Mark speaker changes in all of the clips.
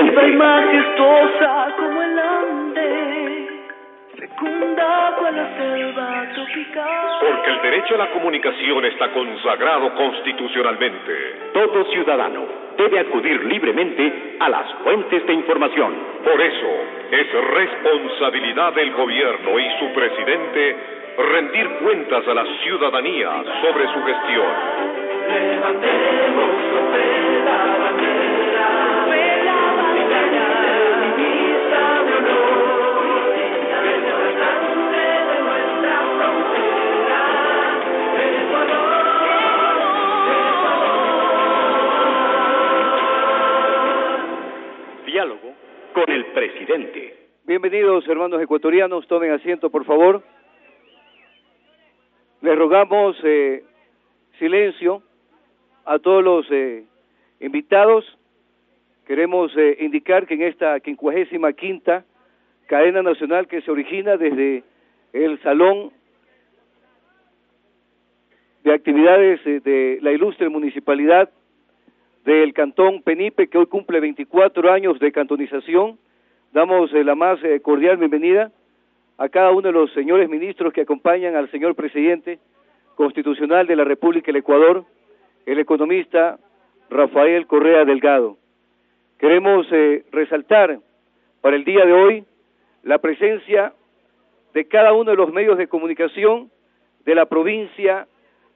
Speaker 1: y majestuosa como el Ande, fecunda la selva tropical.
Speaker 2: Porque el derecho a la comunicación está consagrado constitucionalmente.
Speaker 3: Todo ciudadano debe acudir libremente a las fuentes de información.
Speaker 2: Por eso, es responsabilidad del gobierno y su presidente rendir cuentas a la ciudadanía sobre su gestión.
Speaker 3: Diálogo presidente.
Speaker 4: Bienvenidos hermanos ecuatorianos, tomen asiento por favor. Les rogamos eh, silencio a todos los eh, invitados. Queremos eh, indicar que en esta quincuagésima quinta cadena nacional que se origina desde el Salón de Actividades de la ilustre municipalidad del Cantón Penipe, que hoy cumple 24 años de cantonización, damos la más cordial bienvenida a cada uno de los señores ministros que acompañan al señor presidente constitucional de la República del Ecuador, el economista Rafael Correa Delgado. Queremos eh, resaltar para el día de hoy la presencia de cada uno de los medios de comunicación de la provincia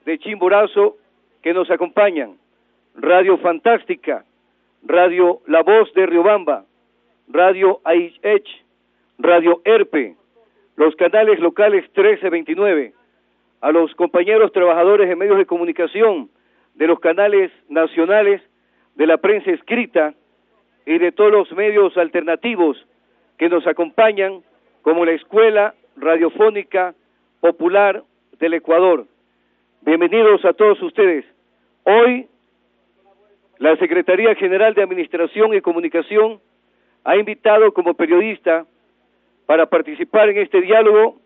Speaker 4: de Chimborazo que nos acompañan. Radio Fantástica, Radio La Voz de Riobamba, Radio AIH, Radio ERPE, los canales locales 1329, a los compañeros trabajadores de medios de comunicación, de los canales nacionales, de la prensa escrita y de todos los medios alternativos que nos acompañan, como la Escuela Radiofónica Popular del Ecuador. Bienvenidos a todos ustedes. Hoy, la Secretaría General de Administración y Comunicación ha invitado como periodista para participar en este diálogo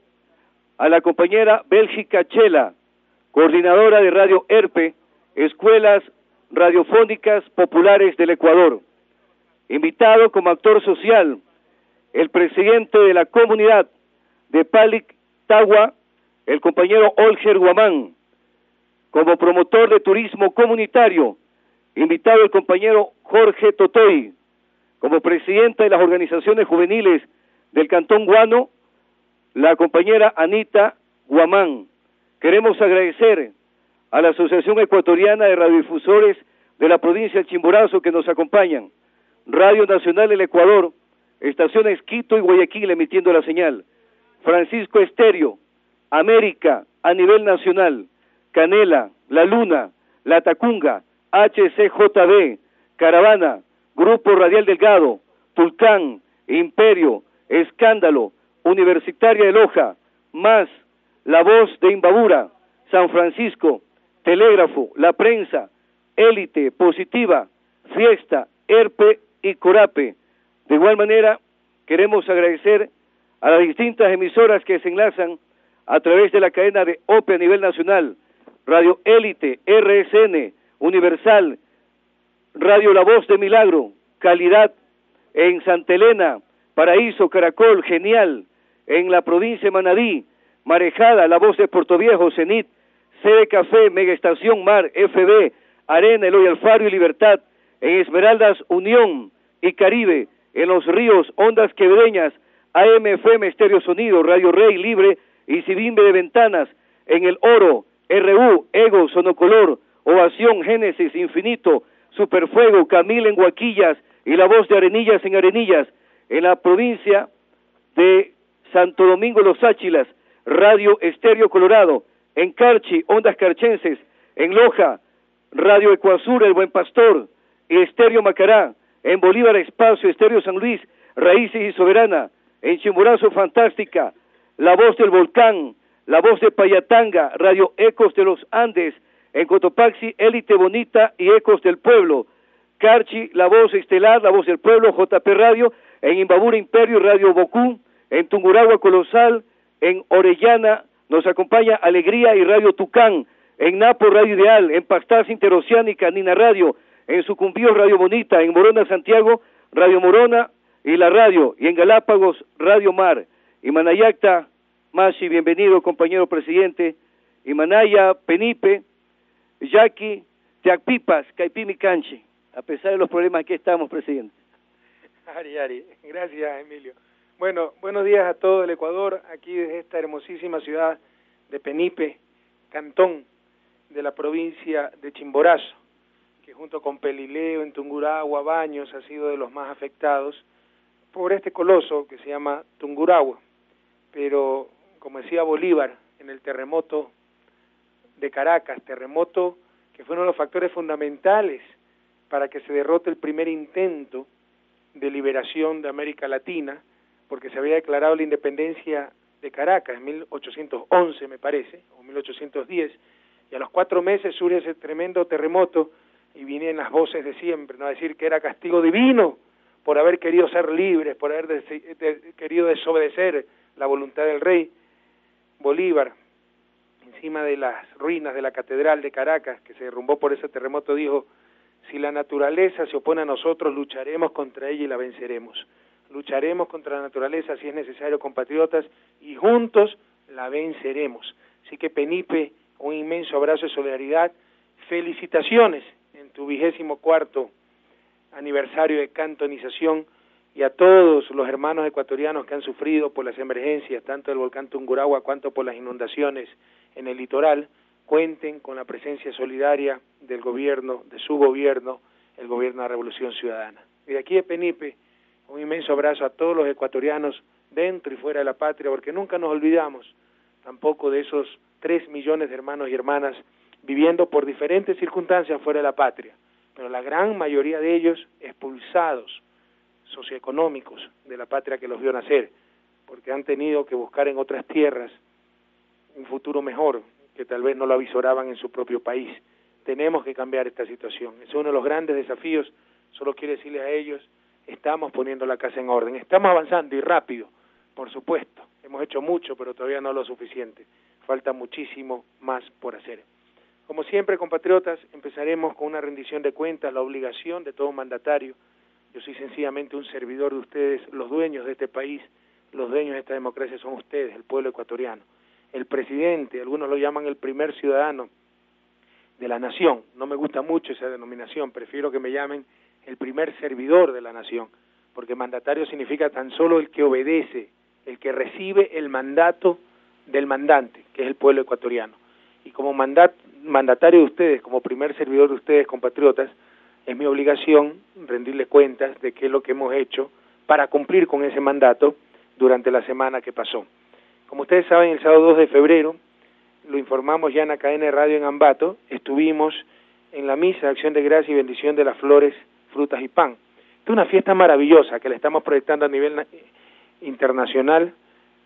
Speaker 4: a la compañera Bélgica Chela, coordinadora de Radio ERPE, Escuelas Radiofónicas Populares del Ecuador. Invitado como actor social, el presidente de la comunidad de Palik Tagua, el compañero Olger Guamán. Como promotor de turismo comunitario, invitado el compañero Jorge Totoy. Como presidente de las organizaciones juveniles del Cantón Guano, la compañera Anita Guamán. Queremos agradecer a la Asociación Ecuatoriana de Radiodifusores de la provincia de Chimborazo que nos acompañan, Radio Nacional del Ecuador, estaciones Quito y Guayaquil emitiendo la señal, Francisco Estéreo, América a nivel nacional, Canela, La Luna, La Tacunga, HCJB, Caravana, Grupo Radial Delgado, Tulcán, Imperio, Escándalo, Universitaria de Loja, más La Voz de Imbabura, San Francisco, Telégrafo, La Prensa, Élite, Positiva, Fiesta, ERPE y Corape. De igual manera, queremos agradecer a las distintas emisoras que se enlazan a través de la cadena de OPE a nivel nacional, Radio Élite, RSN, Universal, Radio La Voz de Milagro, Calidad en Santa Elena, Paraíso, Caracol, Genial, en la provincia de Manadí, Marejada, La Voz de Puerto Viejo, Cenit, Sede Café, Mega Estación Mar, FB, Arena, Eloy Alfaro y Libertad, en Esmeraldas, Unión y Caribe, en los ríos, Ondas Quevedeñas, AMFM, Estéreo Sonido, Radio Rey Libre y Cibimbe de Ventanas, en el Oro, RU, Ego, Sonocolor, Ovación, Génesis, Infinito, Superfuego, Camil en Guaquillas y La Voz de Arenillas en Arenillas, en la provincia de Santo Domingo Los Áchilas, Radio Estéreo Colorado, en Carchi, Ondas Carchenses, en Loja, Radio Ecuazur, El Buen Pastor, Estéreo Macará, en Bolívar Espacio, Estéreo San Luis, Raíces y Soberana, en Chimborazo Fantástica, La Voz del Volcán, La Voz de Payatanga, Radio Ecos de los Andes, en Cotopaxi, Élite Bonita y Ecos del Pueblo, Carchi, La Voz Estelar, La Voz del Pueblo, JP Radio, en Imbabura Imperio, Radio Bocú, en Tunguragua Colosal, en Orellana, nos acompaña Alegría y Radio Tucán, en Napo Radio Ideal, en Pastaz Interoceánica, Nina Radio, en Sucumbíos Radio Bonita, en Morona Santiago, Radio Morona y la radio, y en Galápagos, Radio Mar. Y Manayacta, Masi, bienvenido, compañero presidente. Y Manaya, Penipe, Yaqui, Teacpipas, Caipimi Canche. A pesar de los problemas que estamos, presidente.
Speaker 5: Ari, Ari, gracias, Emilio. Bueno, buenos días a todo el Ecuador, aquí desde esta hermosísima ciudad de Penipe, cantón de la provincia de Chimborazo, que junto con Pelileo, en Tunguragua, Baños, ha sido de los más afectados por este coloso que se llama Tunguragua. Pero, como decía Bolívar, en el terremoto de Caracas, terremoto que fue uno de los factores fundamentales para que se derrote el primer intento de liberación de América Latina, porque se había declarado la independencia de Caracas en 1811, me parece, o 1810, y a los cuatro meses surge ese tremendo terremoto y vienen las voces de siempre, no decir que era castigo divino por haber querido ser libres, por haber querido desobedecer la voluntad del rey. Bolívar, encima de las ruinas de la catedral de Caracas, que se derrumbó por ese terremoto, dijo, si la naturaleza se opone a nosotros, lucharemos contra ella y la venceremos. Lucharemos contra la naturaleza si es necesario, compatriotas, y juntos la venceremos. Así que Penipe, un inmenso abrazo de solidaridad. Felicitaciones en tu vigésimo cuarto aniversario de cantonización y a todos los hermanos ecuatorianos que han sufrido por las emergencias, tanto del volcán Tungurahua cuanto por las inundaciones en el litoral, cuenten con la presencia solidaria del gobierno, de su gobierno, el gobierno de la Revolución Ciudadana. Y de aquí de Penipe, un inmenso abrazo a todos los ecuatorianos dentro y fuera de la patria, porque nunca nos olvidamos tampoco de esos tres millones de hermanos y hermanas viviendo por diferentes circunstancias fuera de la patria, pero la gran mayoría de ellos expulsados socioeconómicos de la patria que los vio nacer, porque han tenido que buscar en otras tierras un futuro mejor que tal vez no lo avisoraban en su propio país. Tenemos que cambiar esta situación. Es uno de los grandes desafíos. Solo quiero decirles a ellos, estamos poniendo la casa en orden. Estamos avanzando y rápido, por supuesto. Hemos hecho mucho, pero todavía no lo suficiente. Falta muchísimo más por hacer. Como siempre, compatriotas, empezaremos con una rendición de cuentas, la obligación de todo mandatario. Yo soy sencillamente un servidor de ustedes, los dueños de este país, los dueños de esta democracia son ustedes, el pueblo ecuatoriano el presidente, algunos lo llaman el primer ciudadano de la nación. No me gusta mucho esa denominación, prefiero que me llamen el primer servidor de la nación, porque mandatario significa tan solo el que obedece, el que recibe el mandato del mandante, que es el pueblo ecuatoriano. Y como mandat, mandatario de ustedes, como primer servidor de ustedes, compatriotas, es mi obligación rendirle cuentas de qué es lo que hemos hecho para cumplir con ese mandato durante la semana que pasó. Como ustedes saben, el sábado 2 de febrero, lo informamos ya en la cadena de radio en Ambato, estuvimos en la misa acción de gracia y bendición de las flores, frutas y pan. Es una fiesta maravillosa que la estamos proyectando a nivel internacional.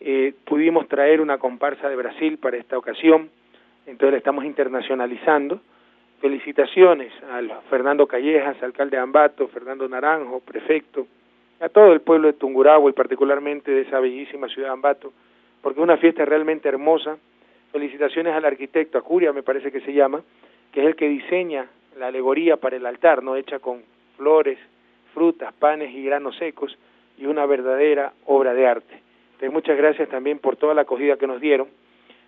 Speaker 5: Eh, pudimos traer una comparsa de Brasil para esta ocasión, entonces la estamos internacionalizando. Felicitaciones al Fernando Callejas, alcalde de Ambato, Fernando Naranjo, prefecto, a todo el pueblo de Tungurahua y particularmente de esa bellísima ciudad de Ambato, porque una fiesta realmente hermosa. Felicitaciones al arquitecto, a Curia me parece que se llama, que es el que diseña la alegoría para el altar, no hecha con flores, frutas, panes y granos secos, y una verdadera obra de arte. Entonces, muchas gracias también por toda la acogida que nos dieron.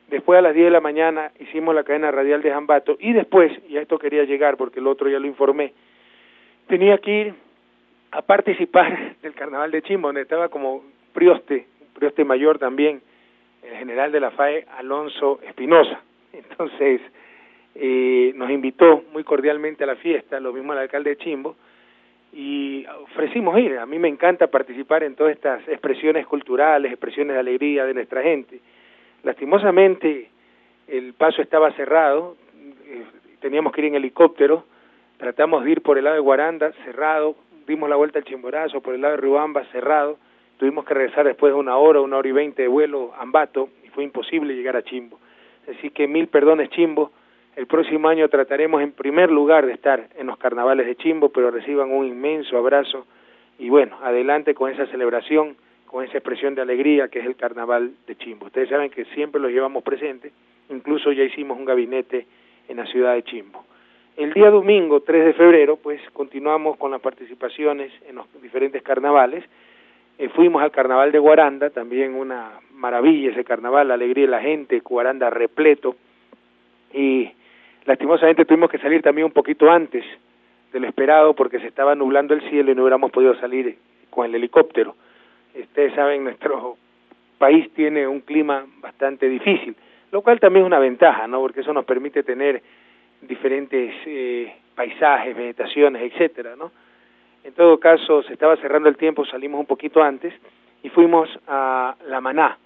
Speaker 5: Después a las 10 de la mañana hicimos la cadena radial de Jambato y después, y a esto quería llegar porque el otro ya lo informé, tenía que ir a participar del carnaval de Chimbo, donde estaba como prioste, prioste mayor también, el general de la FAE, Alonso Espinosa. Entonces, eh, nos invitó muy cordialmente a la fiesta, lo mismo el alcalde de Chimbo, y ofrecimos ir. A mí me encanta participar en todas estas expresiones culturales, expresiones de alegría de nuestra gente. Lastimosamente, el paso estaba cerrado, eh, teníamos que ir en helicóptero, tratamos de ir por el lado de Guaranda, cerrado, dimos la vuelta al Chimborazo, por el lado de Riobamba, cerrado, tuvimos que regresar después de una hora, una hora y veinte de vuelo a Ambato y fue imposible llegar a Chimbo. Así que mil perdones Chimbo, el próximo año trataremos en primer lugar de estar en los carnavales de Chimbo, pero reciban un inmenso abrazo y bueno, adelante con esa celebración, con esa expresión de alegría que es el carnaval de Chimbo. Ustedes saben que siempre lo llevamos presente, incluso ya hicimos un gabinete en la ciudad de Chimbo. el día domingo, 3 de febrero, pues continuamos con las participaciones en los diferentes carnavales. Eh, fuimos al carnaval de Guaranda, también una maravilla ese carnaval, la alegría de la gente, Guaranda repleto. Y lastimosamente tuvimos que salir también un poquito antes de lo esperado porque se estaba nublando el cielo y no hubiéramos podido salir con el helicóptero. Ustedes saben, nuestro país tiene un clima bastante difícil, lo cual también es una ventaja, ¿no? Porque eso nos permite tener diferentes eh, paisajes, vegetaciones, etcétera, ¿no? En todo caso, se estaba cerrando el tiempo, salimos un poquito antes y fuimos a La Maná,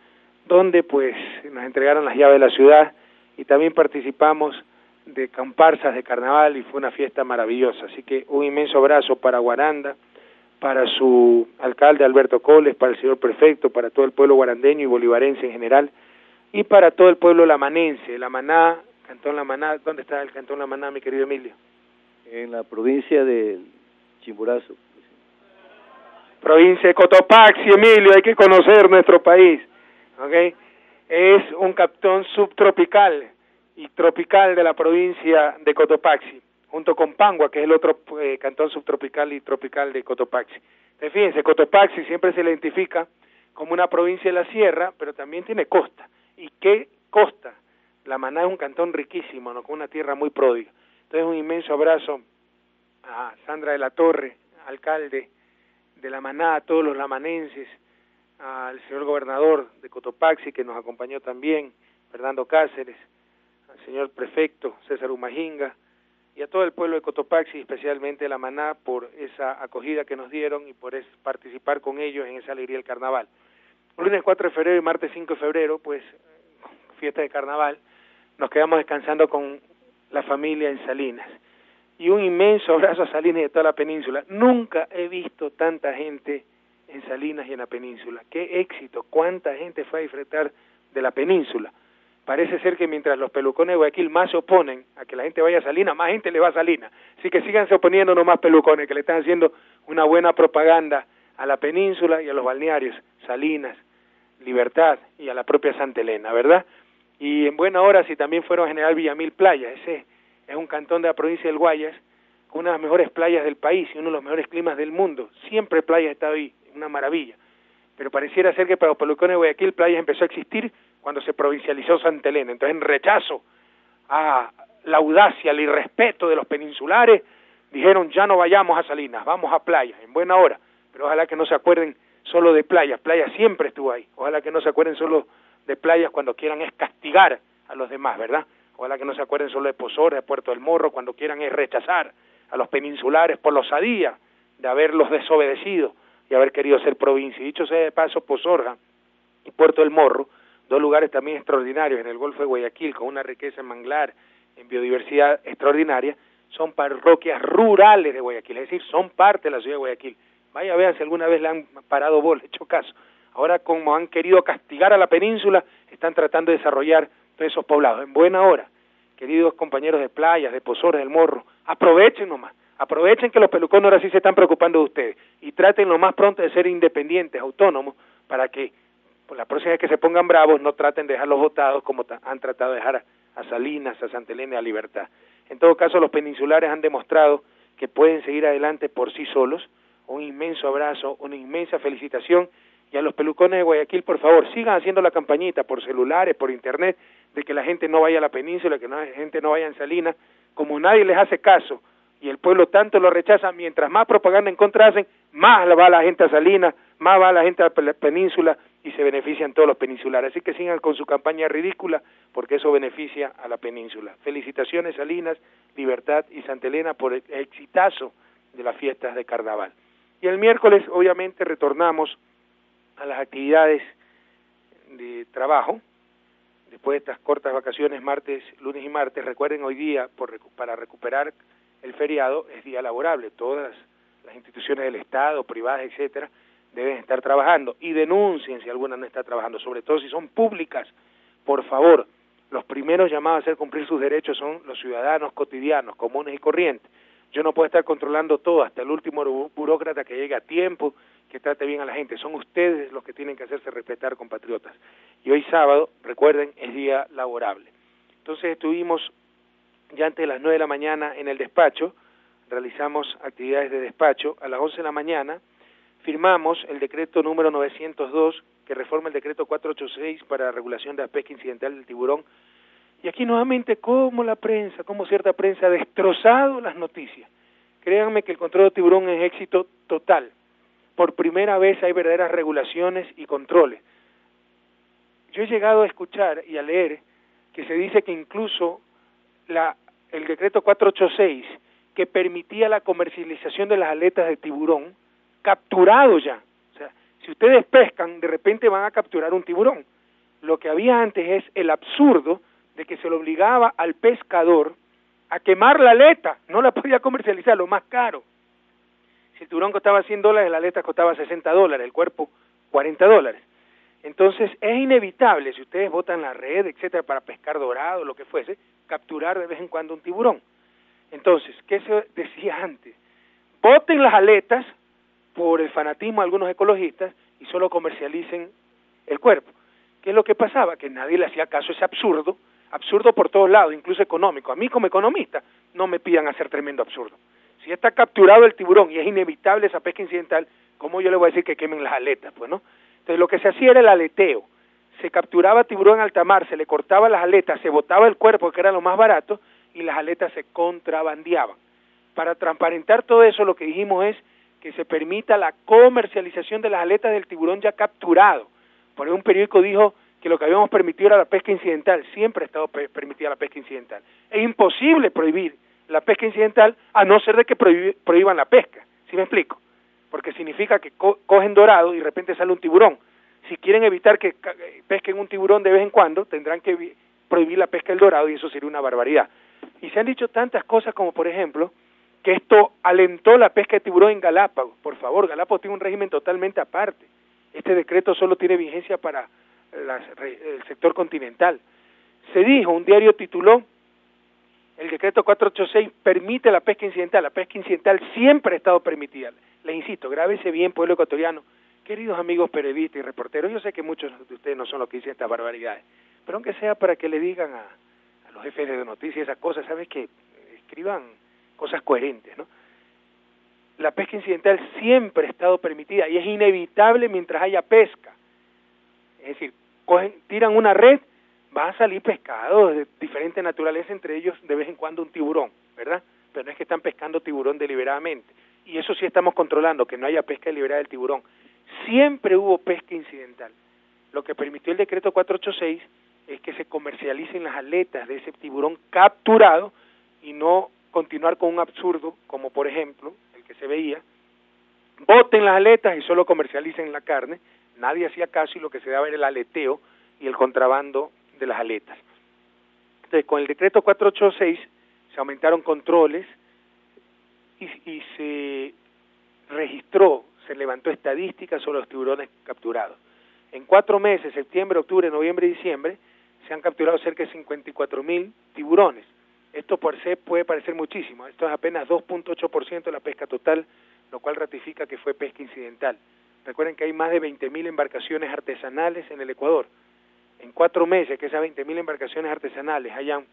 Speaker 5: donde pues nos entregaron las llaves de la ciudad y también participamos de comparsas de carnaval y fue una fiesta maravillosa. Así que un inmenso abrazo para Guaranda, para su alcalde Alberto Coles, para el señor prefecto, para todo el pueblo guarandeño y bolivarense en general, y para todo el pueblo lamanense, La Maná, Cantón La Maná, ¿dónde está el Cantón La Maná, mi querido Emilio?
Speaker 4: En la provincia de Chimborazo.
Speaker 5: Provincia de Cotopaxi, Emilio, hay que conocer nuestro país. Es un cantón subtropical y tropical de la provincia de Cotopaxi, junto con Pangua, que es el otro eh, cantón subtropical y tropical de Cotopaxi. Entonces, fíjense, Cotopaxi siempre se identifica como una provincia de la sierra, pero también tiene costa. ¿Y qué costa? La Maná es un cantón riquísimo, con una tierra muy pródiga. Entonces un inmenso abrazo a Sandra de la Torre, alcalde de La Maná, a todos los lamanenses, al señor gobernador de Cotopaxi que nos acompañó también, Fernando Cáceres, al señor prefecto César Umajinga y a todo el pueblo de Cotopaxi, especialmente La Maná, por esa acogida que nos dieron y por participar con ellos en esa alegría del carnaval. Lunes 4 de febrero y martes 5 de febrero, pues fiesta de carnaval, nos quedamos descansando con la familia en Salinas. Y un inmenso abrazo a Salinas y a toda la península. Nunca he visto tanta gente en Salinas y en la península. Qué éxito, cuánta gente fue a disfrutar de la península. Parece ser que mientras los pelucones de Guayaquil más se oponen a que la gente vaya a Salinas, más gente le va a Salinas. Así que síganse oponiendo no más pelucones, que le están haciendo una buena propaganda a la península y a los balnearios, Salinas, Libertad y a la propia Santa Elena, ¿verdad? y en buena hora si también fueron a General Villamil Playa, ese es un cantón de la provincia del Guayas, con una de las mejores playas del país y uno de los mejores climas del mundo, siempre playa está ahí, una maravilla, pero pareciera ser que para los pelucones de Guayaquil Playas empezó a existir cuando se provincializó Santa Elena, entonces en rechazo a la audacia, al irrespeto de los peninsulares, dijeron ya no vayamos a Salinas, vamos a playas, en buena hora, pero ojalá que no se acuerden solo de playas, playa siempre estuvo ahí, ojalá que no se acuerden solo de playas cuando quieran es castigar a los demás, ¿verdad? Ojalá que no se acuerden solo de Pozora, de Puerto del Morro, cuando quieran es rechazar a los peninsulares por la osadía de haberlos desobedecido y haber querido ser provincia. Y dicho sea de paso, Pozorja y Puerto del Morro, dos lugares también extraordinarios en el Golfo de Guayaquil, con una riqueza en manglar, en biodiversidad extraordinaria, son parroquias rurales de Guayaquil, es decir, son parte de la ciudad de Guayaquil. Vaya, vean si alguna vez le han parado bola, hecho caso. Ahora, como han querido castigar a la península, están tratando de desarrollar esos poblados. En buena hora, queridos compañeros de playas, de Pozores, del Morro, aprovechen nomás. Aprovechen que los pelucones ahora sí se están preocupando de ustedes y traten lo más pronto de ser independientes, autónomos, para que por la próxima vez que se pongan bravos no traten de dejarlos votados como han tratado de dejar a, Salinas, a Santa Elena y a Libertad. En todo caso, los peninsulares han demostrado que pueden seguir adelante por sí solos. Un inmenso abrazo, una inmensa felicitación y a los pelucones de Guayaquil, por favor, sigan haciendo la campañita por celulares, por internet, de que la gente no vaya a la península, que la gente no vaya en Salinas, como nadie les hace caso y el pueblo tanto lo rechaza, mientras más propaganda en contra hacen, más va la gente a Salinas, más va la gente a la península y se benefician todos los peninsulares. Así que sigan con su campaña ridícula porque eso beneficia a la península. Felicitaciones Salinas, Libertad y Santa Elena por el exitazo de las fiestas de carnaval. Y el miércoles obviamente retornamos a las actividades de trabajo después de estas cortas vacaciones martes, lunes y martes. Recuerden hoy día por, para recuperar el feriado es día laborable. Todas las instituciones del Estado, privadas, etcétera, deben estar trabajando y denuncien si alguna no está trabajando, sobre todo si son públicas. Por favor, los primeros llamados a hacer cumplir sus derechos son los ciudadanos cotidianos, comunes y corrientes. Yo no puedo estar controlando todo, hasta el último burócrata que llegue a tiempo, que trate bien a la gente. Son ustedes los que tienen que hacerse respetar, compatriotas. Y hoy sábado, recuerden, es día laborable. Entonces estuvimos ya antes de las 9 de la mañana en el despacho, realizamos actividades de despacho, a las 11 de la mañana firmamos el decreto número 902 que reforma el decreto 486 para la regulación de la pesca incidental del tiburón. Y aquí nuevamente, como la prensa, como cierta prensa ha destrozado las noticias. Créanme que el control del tiburón es éxito total. Por primera vez hay verdaderas regulaciones y controles. Yo he llegado a escuchar y a leer que se dice que incluso la, el decreto 486, que permitía la comercialización de las aletas de tiburón, capturado ya, si ustedes pescan, de repente van a capturar un tiburón. Lo que había antes es el absurdo de que se le obligaba al pescador a quemar la aleta, no la podía comercializar, lo más caro. Si el tiburón costaba 100 dólares, la aleta costaba 60 dólares, el cuerpo 40 dólares. Entonces es inevitable, si ustedes botan la red, etcétera, para pescar dorado, lo que fuese, capturar de vez en cuando un tiburón. Entonces, ¿qué se decía antes? Boten las aletas, por el fanatismo de algunos ecologistas y solo comercialicen el cuerpo. ¿Qué es lo que pasaba? Que nadie le hacía caso a ese absurdo, absurdo por todos lados, incluso económico. A mí como economista no me pidan hacer tremendo absurdo. Si está capturado el tiburón y es inevitable esa pesca incidental, ¿cómo yo le voy a decir que quemen las aletas? Pues no. Entonces lo que se hacía era el aleteo. Se capturaba tiburón en alta mar, se le cortaba las aletas, se botaba el cuerpo, que era lo más barato, y las aletas se contrabandeaban. Para transparentar todo eso, lo que dijimos es que se permita la comercialización de las aletas del tiburón ya capturado. Por un periódico dijo que lo que habíamos permitido era la pesca incidental, siempre ha estado permitida la pesca incidental. Es imposible prohibir la pesca incidental a no ser de que prohíban la pesca, ¿sí me explico? Porque significa que cogen dorado y de repente sale un tiburón. Si quieren evitar que eh, pesquen un tiburón de vez en cuando, tendrán que prohibir la pesca del dorado y eso sería una barbaridad. Y se han dicho tantas cosas como, por ejemplo, que esto alentó la pesca de tiburón en Galápagos. Por favor, Galápagos tiene un régimen totalmente aparte. Este decreto solo tiene vigencia para el sector continental. Se dijo, un diario tituló, el decreto 486 permite la pesca incidental. La pesca incidental siempre ha estado permitida. Les insisto, grábese bien, pueblo ecuatoriano. Queridos amigos periodistas y reporteros, yo sé que muchos de ustedes no son los que dicen estas barbaridades, pero aunque sea para que le digan a, los jefes de noticias esas cosas, ¿sabes qué? Escriban cosas coherentes, ¿no? La pesca incidental siempre ha estado permitida y es inevitable mientras haya pesca. Es decir, cogen, tiran una red, va a salir pescado de diferente naturaleza, entre ellos de vez en cuando un tiburón, ¿verdad? Pero no es que están pescando tiburón deliberadamente. Y eso sí estamos controlando, que no haya pesca deliberada del tiburón. Siempre hubo pesca incidental. Lo que permitió el decreto 486 es que se comercialicen las aletas de ese tiburón capturado y no continuar con un absurdo, como por ejemplo el que se veía, boten las aletas y solo comercialicen la carne, nadie hacía caso y lo que se daba era el aleteo y el contrabando de las aletas. Entonces, con el decreto 486 se aumentaron controles y, y se registró, se levantó estadística sobre los tiburones capturados. En cuatro meses, septiembre, octubre, noviembre y diciembre, se han capturado cerca de 54 mil tiburones. Esto por sí puede parecer muchísimo, esto es apenas 2.8% de la pesca total, lo cual ratifica que fue pesca incidental. Recuerden que hay más de 20.000 embarcaciones artesanales en el Ecuador. En cuatro meses que esas 20.000 embarcaciones artesanales hayan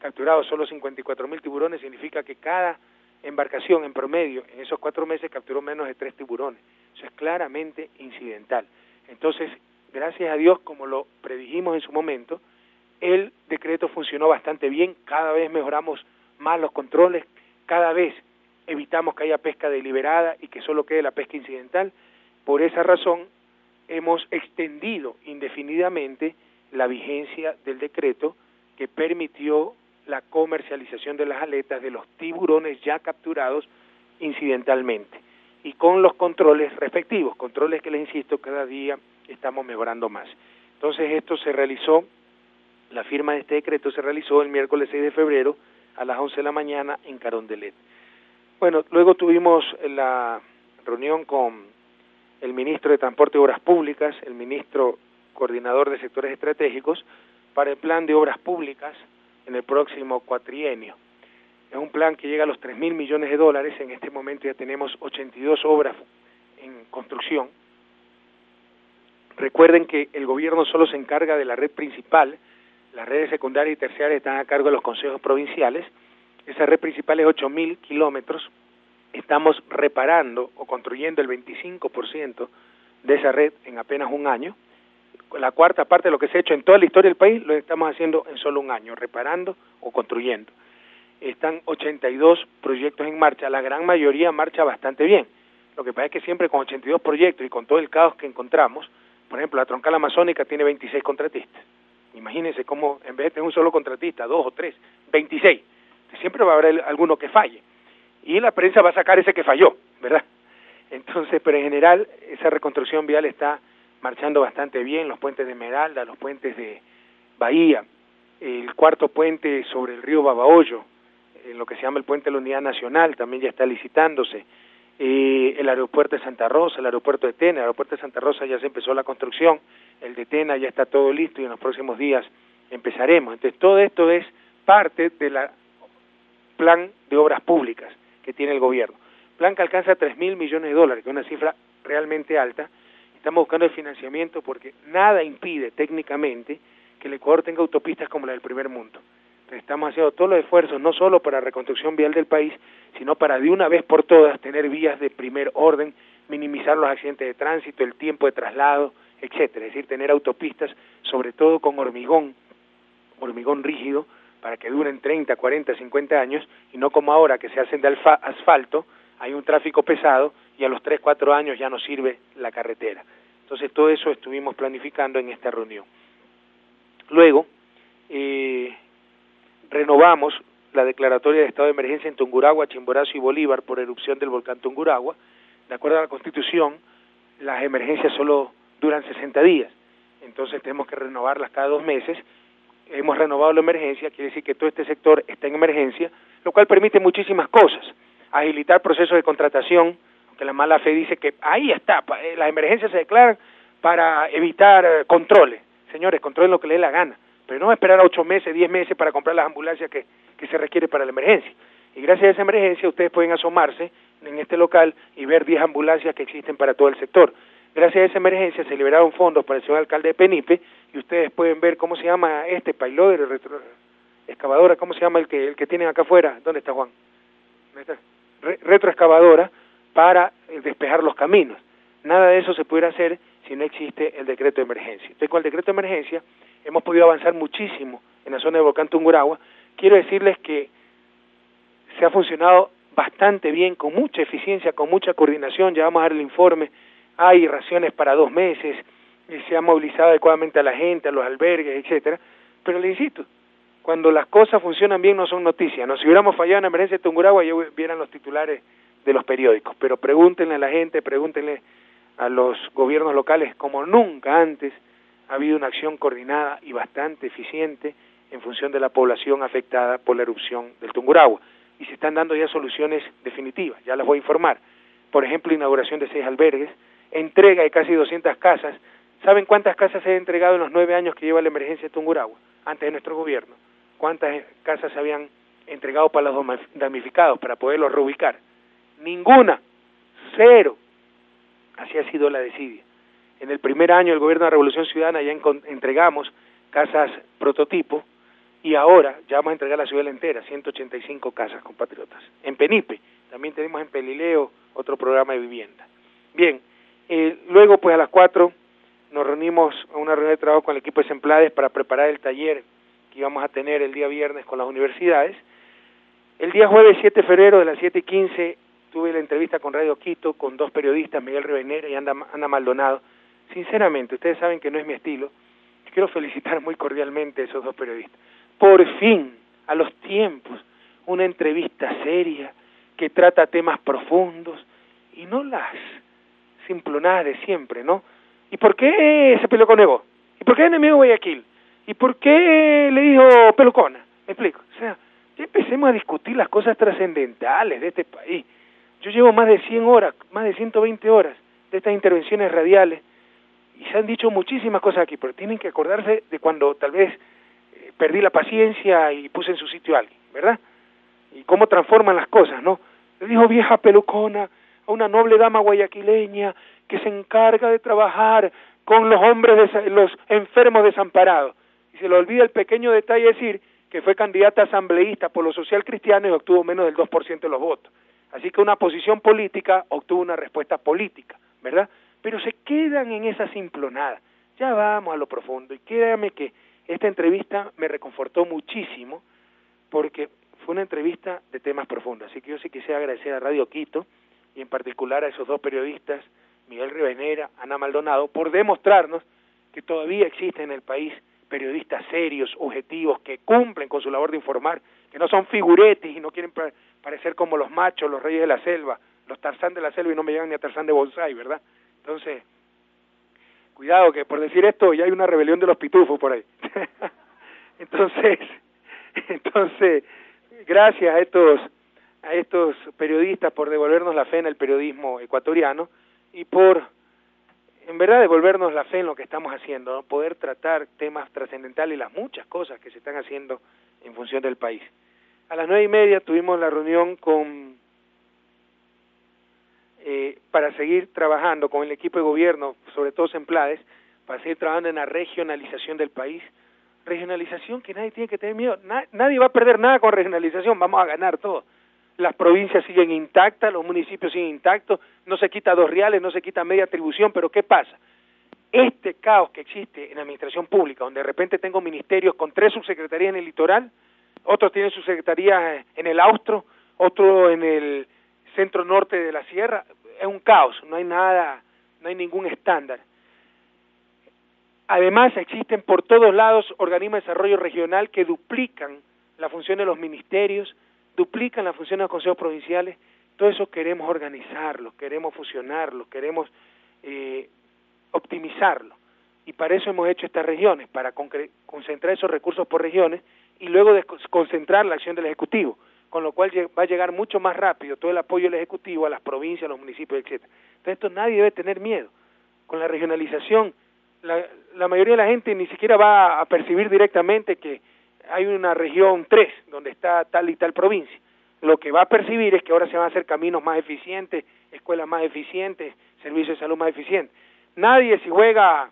Speaker 5: capturado solo 54.000 tiburones, significa que cada embarcación en promedio en esos cuatro meses capturó menos de tres tiburones. Eso es claramente incidental. Entonces, gracias a Dios, como lo predijimos en su momento, el decreto funcionó bastante bien, cada vez mejoramos más los controles, cada vez evitamos que haya pesca deliberada y que solo quede la pesca incidental. Por esa razón hemos extendido indefinidamente la vigencia del decreto que permitió la comercialización de las aletas de los tiburones ya capturados incidentalmente y con los controles respectivos, controles que les insisto cada día estamos mejorando más. Entonces esto se realizó la firma de este decreto se realizó el miércoles 6 de febrero a las 11 de la mañana en Carondelet. Bueno, luego tuvimos la reunión con el ministro de Transporte y Obras Públicas, el ministro coordinador de sectores estratégicos, para el plan de obras públicas en el próximo cuatrienio. Es un plan que llega a los 3 mil millones de dólares. En este momento ya tenemos 82 obras en construcción. Recuerden que el gobierno solo se encarga de la red principal, las redes secundarias y terciarias están a cargo de los consejos provinciales. Esa red principal es 8.000 kilómetros. Estamos reparando o construyendo el 25% de esa red en apenas un año. La cuarta parte de lo que se ha hecho en toda la historia del país lo estamos haciendo en solo un año, reparando o construyendo. Están 82 proyectos en marcha, la gran mayoría marcha bastante bien. Lo que pasa es que siempre con 82 proyectos y con todo el caos que encontramos, por ejemplo, la troncal amazónica tiene 26 contratistas. Imagínense cómo en vez de tener un solo contratista, dos o tres, 26. Siempre va a haber alguno que falle. Y la prensa va a sacar ese que falló, ¿verdad? Entonces, pero en general, esa reconstrucción vial está marchando bastante bien, los puentes de Esmeralda, los puentes de Bahía, el cuarto puente sobre el río Babahoyo, en lo que se llama el puente de la Unidad Nacional, también ya está licitándose, eh, el aeropuerto de Santa Rosa, el aeropuerto de Tena, el aeropuerto de Santa Rosa ya se empezó la construcción, el de Tena ya está todo listo y en los próximos días empezaremos. Entonces todo esto es parte del plan de obras públicas que tiene el gobierno. Plan alcanza tres mil millones de dólares, que es una cifra realmente alta. Estamos buscando el financiamiento porque nada impide técnicamente que el Ecuador tenga autopistas como la del primer mundo estamos haciendo todos los esfuerzos, no solo para reconstrucción vial del país, sino para de una vez por todas tener vías de primer orden, minimizar los accidentes de tránsito, el tiempo de traslado, etcétera, es decir, tener autopistas, sobre todo con hormigón, hormigón rígido, para que duren 30, 40, 50 años, y no como ahora que se hacen de asfalto, hay un tráfico pesado y a los 3, 4 años ya no sirve la carretera. Entonces todo eso estuvimos planificando en esta reunión. Luego, eh, renovamos la declaratoria de estado de emergencia en Tunguragua, Chimborazo y Bolívar por erupción del volcán Tunguragua. De acuerdo a la Constitución, las emergencias solo duran 60 días, entonces tenemos que renovarlas cada dos meses. Hemos renovado la emergencia, quiere decir que todo este sector está en emergencia, lo cual permite muchísimas cosas. Agilitar procesos de contratación, aunque la mala fe dice que ahí está, eh, las emergencias se declaran para evitar eh, controles. Señores, controlen lo que les dé la gana pero no esperar ocho meses, diez meses para comprar las ambulancias que, que se requiere para la emergencia. Y gracias a esa emergencia ustedes pueden asomarse en este local y ver diez ambulancias que existen para todo el sector. Gracias a esa emergencia se liberaron fondos para el señor alcalde de Penipe y ustedes pueden ver cómo se llama este payloader, retro, excavadora, cómo se llama el que el que tienen acá afuera. ¿Dónde está Juan? ¿Dónde está? retroexcavadora para eh, despejar los caminos. Nada de eso se pudiera hacer si no existe el decreto de emergencia. Entonces, con el decreto de emergencia hemos podido avanzar muchísimo en la zona de Volcán Tunguragua. Quiero decirles que se ha funcionado bastante bien, con mucha eficiencia, con mucha coordinación, ya vamos a dar el informe, hay raciones para dos meses, se ha movilizado adecuadamente a la gente, a los albergues, etcétera, pero le insisto, cuando las cosas funcionan bien no son noticias, no si hubiéramos fallado en la emergencia de Tunguragua ya vieran los titulares de los periódicos, pero pregúntenle a la gente, pregúntenle a los gobiernos locales como nunca antes ha habido una acción coordinada y bastante eficiente en función de la población afectada por la erupción del Tunguragua. Y se están dando ya soluciones definitivas, ya las voy a informar. Por ejemplo, inauguración de seis albergues, entrega de casi 200 casas. ¿Saben cuántas casas se han entregado en los nueve años que lleva la emergencia de Tunguragua, antes de nuestro gobierno? ¿Cuántas casas se habían entregado para los damnificados, para poderlos reubicar? Ninguna, cero. Así ha sido la desidia. En el primer año del gobierno de la Revolución Ciudadana ya entregamos casas prototipo y ahora ya vamos a entregar la ciudad entera, 185 casas, compatriotas. En Penipe, también tenemos en Pelileo otro programa de vivienda. Bien, eh, luego pues a las 4 nos reunimos a una reunión de trabajo con el equipo de Semplades para preparar el taller que íbamos a tener el día viernes con las universidades. El día jueves 7 de febrero de las 7 y 15 tuve la entrevista con Radio Quito con dos periodistas, Miguel Revenera y Ana Maldonado, Sinceramente, ustedes saben que no es mi estilo. Quiero felicitar muy cordialmente a esos dos periodistas. Por fin, a los tiempos, una entrevista seria que trata temas profundos y no las simplonadas de siempre, ¿no? ¿Y por qué se peleó con Evo? ¿Y por qué enemigo Guayaquil? ¿Y por qué le dijo pelucona? Me explico. O sea, ya empecemos a discutir las cosas trascendentales de este país. Yo llevo más de 100 horas, más de 120 horas de estas intervenciones radiales y se han dicho muchísimas cosas aquí, pero tienen que acordarse de cuando tal vez eh, perdí la paciencia y puse en su sitio a alguien, ¿verdad? Y cómo transforman las cosas, ¿no? Le dijo vieja pelucona a una noble dama guayaquileña que se encarga de trabajar con los hombres, de, los enfermos desamparados. Y se le olvida el pequeño detalle decir que fue candidata asambleísta por los social cristianos y obtuvo menos del 2% de los votos. Así que una posición política obtuvo una respuesta política, ¿verdad? Pero se quedan en esa simplonada. Ya vamos a lo profundo. Y créame que esta entrevista me reconfortó muchísimo porque fue una entrevista de temas profundos. Así que yo sí quisiera agradecer a Radio Quito y en particular a esos dos periodistas, Miguel Rivenera, Ana Maldonado, por demostrarnos que todavía existen en el país periodistas serios, objetivos, que cumplen con su labor de informar, que no son figuretes y no quieren parecer como los machos, los reyes de la selva, los Tarzán de la selva y no me llegan ni a Tarzán de Bonsai, ¿verdad? Entonces, cuidado que por decir esto ya hay una rebelión de los pitufos por ahí. entonces, entonces, gracias a estos a estos periodistas por devolvernos la fe en el periodismo ecuatoriano y por en verdad devolvernos la fe en lo que estamos haciendo, poder tratar temas trascendentales y las muchas cosas que se están haciendo en función del país. A las nueve y media tuvimos la reunión con eh, para seguir trabajando con el equipo de gobierno, sobre todo Semplades, para seguir trabajando en la regionalización del país. Regionalización que nadie tiene que tener miedo, nadie va a perder nada con regionalización, vamos a ganar todo las provincias siguen intactas, los municipios siguen intactos, no se quita dos reales, no se quita media atribución, pero ¿qué pasa? Este caos que existe en la administración pública, donde de repente tengo ministerios con tres subsecretarías en el litoral, otros tienen subsecretarías en el austro, otro en el centro norte de la sierra, es un caos, no hay nada, no hay ningún estándar. Además, existen por todos lados organismos de desarrollo regional que duplican la función de los ministerios, duplican las funciones de los consejos provinciales, todo eso queremos organizarlo, queremos fusionarlo, queremos eh, optimizarlo. Y para eso hemos hecho estas regiones, para concentrar esos recursos por regiones y luego concentrar la acción del Ejecutivo, con lo cual va a llegar mucho más rápido todo el apoyo del Ejecutivo a las provincias, a los municipios, etcétera. Entonces esto nadie debe tener miedo. Con la regionalización, la, la mayoría de la gente ni siquiera va a percibir directamente que hay una región 3 donde está tal y tal provincia. Lo que va a percibir es que ahora se van a hacer caminos más eficientes, escuelas más eficientes, servicios de salud más eficientes. Nadie si juega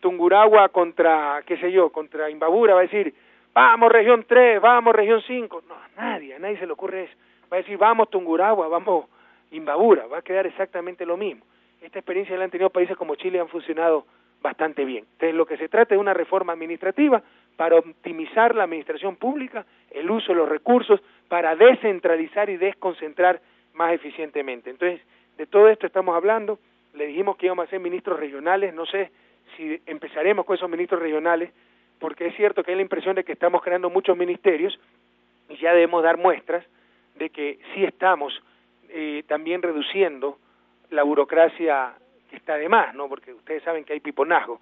Speaker 5: Tunguragua contra, qué sé yo, contra Imbabura va a decir, vamos región 3, vamos región 5. No, nadie, a nadie se le ocurre eso. Va a decir, vamos Tunguragua, vamos Imbabura, va a quedar exactamente lo mismo. Esta experiencia la han tenido países como Chile han funcionado bastante bien. Entonces, lo que se trata es una reforma administrativa para optimizar la administración pública, el uso de los recursos, para descentralizar y desconcentrar más eficientemente. Entonces, de todo esto estamos hablando, le dijimos que íbamos a ser ministros regionales, no sé si empezaremos con esos ministros regionales, porque es cierto que hay la impresión de que estamos creando muchos ministerios y ya debemos dar muestras de que sí estamos eh, también reduciendo la burocracia que está de más, ¿no? Porque ustedes saben que hay piponazgo.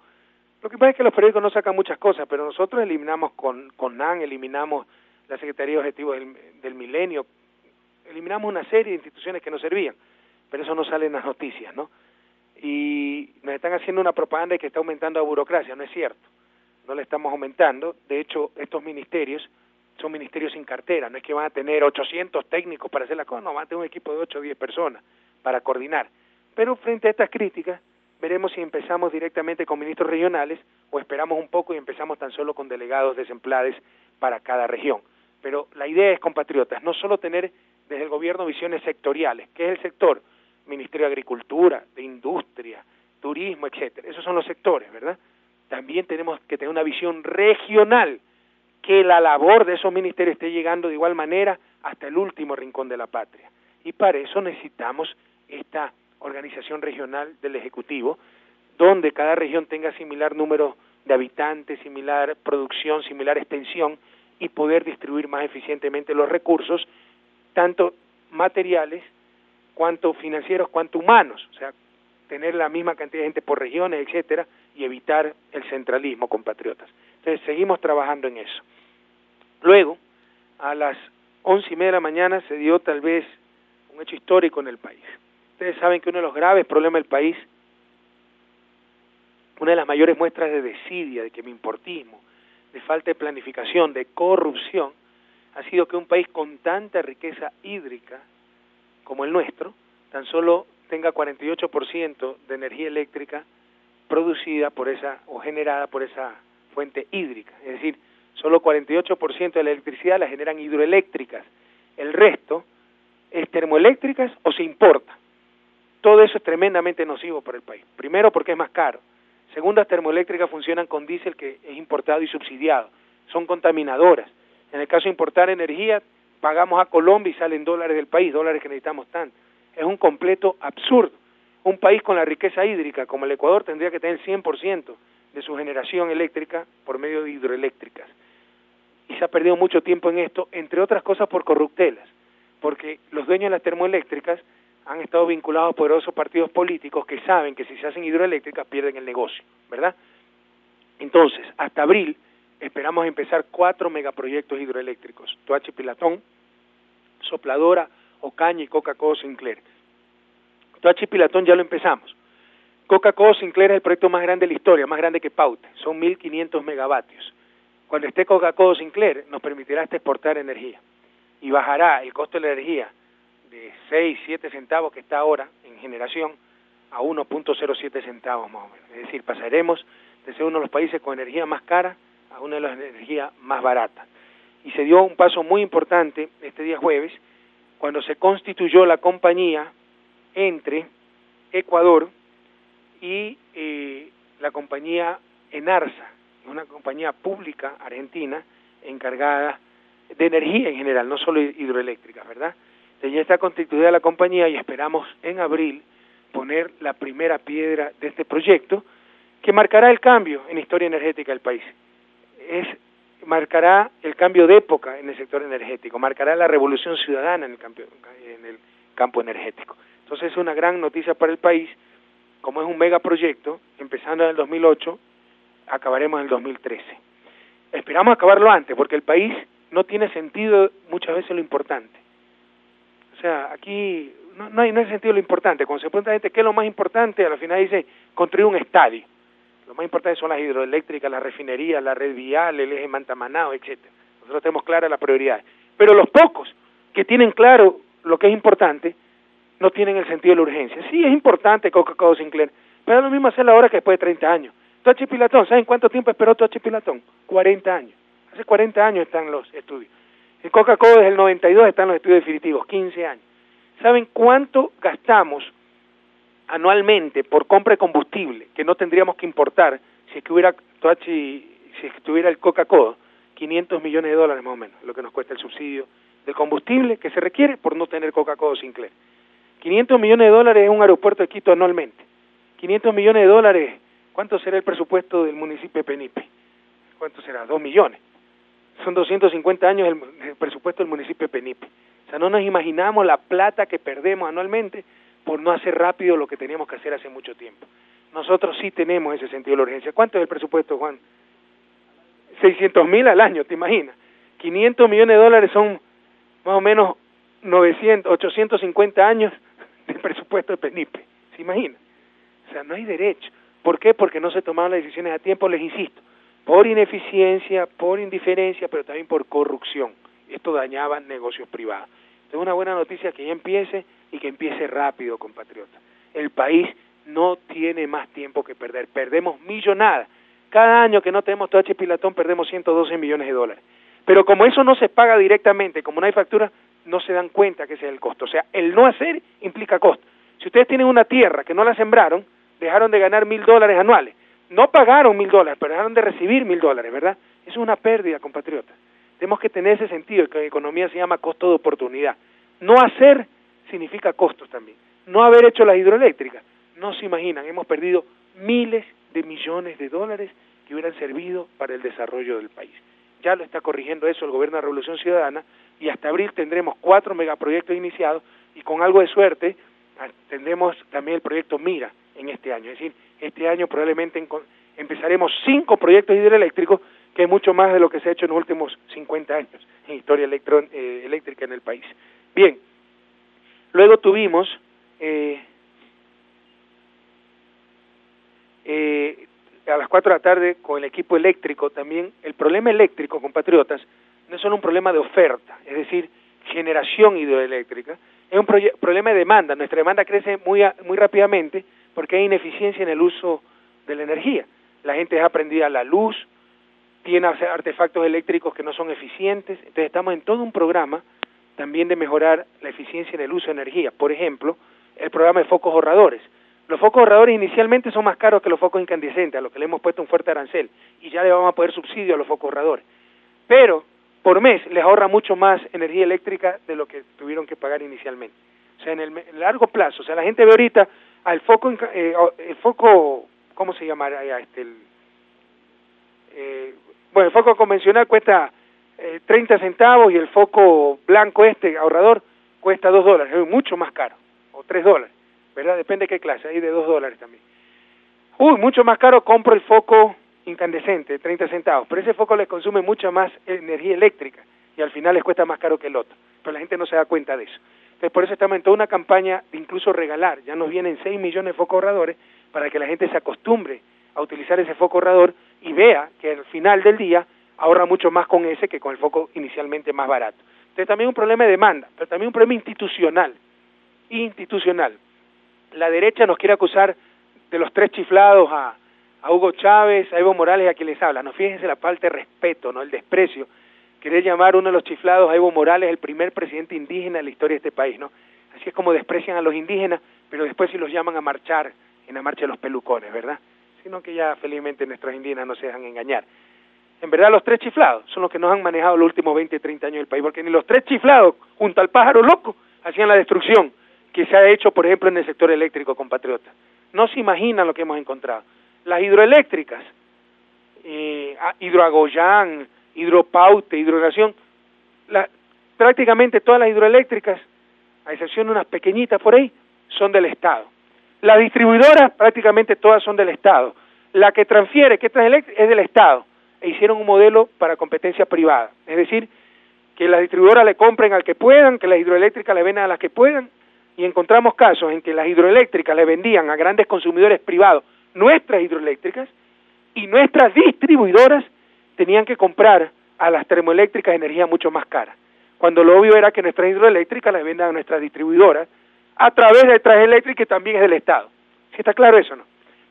Speaker 5: Lo que pasa es que los periódicos no sacan muchas cosas, pero nosotros eliminamos con, con NAN, eliminamos la Secretaría de Objetivos del, del Milenio, eliminamos una serie de instituciones que no servían, pero eso no sale en las noticias, ¿no? Y nos están haciendo una propaganda de que está aumentando la burocracia, no es cierto, no le estamos aumentando, de hecho estos ministerios son ministerios sin cartera, no es que van a tener 800 técnicos para hacer la cosa, no, van a tener un equipo de 8 o 10 personas para coordinar. Pero frente a estas críticas, veremos si empezamos directamente con ministros regionales o esperamos un poco y empezamos tan solo con delegados desempleados para cada región. Pero la idea es, compatriotas, no solo tener desde el gobierno visiones sectoriales, que es el sector, Ministerio de Agricultura, de Industria, Turismo, etcétera. Esos son los sectores, ¿verdad? También tenemos que tener una visión regional, que la labor de esos ministerios esté llegando de igual manera hasta el último rincón de la patria. Y para eso necesitamos esta organización regional del Ejecutivo, donde cada región tenga similar número de habitantes, similar producción, similar extensión y poder distribuir más eficientemente los recursos, tanto materiales, cuanto financieros, cuanto humanos, o sea, tener la misma cantidad de gente por regiones, etcétera, y evitar el centralismo, compatriotas. Entonces, seguimos trabajando en eso. Luego, a las once y media de la mañana se dio tal vez un hecho histórico en el país. Ustedes saben que uno de los graves problemas del país, una de las mayores muestras de desidia, de que me importismo, de falta de planificación, de corrupción, ha sido que un país con tanta riqueza hídrica como el nuestro, tan solo tenga 48% de energía eléctrica producida por esa o generada por esa fuente hídrica, es decir, solo 48% de la electricidad la generan hidroeléctricas, el resto es termoeléctricas o se importa. Todo eso es tremendamente nocivo para el país. Primero porque es más caro. Segundo, las termoeléctricas funcionan con diésel que es importado y subsidiado. Son contaminadoras. En el caso de importar energía, pagamos a Colombia y salen dólares del país, dólares que necesitamos tanto. Es un completo absurdo. Un país con la riqueza hídrica como el Ecuador tendría que tener 100% de su generación eléctrica por medio de hidroeléctricas. Y se ha perdido mucho tiempo en esto, entre otras cosas por corruptelas, porque los dueños de las termoeléctricas han estado vinculados a poderosos partidos políticos que saben que si se hacen hidroeléctricas pierden el negocio, ¿verdad? Entonces, hasta abril esperamos empezar cuatro megaproyectos hidroeléctricos, Toachi Pilatón, Sopladora, Ocaña y Coca-Cola Sinclair. Toachi Pilatón ya lo empezamos. Coca-Cola Sinclair es el proyecto más grande de la historia, más grande que Paute, son 1.500 megavatios. Cuando esté Coca-Cola Sinclair nos permitirá exportar energía y bajará el costo de la energía de 6, 7 centavos que está ahora en generación a 1.07 centavos más o menos. Es decir, pasaremos de ser uno de los países con energía más cara a una de las energías más baratas. Y se dio un paso muy importante este día jueves, cuando se constituyó la compañía entre Ecuador y eh, la compañía Enarsa, una compañía pública argentina encargada de energía en general, no solo hidroeléctrica, ¿verdad? Ya está constituida la compañía y esperamos en abril poner la primera piedra de este proyecto que marcará el cambio en historia energética del país es marcará el cambio de época en el sector energético, marcará la revolución ciudadana en el campo, en el campo energético. Entonces es una gran noticia para el país, como es un megaproyecto, empezando en el 2008, acabaremos en el 2013. Esperamos acabarlo antes, porque el país no tiene sentido muchas veces lo importante. O sea, aquí no, no, hay, no hay sentido lo importante. Cuando se pregunta a gente qué es lo más importante, a la final dice construir un estadio. Lo más importante son las hidroeléctricas, las refinerías, la red vial, el eje Mantamanao, etcétera. Nosotros tenemos claras las prioridades. Pero los pocos que tienen claro lo que es importante, no tienen el sentido de la urgencia. Sí, es importante Coca-Cola Sinclair, pero es lo mismo hacerlo ahora que después de 30 años. Tochi Pilatón, ¿saben cuánto tiempo esperó Tochi Pilatón? 40 años. Hace 40 años están los estudios. En Coca-Cola desde el 92 están los estudios definitivos, 15 años. ¿Saben cuánto gastamos anualmente por compra de combustible que no tendríamos que importar si es que hubiera si estuviera el Coca-Cola, 500 millones de dólares más o menos, lo que nos cuesta el subsidio del combustible que se requiere por no tener Coca-Cola Sinclair. 500 millones de dólares es un aeropuerto de Quito anualmente. 500 millones de dólares, ¿cuánto será el presupuesto del municipio de Penipe? ¿Cuánto será? Dos millones. Son 250 años el, el presupuesto del municipio de Penipe. O sea, no nos imaginamos la plata que perdemos anualmente por no hacer rápido lo que teníamos que hacer hace mucho tiempo. Nosotros sí tenemos ese sentido de la urgencia. ¿Cuánto es el presupuesto, Juan? 600 mil al año, ¿te imaginas? 500 millones de dólares son más o menos 900, 850 años del presupuesto de Penipe. ¿Se imagina? O sea, no hay derecho. ¿Por qué? Porque no se tomaron las decisiones a tiempo, les insisto, por ineficiencia, por indiferencia, pero también por corrupción. Esto dañaba negocios privados. Es una buena noticia que ya empiece y que empiece rápido, compatriotas. El país no tiene más tiempo que perder. Perdemos millonadas. Cada año que no tenemos TH Pilatón perdemos 112 millones de dólares. Pero como eso no se paga directamente, como no hay factura, no se dan cuenta que ese es el costo. O sea, el no hacer implica costo. Si ustedes tienen una tierra que no la sembraron, dejaron de ganar mil dólares anuales. No pagaron mil dólares, pero dejaron de recibir mil dólares, ¿verdad? Eso es una pérdida, compatriotas. Tenemos que tener ese sentido, que en economía se llama costo de oportunidad. No hacer significa costos también. No haber hecho las hidroeléctricas, no se imaginan, hemos perdido miles de millones de dólares que hubieran servido para el desarrollo del país. Ya lo está corrigiendo eso el gobierno de Revolución Ciudadana y hasta abril tendremos cuatro megaproyectos iniciados y con algo de suerte ah, tendremos también el proyecto Mira en este año. Es decir, este año probablemente empezaremos cinco proyectos hidroeléctricos, que es mucho más de lo que se ha hecho en los últimos 50 años en historia eh, eléctrica en el país. Bien, Luego tuvimos eh, eh, a las 4 de la tarde con el equipo eléctrico también. El problema eléctrico, compatriotas, no es solo un problema de oferta, es decir, generación hidroeléctrica, es un problema de demanda. Nuestra demanda crece muy, muy rápidamente porque hay ineficiencia en el uso de la energía. La gente ha aprendido a la luz, tiene artefactos eléctricos que no son eficientes. Entonces estamos en todo un programa también de mejorar la eficiencia en el uso de energía. Por ejemplo, el programa de focos ahorradores. Los focos ahorradores inicialmente son más caros que los focos incandescentes, a los que le hemos puesto un fuerte arancel, y ya le vamos a poder subsidio a los focos ahorradores. Pero por mes les ahorra mucho más energía eléctrica de lo que tuvieron que pagar inicialmente. O sea, en el, largo plazo, o sea, la gente ve ahorita al foco, eh, el foco, ¿cómo se llama? Este, el, eh, bueno, el foco convencional cuesta eh, 30 centavos y el foco blanco este, ahorrador, cuesta 2 dólares, es mucho más caro, o 3 dólares, ¿verdad? Depende de qué clase, hay de 2 dólares también. Uy, mucho más caro compro el foco incandescente, 30 centavos, pero ese foco les consume mucha más energía eléctrica y al final les cuesta más caro que el otro, pero la gente no se da cuenta de eso. Entonces por eso estamos en toda una campaña de incluso regalar, ya nos vienen 6 millones de focos ahorradores para que la gente se acostumbre a utilizar ese foco ahorrador y vea que al final del día ahorra mucho más con ese que con el foco inicialmente más barato. Entonces también un problema de demanda, pero también un problema institucional. Institucional. La derecha nos quiere acusar de los tres chiflados a, a Hugo Chávez, a Evo Morales y a quien les habla. No fíjense la falta de respeto, no el desprecio. Querer llamar uno de los chiflados a Evo Morales el primer presidente indígena de la historia de este país, ¿no? Así es como desprecian a los indígenas, pero después sí los llaman a marchar en la marcha de los pelucones, ¿verdad? Sino que ya felizmente nuestros indígenas no se dejan engañar. En verdad los tres chiflados son los que nos han manejado los últimos 20, 30 años del país, porque ni los tres chiflados junto al pájaro loco hacían la destrucción que se ha hecho, por ejemplo, en el sector eléctrico, compatriotas. No se imaginan lo que hemos encontrado las hidroeléctricas, eh, Hidroagoyán, Hidropaute, Hidronación, la, prácticamente todas las hidroeléctricas, a excepción de unas pequeñitas por ahí, son del Estado. Las distribuidoras prácticamente todas son del Estado. La que transfiere, que es del Estado. E hicieron un modelo para competencia privada. Es decir, que las distribuidoras le compren al que puedan, que las hidroeléctricas le vendan a las que puedan, y encontramos casos en que las hidroeléctricas le vendían a grandes consumidores privados nuestras hidroeléctricas y nuestras distribuidoras tenían que comprar a las termoeléctricas energía mucho más cara. Cuando lo obvio era que nuestras hidroeléctricas las vendan a nuestras distribuidoras a través de eléctricas que también es del Estado. ¿Sí está claro eso no?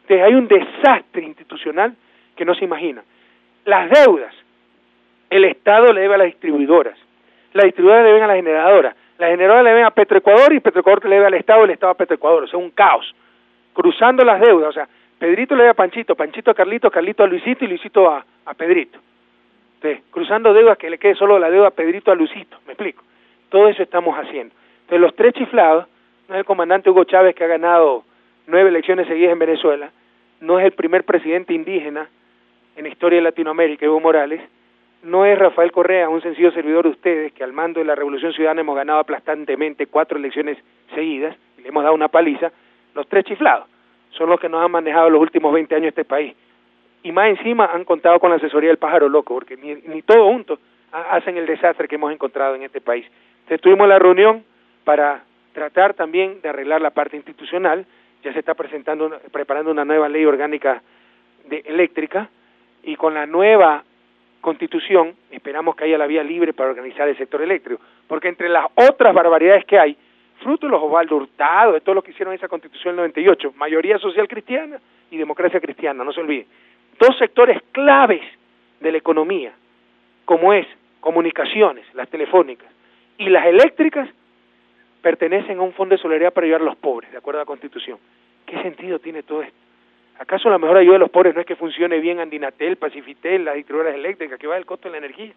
Speaker 5: Entonces hay un desastre institucional que no se imagina. Las deudas, el Estado le debe a las distribuidoras, las distribuidoras le deben a las generadoras, las generadoras le deben a Petroecuador y Petroecuador le debe al Estado y el Estado a Petroecuador. O sea, un caos. Cruzando las deudas, o sea, Pedrito le da a Panchito, Panchito a Carlito, Carlito a Luisito y Luisito a, a Pedrito. Entonces, cruzando deudas que le quede solo la deuda a Pedrito a Luisito, me explico. Todo eso estamos haciendo. Entonces, los tres chiflados, no es el comandante Hugo Chávez que ha ganado nueve elecciones seguidas en Venezuela, no es el primer presidente indígena en la historia de Latinoamérica, Evo Morales, no es Rafael Correa, un sencillo servidor de ustedes, que al mando de la Revolución Ciudadana hemos ganado aplastantemente cuatro elecciones seguidas y le hemos dado una paliza, los tres chiflados son los que nos han manejado los últimos 20 años este país. Y más encima han contado con la asesoría del pájaro loco, porque ni, ni todos juntos hacen el desastre que hemos encontrado en este país. Entonces tuvimos la reunión para tratar también de arreglar la parte institucional, ya se está presentando, preparando una nueva ley orgánica de eléctrica y con la nueva constitución esperamos que haya la vía libre para organizar el sector eléctrico, porque entre las otras barbaridades que hay, fruto de los Osvaldo Hurtado, de todo lo que hicieron esa constitución del 98, mayoría social cristiana y democracia cristiana, no se olvide. Dos sectores claves de la economía, como es comunicaciones, las telefónicas y las eléctricas, pertenecen a un fondo de solidaridad para ayudar a los pobres, de acuerdo a la Constitución. ¿Qué sentido tiene todo esto? ¿Acaso la mejor ayuda de los pobres no es que funcione bien Andinatel, Pacifitel, las distribuidoras eléctricas, que va el costo de la energía?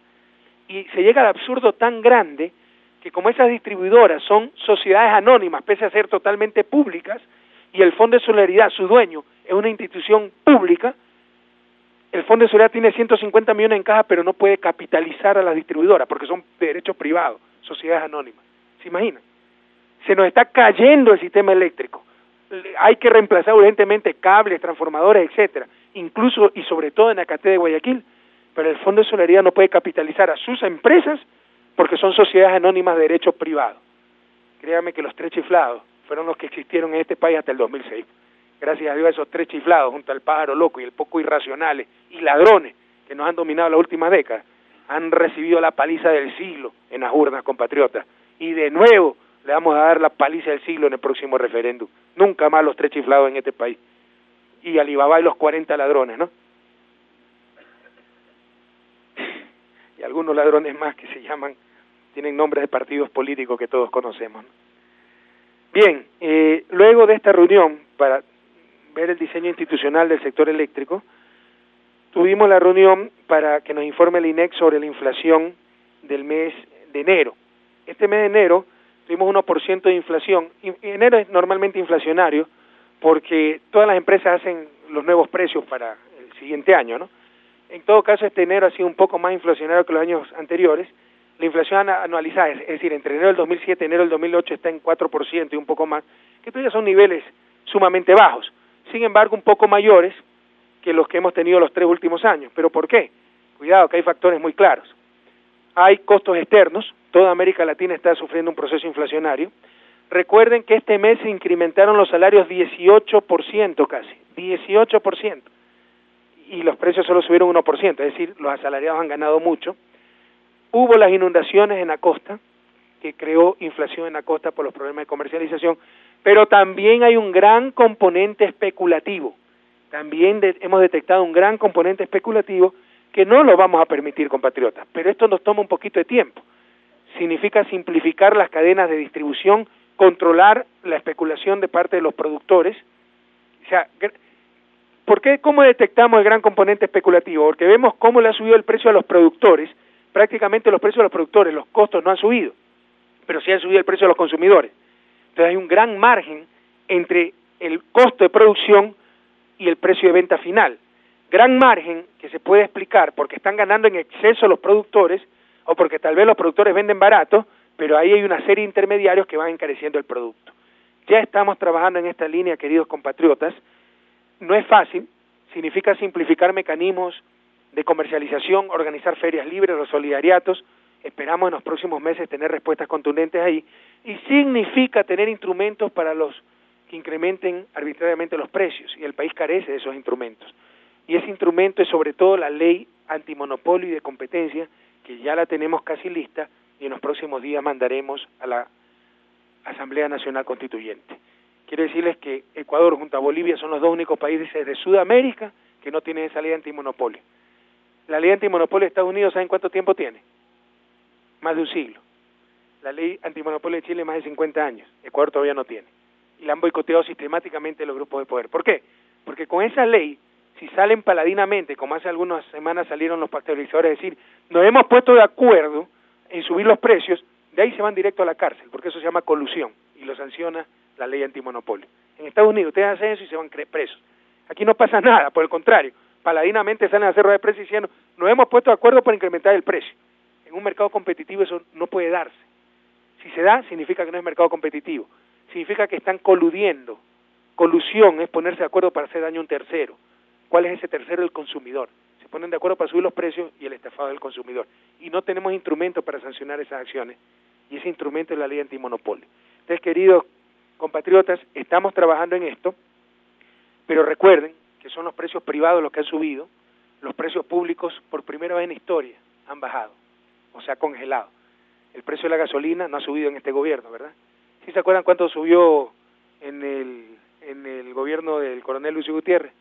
Speaker 5: Y se llega al absurdo tan grande que como esas distribuidoras son sociedades anónimas, pese a ser totalmente públicas, y el Fondo de Solidaridad, su dueño, es una institución pública, el Fondo de Solidaridad tiene 150 millones en caja, pero no puede capitalizar a las distribuidoras porque son de derechos privados, sociedades anónimas. ¿Se imaginan? Se nos está cayendo el sistema eléctrico. Hay que reemplazar urgentemente cables, transformadores, etcétera, incluso y sobre todo en Acate de Guayaquil, pero el Fondo de Solidaridad no puede capitalizar a sus empresas porque son sociedades anónimas de derecho privado. Créame que los tres chiflados fueron los que existieron en este país hasta el 2006. Gracias a Dios esos tres chiflados, junto al pájaro loco y el poco irracionales y ladrones que nos han dominado las últimas décadas, han recibido la paliza del siglo en las urnas, compatriotas. Y de nuevo le vamos a dar la paliza del siglo en el próximo referéndum. Nunca más los tres chiflados en este país. Y Alibaba y los 40 ladrones, ¿no? algunos ladrones más que se llaman, tienen nombres de partidos políticos que todos conocemos. Bien, eh, luego de esta reunión para ver el diseño institucional del sector eléctrico, tuvimos la reunión para que nos informe el INEC sobre la inflación del mes de enero. Este mes de enero tuvimos 1% de inflación. Enero es normalmente inflacionario porque todas las empresas hacen los nuevos precios para el siguiente año, ¿no? En todo caso, este enero ha sido un poco más inflacionario que los años anteriores. La inflación anualizada, es decir, entre enero del 2007 y enero del 2008 está en 4% y un poco más, que todavía son niveles sumamente bajos. Sin embargo, un poco mayores que los que hemos tenido los tres últimos años. ¿Pero por qué? Cuidado, que hay factores muy claros. Hay costos externos, toda América Latina está sufriendo un proceso inflacionario. Recuerden que este mes se incrementaron los salarios 18% casi, 18%. Y los precios solo subieron 1%, es decir, los asalariados han ganado mucho. Hubo las inundaciones en la costa, que creó inflación en la costa por los problemas de comercialización, pero también hay un gran componente especulativo. También hemos detectado un gran componente especulativo que no lo vamos a permitir, compatriotas, pero esto nos toma un poquito de tiempo. Significa simplificar las cadenas de distribución, controlar la especulación de parte de los productores. O sea, ¿por qué, ¿cómo detectamos el gran componente especulativo? Porque vemos cómo le ha subido el precio a los productores, prácticamente los precios de los productores, los costos no han subido, pero sí han subido el precio a los consumidores. Entonces hay un gran margen entre el costo de producción y el precio de venta final gran margen que se puede explicar porque están ganando en exceso los productores o porque tal vez los productores venden barato, pero ahí hay una serie de intermediarios que van encareciendo el producto. Ya estamos trabajando en esta línea, queridos compatriotas. No es fácil, significa simplificar mecanismos de comercialización, organizar ferias libres, los solidariatos. Esperamos en los próximos meses tener respuestas contundentes ahí. Y significa tener instrumentos para los que incrementen arbitrariamente los precios. Y el país carece de esos instrumentos y ese instrumento es sobre todo la ley antimonopolio y de competencia, que ya la tenemos casi lista y en los próximos días mandaremos a la Asamblea Nacional Constituyente. Quiero decirles que Ecuador junto a Bolivia son los dos únicos países de Sudamérica que no tienen esa ley antimonopolio. La ley antimonopolio de Estados Unidos, ¿saben cuánto tiempo tiene? Más de un siglo. La ley antimonopolio de Chile más de 50 años. Ecuador todavía no tiene. Y la han boicoteado sistemáticamente los grupos de poder. ¿Por qué? Porque con esa ley si salen paladinamente, como hace algunas semanas salieron los pasteurizadores decir, nos hemos puesto de acuerdo en subir los precios, de ahí se van directo a la cárcel, porque eso se llama colusión y lo sanciona la ley antimonopolio. En Estados Unidos ustedes hacen eso y se van presos. Aquí no pasa nada, por el contrario, paladinamente salen a hacer de precios diciendo, nos hemos puesto de acuerdo para incrementar el precio. En un mercado competitivo eso no puede darse. Si se da, significa que no es mercado competitivo. Significa que están coludiendo. Colusión es ponerse de acuerdo para hacer daño a un tercero. ¿Cuál es ese tercero? El consumidor. Se ponen de acuerdo para subir los precios y el estafado del consumidor. Y no tenemos instrumentos para sancionar esas acciones. Y ese instrumento es la ley antimonopolio. Entonces, queridos compatriotas, estamos trabajando en esto, pero recuerden que son los precios privados los que han subido, los precios públicos por primera vez en historia han bajado, o sea, congelado. El precio de la gasolina no ha subido en este gobierno, ¿verdad? ¿Sí se acuerdan cuánto subió en el, en el gobierno del coronel Lucio Gutiérrez?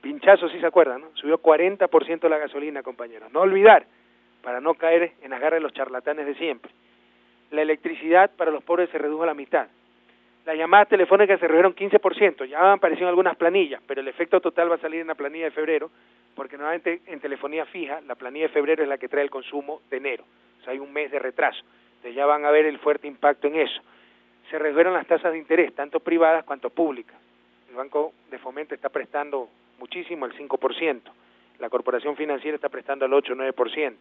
Speaker 5: pinchazo, si se acuerdan, ¿no? Subió 40% la gasolina, compañeros. No olvidar, para no caer en las garras de los charlatanes de siempre. La electricidad para los pobres se redujo a la mitad. Las llamadas telefónicas se redujeron 15%, ya han aparecido algunas planillas, pero el efecto total va a salir en la planilla de febrero, porque normalmente en telefonía fija, la planilla de febrero es la que trae el consumo de enero. O sea, hay un mes de retraso. Entonces ya van a ver el fuerte impacto en eso. Se redujeron las tasas de interés, tanto privadas cuanto públicas. El Banco de Fomento está prestando muchísimo, al 5%. La corporación financiera está prestando al 8 o 9%.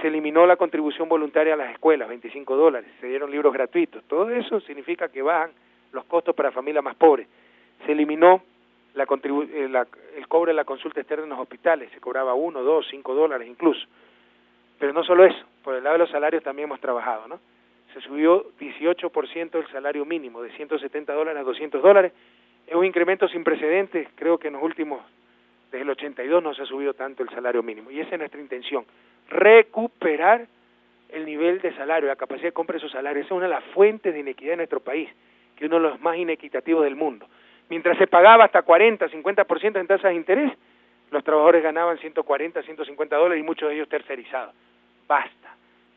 Speaker 5: Se eliminó la contribución voluntaria a las escuelas, 25 dólares. Se dieron libros gratuitos. Todo eso significa que bajan los costos para familias más pobres. Se eliminó la eh, el cobre de la consulta externa en los hospitales. Se cobraba 1, 2, 5 dólares incluso. Pero no solo eso. Por el lado de los salarios también hemos trabajado, ¿no? Se subió 18% el salario mínimo, de 170 dólares a 200 dólares, es un incremento sin precedentes, creo que en los últimos, desde el 82 no se ha subido tanto el salario mínimo, y esa es nuestra intención, recuperar el nivel de salario, la capacidad de compra de esos salarios, esa es una de las fuentes de inequidad en nuestro país, que es uno de los más inequitativos del mundo. Mientras se pagaba hasta 40, 50% en tasas de interés, los trabajadores ganaban 140, 150 dólares y muchos de ellos tercerizados. Basta.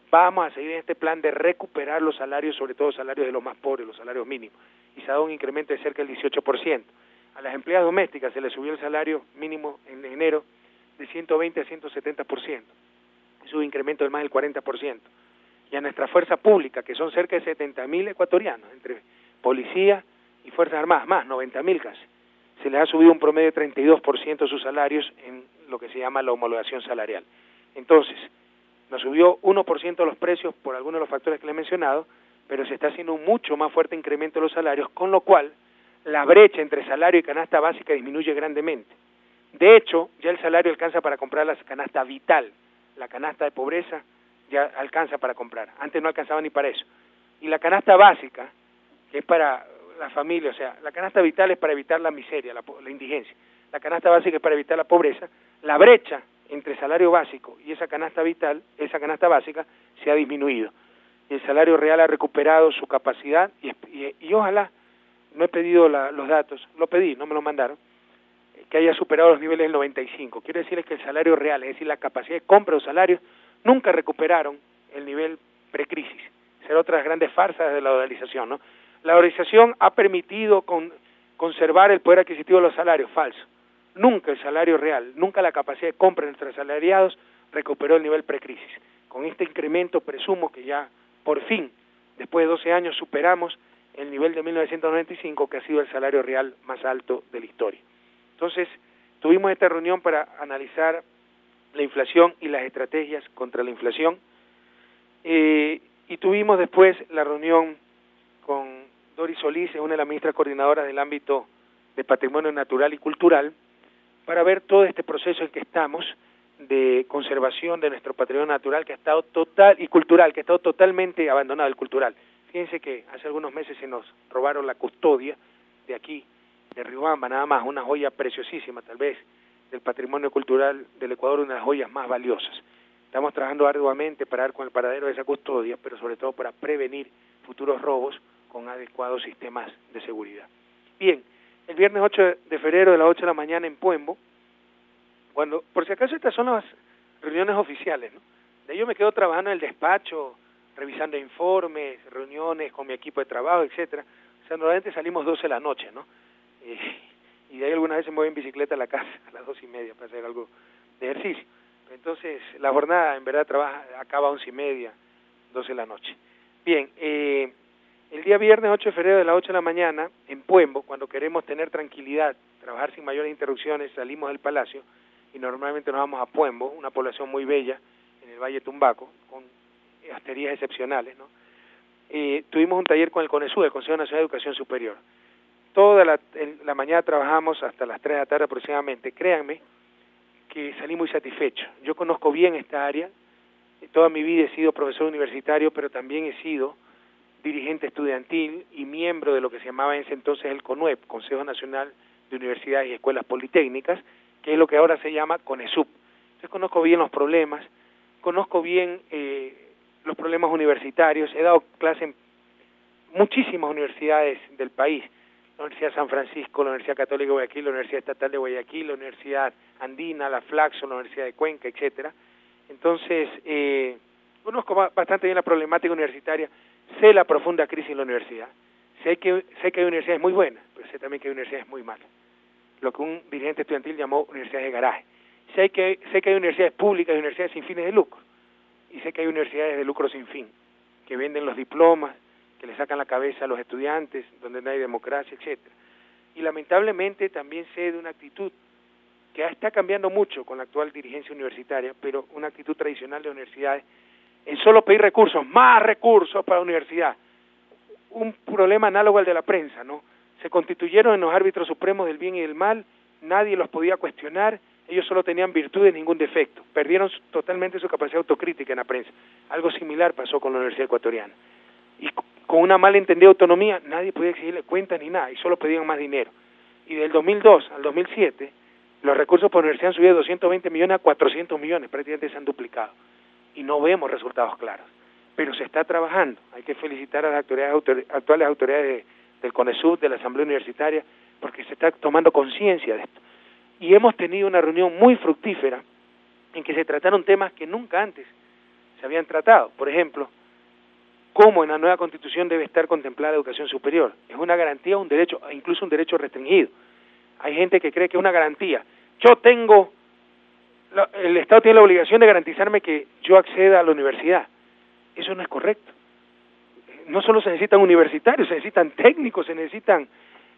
Speaker 5: Vamos a seguir en este plan de recuperar los salarios, sobre todo los salarios de los más pobres, los salarios mínimos. Y se ha dado un incremento de cerca del 18%. A las empleadas domésticas se les subió el salario mínimo en enero de 120 a 170%. Es un incremento del más del 40%. Y a nuestra fuerza pública, que son cerca de 70.000 ecuatorianos, entre policía y Fuerzas Armadas, más 90.000 casi, se les ha subido un promedio de 32% sus salarios en lo que se llama la homologación salarial. Entonces, nos subió 1% los precios por algunos de los factores que le he mencionado, pero se está haciendo un mucho más fuerte incremento de los salarios, con lo cual la brecha entre salario y canasta básica disminuye grandemente. De hecho, ya el salario alcanza para comprar la canasta vital, la canasta de pobreza ya alcanza para comprar. Antes no alcanzaba ni para eso. Y la canasta básica, que es para la familia, o sea, la canasta vital es para evitar la miseria, la, la indigencia. La canasta básica es para evitar la pobreza. La brecha entre salario básico y esa canasta vital, esa canasta básica, se ha disminuido. El salario real ha recuperado su capacidad y, y, y ojalá, no he pedido la, los datos, lo pedí, no me lo mandaron, que haya superado los niveles del 95. Quiero decirles que el salario real, es decir, la capacidad de compra de los salarios, nunca recuperaron el nivel precrisis. Será otra de las grandes farsas de la dolarización, ¿no? La dolarización ha permitido con, conservar el poder adquisitivo de los salarios, falso. Nunca el salario real, nunca la capacidad de compra de nuestros asalariados recuperó el nivel precrisis. Con este incremento presumo que ya por fin, después de 12 años, superamos el nivel de 1995, que ha sido el salario real más alto de la historia. Entonces, tuvimos esta reunión para analizar la inflación y las estrategias contra la inflación. Eh, y tuvimos después la reunión con Doris Solís, una de las ministras coordinadoras del ámbito de patrimonio natural y cultural, para ver todo este proceso en que estamos de conservación de nuestro patrimonio natural que ha estado total y cultural, que ha estado totalmente abandonado el cultural. Fíjense que hace algunos meses se nos robaron la custodia de aquí, de Riobamba, nada más, una joya preciosísima, tal vez, del patrimonio cultural del Ecuador, una de las joyas más valiosas. Estamos trabajando arduamente para dar con el paradero de esa custodia, pero sobre todo para prevenir futuros robos con adecuados sistemas de seguridad. Bien, el viernes 8 de febrero de las 8 de la mañana en Puembo, cuando, por si acaso estas son las reuniones oficiales, ¿no? De yo me quedo trabajando en el despacho, revisando informes, reuniones con mi equipo de trabajo, etcétera. O sea, normalmente salimos 12 de la noche, ¿no? Y de ahí alguna vez me voy en bicicleta a la casa a las dos y media para hacer algo de ejercicio. Entonces, la jornada en verdad trabaja, acaba a once y media, 12 de la noche. Bien, eh, el día viernes 8 de febrero de las 8 de la mañana, en Puembo, cuando queremos tener tranquilidad, trabajar sin mayores interrupciones, salimos del palacio y normalmente nos vamos a Puembo, una población muy bella en el Valle Tumbaco, con hosterías excepcionales, ¿no? Eh, tuvimos un taller con el CONESU, el Consejo Nacional de Educación Superior. Toda la, mañana trabajamos hasta las 3 de la tarde aproximadamente. Créanme que salí muy satisfecho. Yo conozco bien esta área. Toda mi vida he sido profesor universitario, pero también he sido dirigente estudiantil y miembro de lo que se llamaba en ese entonces el CONUEP, Consejo Nacional de Universidades y Escuelas Politécnicas, que es lo que ahora se llama CONESUP. Entonces conozco bien los problemas, conozco bien eh, los problemas universitarios, he dado clase en muchísimas universidades del país, la Universidad de San Francisco, la Universidad Católica de Guayaquil, la Universidad Estatal de Guayaquil, la Universidad Andina, la Flaxo, la Universidad de Cuenca, etcétera. Entonces, eh, conozco bastante bien la problemática universitaria, sé la profunda crisis en la universidad, sé que, sé que hay universidades muy buenas, pero sé también que hay universidades muy malas, lo que un dirigente estudiantil llamó universidades de garaje. Sé que, sé que hay universidades públicas y universidades sin fines de lucro, y sé que hay universidades de lucro sin fin, que venden los diplomas, que le sacan la cabeza a los estudiantes, donde no hay democracia, etcétera. Y lamentablemente también sé de una actitud que está cambiando mucho con la actual dirigencia universitaria, pero una actitud tradicional de universidades en solo pedir recursos, más recursos para la universidad. Un problema análogo al de la prensa, ¿no? Se constituyeron en los árbitros supremos del bien y del mal, nadie los podía cuestionar, ellos solo tenían virtudes, ningún defecto. Perdieron totalmente su capacidad autocrítica en la prensa. Algo similar pasó con la Universidad Ecuatoriana. Y con una mal entendida autonomía, nadie podía exigirle cuentas ni nada, y solo pedían más dinero. Y del 2002 al 2007, los recursos por universidad han subido de 220 millones a 400 millones, prácticamente se han duplicado. Y no vemos resultados claros. Pero se está trabajando. Hay que felicitar a las autoridades, actuales autoridades del CONESUD, de la Asamblea Universitaria, porque se está tomando conciencia de esto. y hemos tenido una reunión muy fructífera en que se trataron temas que nunca antes se habían tratado. Por ejemplo, cómo en la nueva constitución debe estar contemplada la educación superior. Es una garantía, un derecho, incluso un derecho restringido. Hay gente que cree que es una garantía. Yo tengo, el Estado tiene la obligación de garantizarme que yo acceda a la universidad. Eso no es correcto. No solo se necesitan universitarios, se necesitan técnicos, se necesitan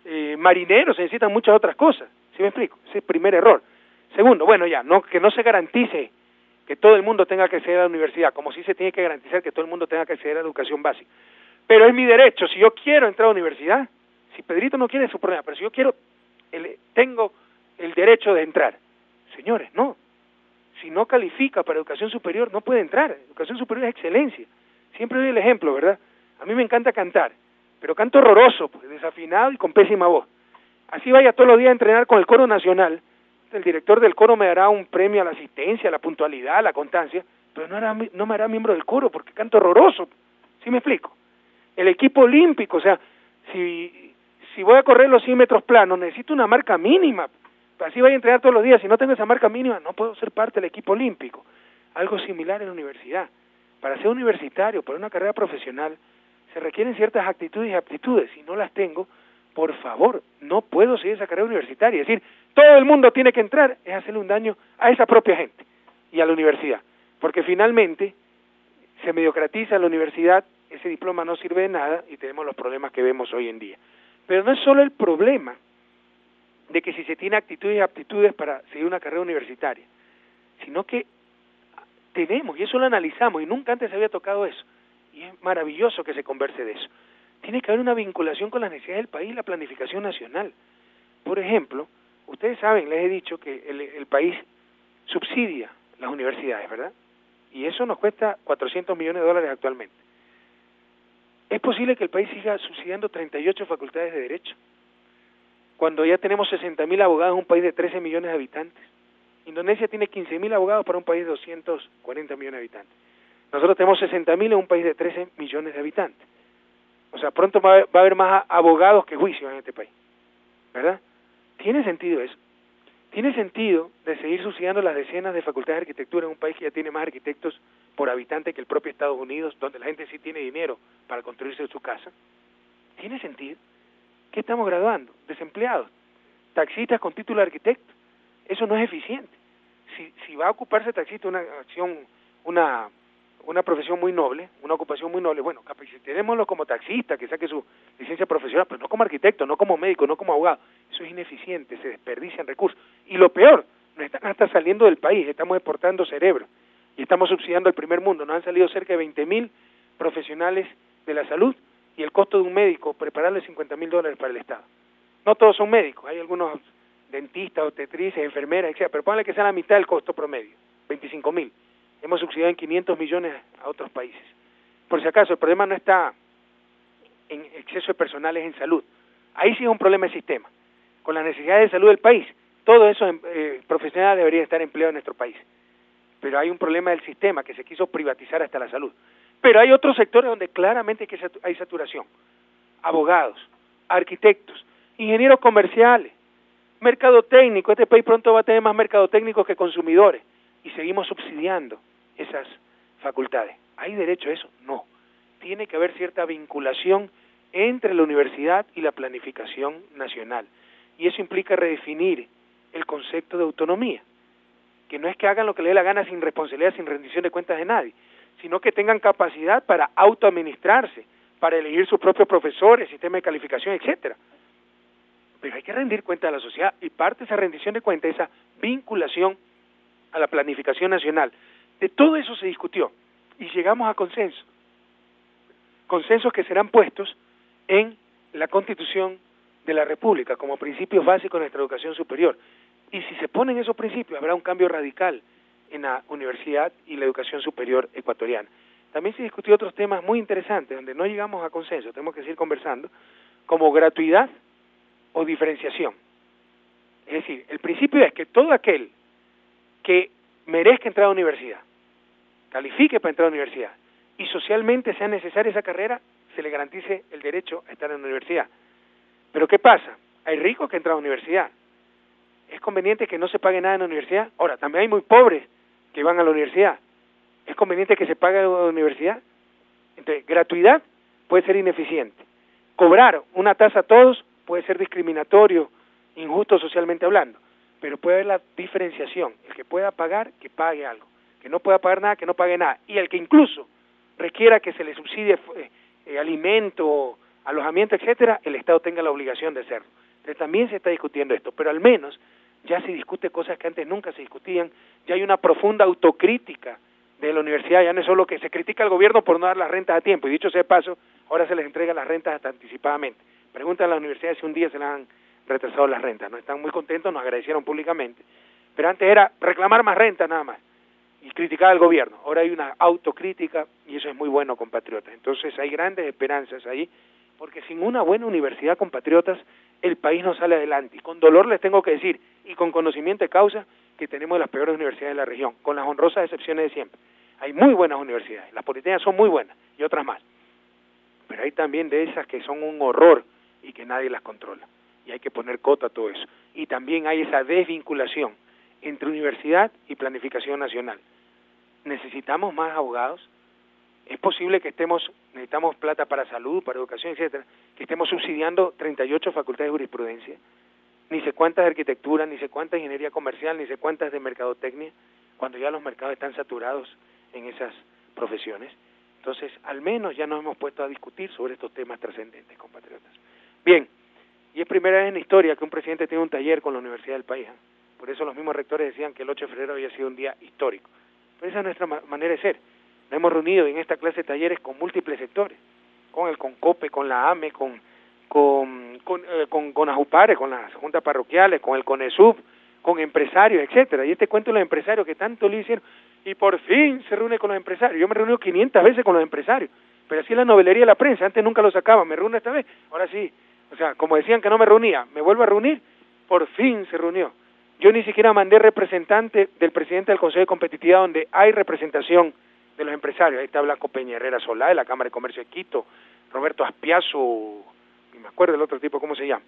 Speaker 5: eh, marineros, se necesitan muchas otras cosas. ¿Sí me explico? Ese es el primer error. Segundo, bueno, ya, no, que no se garantice que todo el mundo tenga que acceder a la universidad, como si se tiene que garantizar que todo el mundo tenga que acceder a la educación básica. Pero es mi derecho, si yo quiero entrar a la universidad, si Pedrito no quiere, es su problema, pero si yo quiero, tengo el derecho de entrar. Señores, no. Si no califica para educación superior, no puede entrar. Educación superior es excelencia. Siempre doy el ejemplo, ¿verdad? A mí me encanta cantar, pero canto horroroso, pues, desafinado y con pésima voz. Así vaya todos los días a entrenar con el coro nacional, el director del coro me dará un premio a la asistencia, a la puntualidad, a la constancia, pero no, no me hará miembro del coro porque canto horroroso. ¿Sí me explico? El equipo olímpico, o sea, si, si voy a correr los 100 metros planos, necesito una marca mínima. Así voy a entrenar todos los días. Si no tengo esa marca mínima, no puedo ser parte del equipo olímpico. Algo similar en la universidad. Para ser universitario, para una carrera profesional, se requieren ciertas actitudes y aptitudes. Si no las tengo, por favor, no puedo seguir esa carrera universitaria. Es decir, todo el mundo tiene que entrar, es hacerle un daño a esa propia gente y a la universidad. Porque finalmente se mediocratiza la universidad, ese diploma no sirve de nada y tenemos los problemas que vemos hoy en día. Pero no es solo el problema de que si se tiene actitudes y aptitudes para seguir una carrera universitaria, sino que tenemos, y eso lo analizamos, y nunca antes se había tocado eso, y es maravilloso que se converse de eso tiene que haber una vinculación con las necesidades del país y la planificación nacional. Por ejemplo, ustedes saben, les he dicho que el, país subsidia las universidades, ¿verdad? Y eso nos cuesta 400 millones de dólares actualmente. ¿Es posible que el país siga subsidiando 38 facultades de Derecho? Cuando ya tenemos 60.000 abogados en un país de 13 millones de habitantes. Indonesia tiene 15.000 abogados para un país de 240 millones de habitantes. Nosotros tenemos 60.000 en un país de 13 millones de habitantes. O sea, pronto va a haber más abogados que juicios en este país. ¿Verdad? ¿Tiene sentido eso? ¿Tiene sentido de seguir subsidiando las decenas de facultades de arquitectura en un país que ya tiene más arquitectos por habitante que el propio Estados Unidos, donde la gente sí tiene dinero para construirse su casa? ¿Tiene sentido? ¿Qué estamos graduando? Desempleados, taxistas con título de arquitecto. Eso no es eficiente. Si, si va a ocuparse taxista una acción, una una profesión muy noble, una ocupación muy noble. Bueno, capacitémoslo como taxista, que saque su licencia profesional, pero no como arquitecto, no como médico, no como abogado. Eso es ineficiente, se desperdician recursos. Y lo peor, nos están hasta saliendo del país, estamos exportando cerebro y estamos subsidiando al primer mundo. Nos han salido cerca de 20 mil profesionales de la salud y el costo de un médico, prepararle 50 mil dólares para el Estado. No todos son médicos, hay algunos dentistas, obstetrices, enfermeras, etc. Pero póngale que sea la mitad del costo promedio, 25 mil hemos subsidiado en 500 millones a otros países. Por si acaso, el problema no está en exceso de personales en salud. Ahí sí es un problema de sistema. Con las necesidades de salud del país, todos esos eh, profesionales deberían estar empleados en nuestro país. Pero hay un problema del sistema que se quiso privatizar hasta la salud. Pero hay otros sectores donde claramente hay saturación. Abogados, arquitectos, ingenieros comerciales, mercado técnico. Este país pronto va a tener más mercado técnico que consumidores. Y seguimos subsidiando esas facultades. ¿Hay derecho a eso? No. Tiene que haber cierta vinculación entre la universidad y la planificación nacional. Y eso implica redefinir el concepto de autonomía, que no es que hagan lo que les dé la gana sin responsabilidad, sin rendición de cuentas de nadie, sino que tengan capacidad para autoadministrarse, para elegir sus propios profesores, sistema de calificación, etcétera. Pero hay que rendir cuenta a la sociedad y parte de esa rendición de cuentas, esa vinculación a la planificación nacional, de todo eso se discutió y llegamos a consenso. Consensos que serán puestos en la Constitución de la República como principios básicos de nuestra educación superior. Y si se ponen esos principios, habrá un cambio radical en la universidad y la educación superior ecuatoriana. También se discutió otros temas muy interesantes donde no llegamos a consenso, tenemos que seguir conversando, como gratuidad o diferenciación. Es decir, el principio es que todo aquel que merezca entrar a la universidad, califique para entrar a la universidad y socialmente sea necesaria esa carrera, se le garantice el derecho a estar en la universidad. Pero ¿qué pasa? Hay ricos que entran a la universidad es conveniente que no se pague nada en la universidad. Ahora, también hay muy pobres que van a la universidad. ¿Es conveniente que se pague en la universidad? Entonces, gratuidad puede ser ineficiente. Cobrar una tasa a todos puede ser discriminatorio, injusto socialmente hablando, pero puede haber la diferenciación. El que pueda pagar, que pague algo. Que no pueda pagar nada, que no pague nada. Y el que incluso requiera que se le subsidie eh, eh, alimento, alojamiento, etcétera, el Estado tenga la obligación de hacerlo. Entonces también se está discutiendo esto, pero al menos ya se discute cosas que antes nunca se discutían, ya hay una profunda autocrítica de la universidad, ya no es solo que se critica al gobierno por no dar las rentas a tiempo, y dicho sea de paso, ahora se les entrega las rentas hasta anticipadamente. Preguntan a la universidad si un día se les han retrasado las rentas, no están muy contentos, nos agradecieron públicamente, pero antes era reclamar más renta nada más y criticar al gobierno, ahora hay una autocrítica y eso es muy bueno compatriotas, entonces hay grandes esperanzas ahí, porque sin una buena universidad compatriotas el país no sale adelante, y con dolor les tengo que decir, y con conocimiento de causa, que tenemos las peores universidades de la región, con las honrosas excepciones de siempre. Hay muy buenas universidades, las politécnicas son muy buenas y otras más, pero hay también de esas que son un horror y que nadie las controla. Y hay que poner cota a todo eso. Y también hay esa desvinculación entre universidad y planificación nacional. Necesitamos más abogados. Es posible que estemos, necesitamos plata para salud, para educación, etcétera, que estemos subsidiando 38 facultades de jurisprudencia ni sé cuántas de arquitectura, ni sé cuántas de ingeniería comercial, ni sé cuántas de mercadotecnia, cuando ya los mercados están saturados en esas profesiones. Entonces, al menos ya nos hemos puesto a discutir sobre estos temas trascendentes, compatriotas. Bien, y es primera vez en la historia que un presidente tiene un taller con la universidad del país. ¿eh? Por eso los mismos rectores decían que el 8 de febrero había sido un día histórico. Pero esa es nuestra manera de ser. Nos hemos reunido en esta clase de talleres con múltiples sectores, con el CONCOPE, con la AME, con con, con, eh, con, Ajupare, con las juntas parroquiales, con el CONESUB, con empresarios, etcétera. Y este cuento de los empresarios que tanto le hicieron, y por fin se reúne con los empresarios. Yo me reunido 500 veces con los empresarios, pero así es la novelería de la prensa, antes nunca lo sacaba, me reúno esta vez, ahora sí. O sea, como decían que no me reunía, me vuelvo a reunir, por fin se reunió. Yo ni siquiera mandé representante del presidente del Consejo de Competitividad donde hay representación de los empresarios. Ahí está Blanco Peña Herrera Solá de la Cámara de Comercio de Quito, Roberto Aspiazo, me acuerdo del otro tipo, ¿cómo se llama?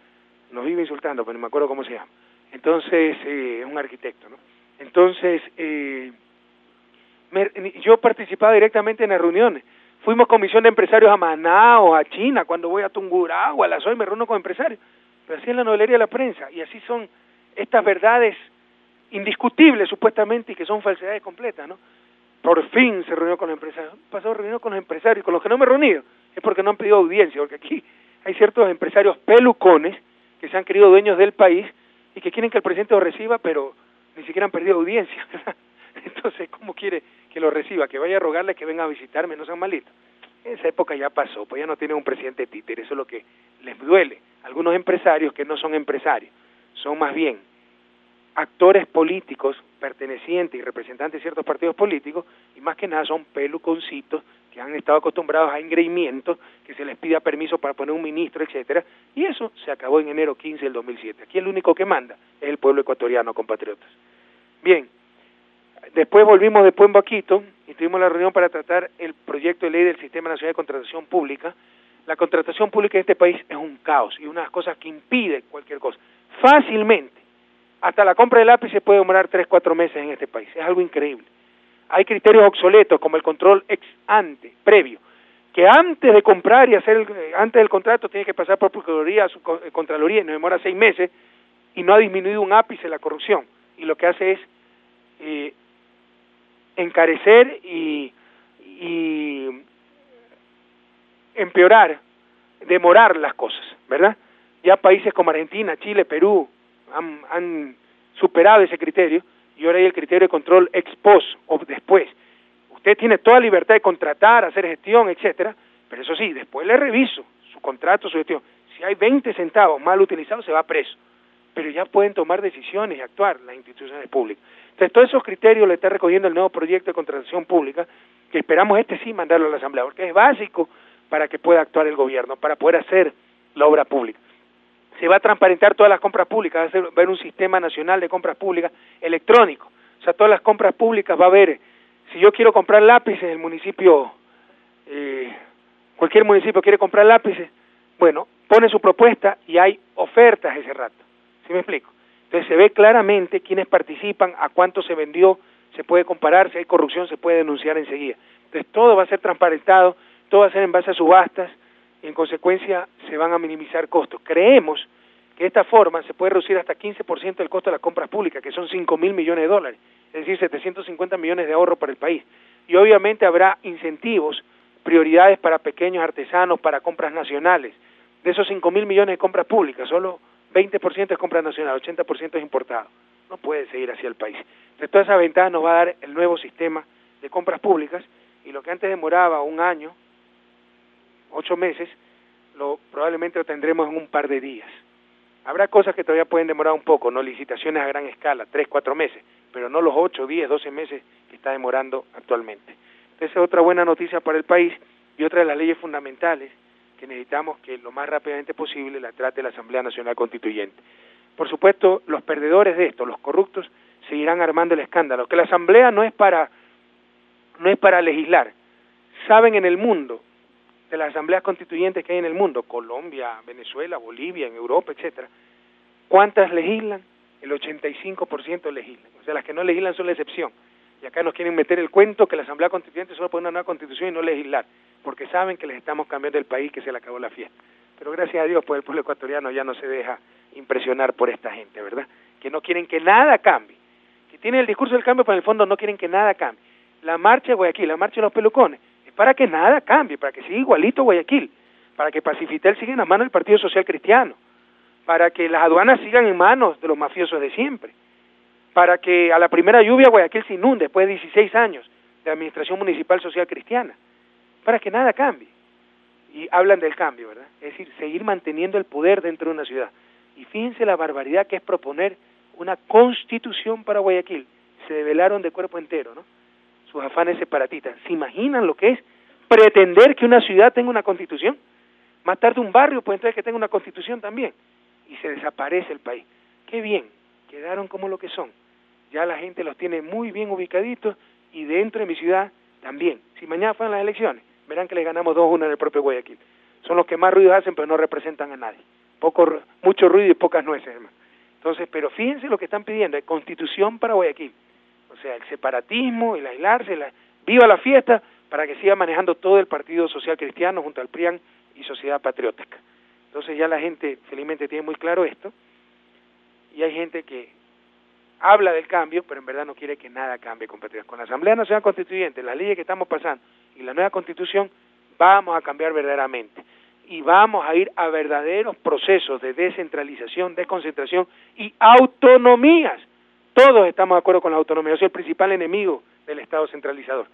Speaker 5: Nos vive insultando, pero no me acuerdo cómo se llama. Entonces, eh, un arquitecto, ¿no? Entonces, eh, yo participaba directamente en las reuniones. Fuimos comisión de empresarios a Manao, a China, cuando voy a Tungurahua, a la SOY, me reúno con empresarios. Pero así es la novelería de la prensa, y así son estas verdades indiscutibles, supuestamente, y que son falsedades completas, ¿no? Por fin se reunió con los empresarios. Pasó reunión con los empresarios, con los que no me he reunido, es porque no han pedido audiencia, porque aquí hay ciertos empresarios pelucones que se han querido dueños del país y que quieren que el presidente lo reciba, pero ni siquiera han perdido audiencia. Entonces, ¿cómo quiere que lo reciba? Que vaya a rogarle que venga a visitarme, no sean malitos. Esa época ya pasó, pues ya no tiene un presidente títer, eso es lo que les duele. Algunos empresarios que no son empresarios, son más bien actores políticos pertenecientes y representantes de ciertos partidos políticos, y más que nada son peluconcitos que han estado acostumbrados a engreimientos, que se les pida permiso para poner un ministro, etcétera, y eso se acabó en enero 15 del 2007. Aquí el único que manda es el pueblo ecuatoriano, compatriotas. Bien, después volvimos después en Baquito y tuvimos la reunión para tratar el proyecto de ley del Sistema Nacional de Contratación Pública. La contratación pública en este país es un caos y una de las cosas que impide cualquier cosa. Fácilmente, hasta la compra de lápiz se puede demorar tres, cuatro meses en este país. Es algo increíble hay criterios obsoletos como el control ex ante, previo, que antes de comprar y hacer, el, antes del contrato tiene que pasar por Procuraduría, su eh, Contraloría, y nos demora seis meses, y no ha disminuido un ápice la corrupción. Y lo que hace es eh, encarecer y, y empeorar, demorar las cosas, ¿verdad? Ya países como Argentina, Chile, Perú han, han superado ese criterio y ahora hay el criterio de control ex post o después. Usted tiene toda libertad de contratar, hacer gestión, etcétera, pero eso sí, después le reviso su contrato, su gestión. Si hay 20 centavos mal utilizados, se va preso. Pero ya pueden tomar decisiones y actuar las instituciones públicas. Entonces, todos esos criterios le está recogiendo el nuevo proyecto de contratación pública, que esperamos este sí mandarlo a la Asamblea, porque es básico para que pueda actuar el gobierno, para poder hacer la obra pública se va a transparentar todas las compras públicas, va a haber un sistema nacional de compras públicas electrónico. O sea, todas las compras públicas va a haber, si yo quiero comprar lápices, el municipio, eh, cualquier municipio quiere comprar lápices, bueno, pone su propuesta y hay ofertas ese rato. ¿Sí me explico? Entonces se ve claramente quiénes participan, a cuánto se vendió, se puede comparar, si hay corrupción se puede denunciar enseguida. Entonces todo va a ser transparentado, todo va a ser en base a subastas y en consecuencia se van a minimizar costos. Creemos que de esta forma se puede reducir hasta 15% del costo de las compras públicas, que son 5 mil millones de dólares, es decir, 750 millones de ahorro para el país. Y obviamente habrá incentivos, prioridades para pequeños artesanos, para compras nacionales. De esos 5 mil millones de compras públicas, solo 20% es compra nacional, 80% es importado. No puede seguir así el país. De toda esa ventaja nos va a dar el nuevo sistema de compras públicas y lo que antes demoraba un año, ocho meses, lo probablemente lo tendremos en un par de días. Habrá cosas que todavía pueden demorar un poco, no licitaciones a gran escala, tres, cuatro meses, pero no los ocho, diez, doce meses que está demorando actualmente. Esa es otra buena noticia para el país y otra de las leyes fundamentales que necesitamos que lo más rápidamente posible la trate la Asamblea Nacional Constituyente. Por supuesto, los perdedores de esto, los corruptos, seguirán armando el escándalo. Que la Asamblea no es para no es para legislar. Saben en el mundo de las asambleas constituyentes que hay en el mundo, Colombia, Venezuela, Bolivia, en Europa, etcétera, ¿cuántas legislan? El 85% legislan. O sea, las que no legislan son la excepción. Y acá nos quieren meter el cuento que la Asamblea Constituyente solo pone una nueva constitución y no legislar, porque saben que les estamos cambiando el país, que se le acabó la fiesta. Pero gracias a Dios, pues el pueblo ecuatoriano ya no se deja impresionar por esta gente, ¿verdad? Que no quieren que nada cambie. Que tienen el discurso del cambio, pero en el fondo no quieren que nada cambie. La marcha de Guayaquil, la marcha de los pelucones, para que nada cambie, para que siga igualito Guayaquil, para que Pacifitel siga en la mano del Partido Social Cristiano, para que las aduanas sigan en manos de los mafiosos de siempre, para que a la primera lluvia Guayaquil se inunde después de 16 años de Administración Municipal Social Cristiana, para que nada cambie. Y hablan del cambio, ¿verdad? Es decir, seguir manteniendo el poder dentro de una ciudad. Y fíjense la barbaridad que es proponer una constitución para Guayaquil. Se develaron de cuerpo entero, ¿no? sus afanes separatistas. ¿Se imaginan lo que es pretender que una ciudad tenga una constitución? Más tarde un barrio puede entender que tenga una constitución también. Y se desaparece el país. Qué bien, quedaron como lo que son. Ya la gente los tiene muy bien ubicaditos y dentro de mi ciudad también. Si mañana fueran las elecciones, verán que les ganamos dos una en el propio Guayaquil. Son los que más ruido hacen, pero no representan a nadie. Poco, mucho ruido y pocas nueces, hermano. Entonces, pero fíjense lo que están pidiendo, constitución para Guayaquil o sea, el separatismo, el aislarse, la, viva la fiesta, para que siga manejando todo el Partido Social Cristiano junto al PRIAN y Sociedad Patriótica. Entonces ya la gente felizmente tiene muy claro esto, y hay gente que habla del cambio, pero en verdad no quiere que nada cambie con Con la Asamblea Nacional Constituyente, las leyes que estamos pasando y la nueva constitución, vamos a cambiar verdaderamente. Y vamos a ir a verdaderos procesos de descentralización, desconcentración y autonomías todos estamos de acuerdo con la autonomía. Yo soy el principal enemigo del Estado centralizador.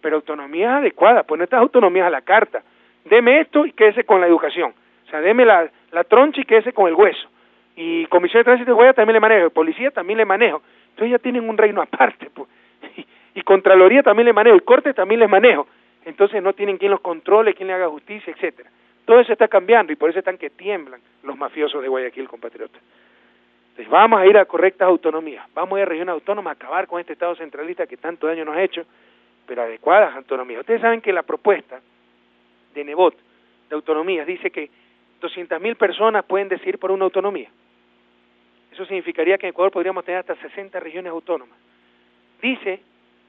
Speaker 5: Pero autonomía adecuada, pues no estas autonomías a la carta. Deme esto y quédese con la educación. O sea, deme la, la troncha y quédese con el hueso. Y Comisión de Tránsito de Guaya también le manejo, Policía también le manejo. Entonces ya tienen un reino aparte. Pues. Y, Contraloría también le manejo, y Corte también les manejo. Entonces no tienen quien los controle, quien le haga justicia, etcétera. Todo eso está cambiando y por eso están que tiemblan los mafiosos de Guayaquil, compatriotas. Entonces vamos a ir a correctas autonomías, vamos a ir a regiones autónomas a acabar con este Estado centralista que tanto daño nos ha hecho, pero adecuadas autonomías. Ustedes saben que la propuesta de Nebot de autonomías dice que 200.000 personas pueden decidir por una autonomía. Eso significaría que en Ecuador podríamos tener hasta 60 regiones autónomas. Dice,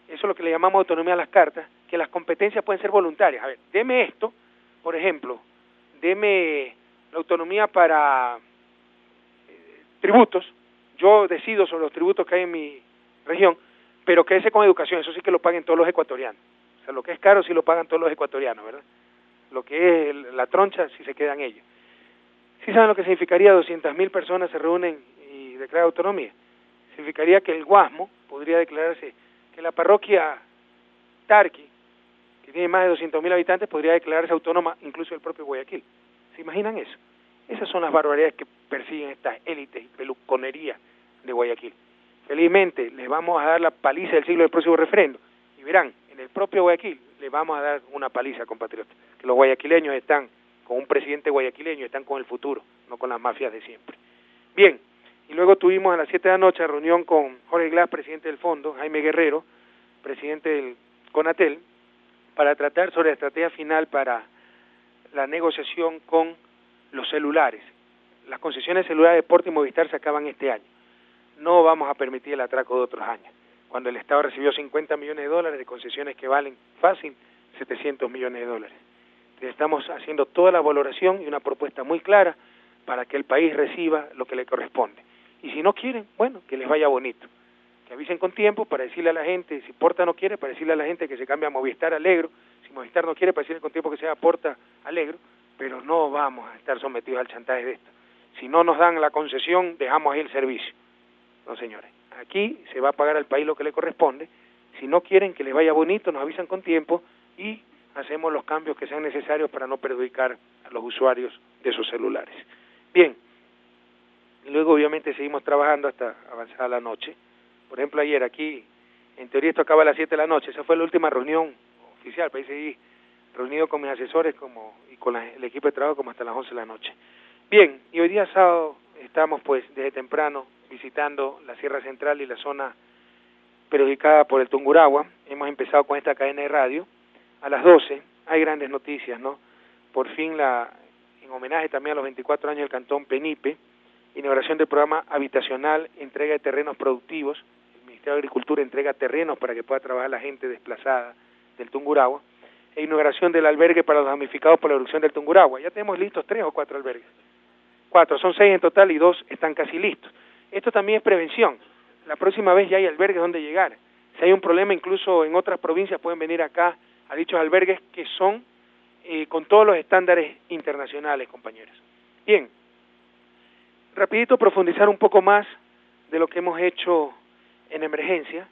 Speaker 5: eso es lo que le llamamos autonomía a las cartas, que las competencias pueden ser voluntarias. A ver, deme esto, por ejemplo, deme la autonomía para tributos, yo decido sobre los tributos que hay en mi región, pero que ese con educación, eso sí que lo paguen todos los ecuatorianos. O sea, lo que es caro sí lo pagan todos los ecuatorianos, ¿verdad? Lo que es la troncha sí se quedan ellos. ¿Sí saben lo que significaría 200.000 personas se reúnen y declaran autonomía? Significaría que el Guasmo podría declararse, que la parroquia Tarqui, que tiene más de 200.000 habitantes, podría declararse autónoma incluso el propio Guayaquil. ¿Se imaginan eso? Esas son las barbaridades que persiguen estas élites y peluconería de Guayaquil. Felizmente les vamos a dar la paliza del siglo del próximo referendo y verán, en el propio Guayaquil les vamos a dar una paliza, compatriotas, que los guayaquileños están con un presidente guayaquileño, están con el futuro, no con las mafias de siempre. Bien, y luego tuvimos a las 7 de la noche reunión con Jorge Glass, presidente del fondo, Jaime Guerrero, presidente del CONATEL, para tratar sobre la estrategia final para la negociación con los celulares. Las concesiones celulares de Porto y Movistar se acaban este año. no vamos a permitir el atraco de otros años, cuando el Estado recibió 50 millones de dólares de concesiones que valen fácil 700 millones de dólares. estamos haciendo toda la valoración y una propuesta muy clara para que el país reciba lo que le corresponde. Y si no quieren, bueno, que les vaya bonito. Que avisen con tiempo para decirle a la gente, si Porta no quiere, para decirle a la gente que se cambie a Movistar Alegro, si Movistar no quiere, para decirle con tiempo que sea Porta Alegro, pero no vamos a estar sometidos al chantaje de esto. Si no nos dan la concesión, dejamos ahí el servicio. No, señores. Aquí se va a pagar al país lo que le corresponde. Si no quieren que les vaya bonito, nos avisan con tiempo y hacemos los cambios que sean necesarios para no perjudicar a los usuarios de sus celulares. Bien, luego obviamente seguimos trabajando hasta avanzada la noche. Por ejemplo, ayer aquí, en teoría esto acaba a las 7 de la noche, esa fue la última reunión oficial, para seguir reunido con mis asesores como y con el equipo de trabajo como hasta las 11 de la noche. Bien, y hoy día sábado estamos pues desde temprano visitando la Sierra Central y la zona perjudicada por el Tunguragua. Hemos empezado con esta cadena de radio. A las 12 hay grandes noticias, ¿no? Por fin la en homenaje también a los 24 años del Cantón Penipe, inauguración del programa habitacional, entrega de terrenos productivos, el Ministerio de Agricultura entrega terrenos para que pueda trabajar la gente desplazada del Tunguragua, e inauguración del albergue para los damnificados por la erupción del Tunguragua. Ya tenemos listos tres o cuatro albergues. Cuatro, son seis en total y dos están casi listos. Esto también es prevención. La próxima vez ya hay albergues donde llegar. Si hay un problema incluso en otras provincias pueden venir acá a dichos albergues que son eh, con todos los estándares internacionales, compañeros. Bien, rapidito profundizar un poco más de lo que hemos hecho en emergencia.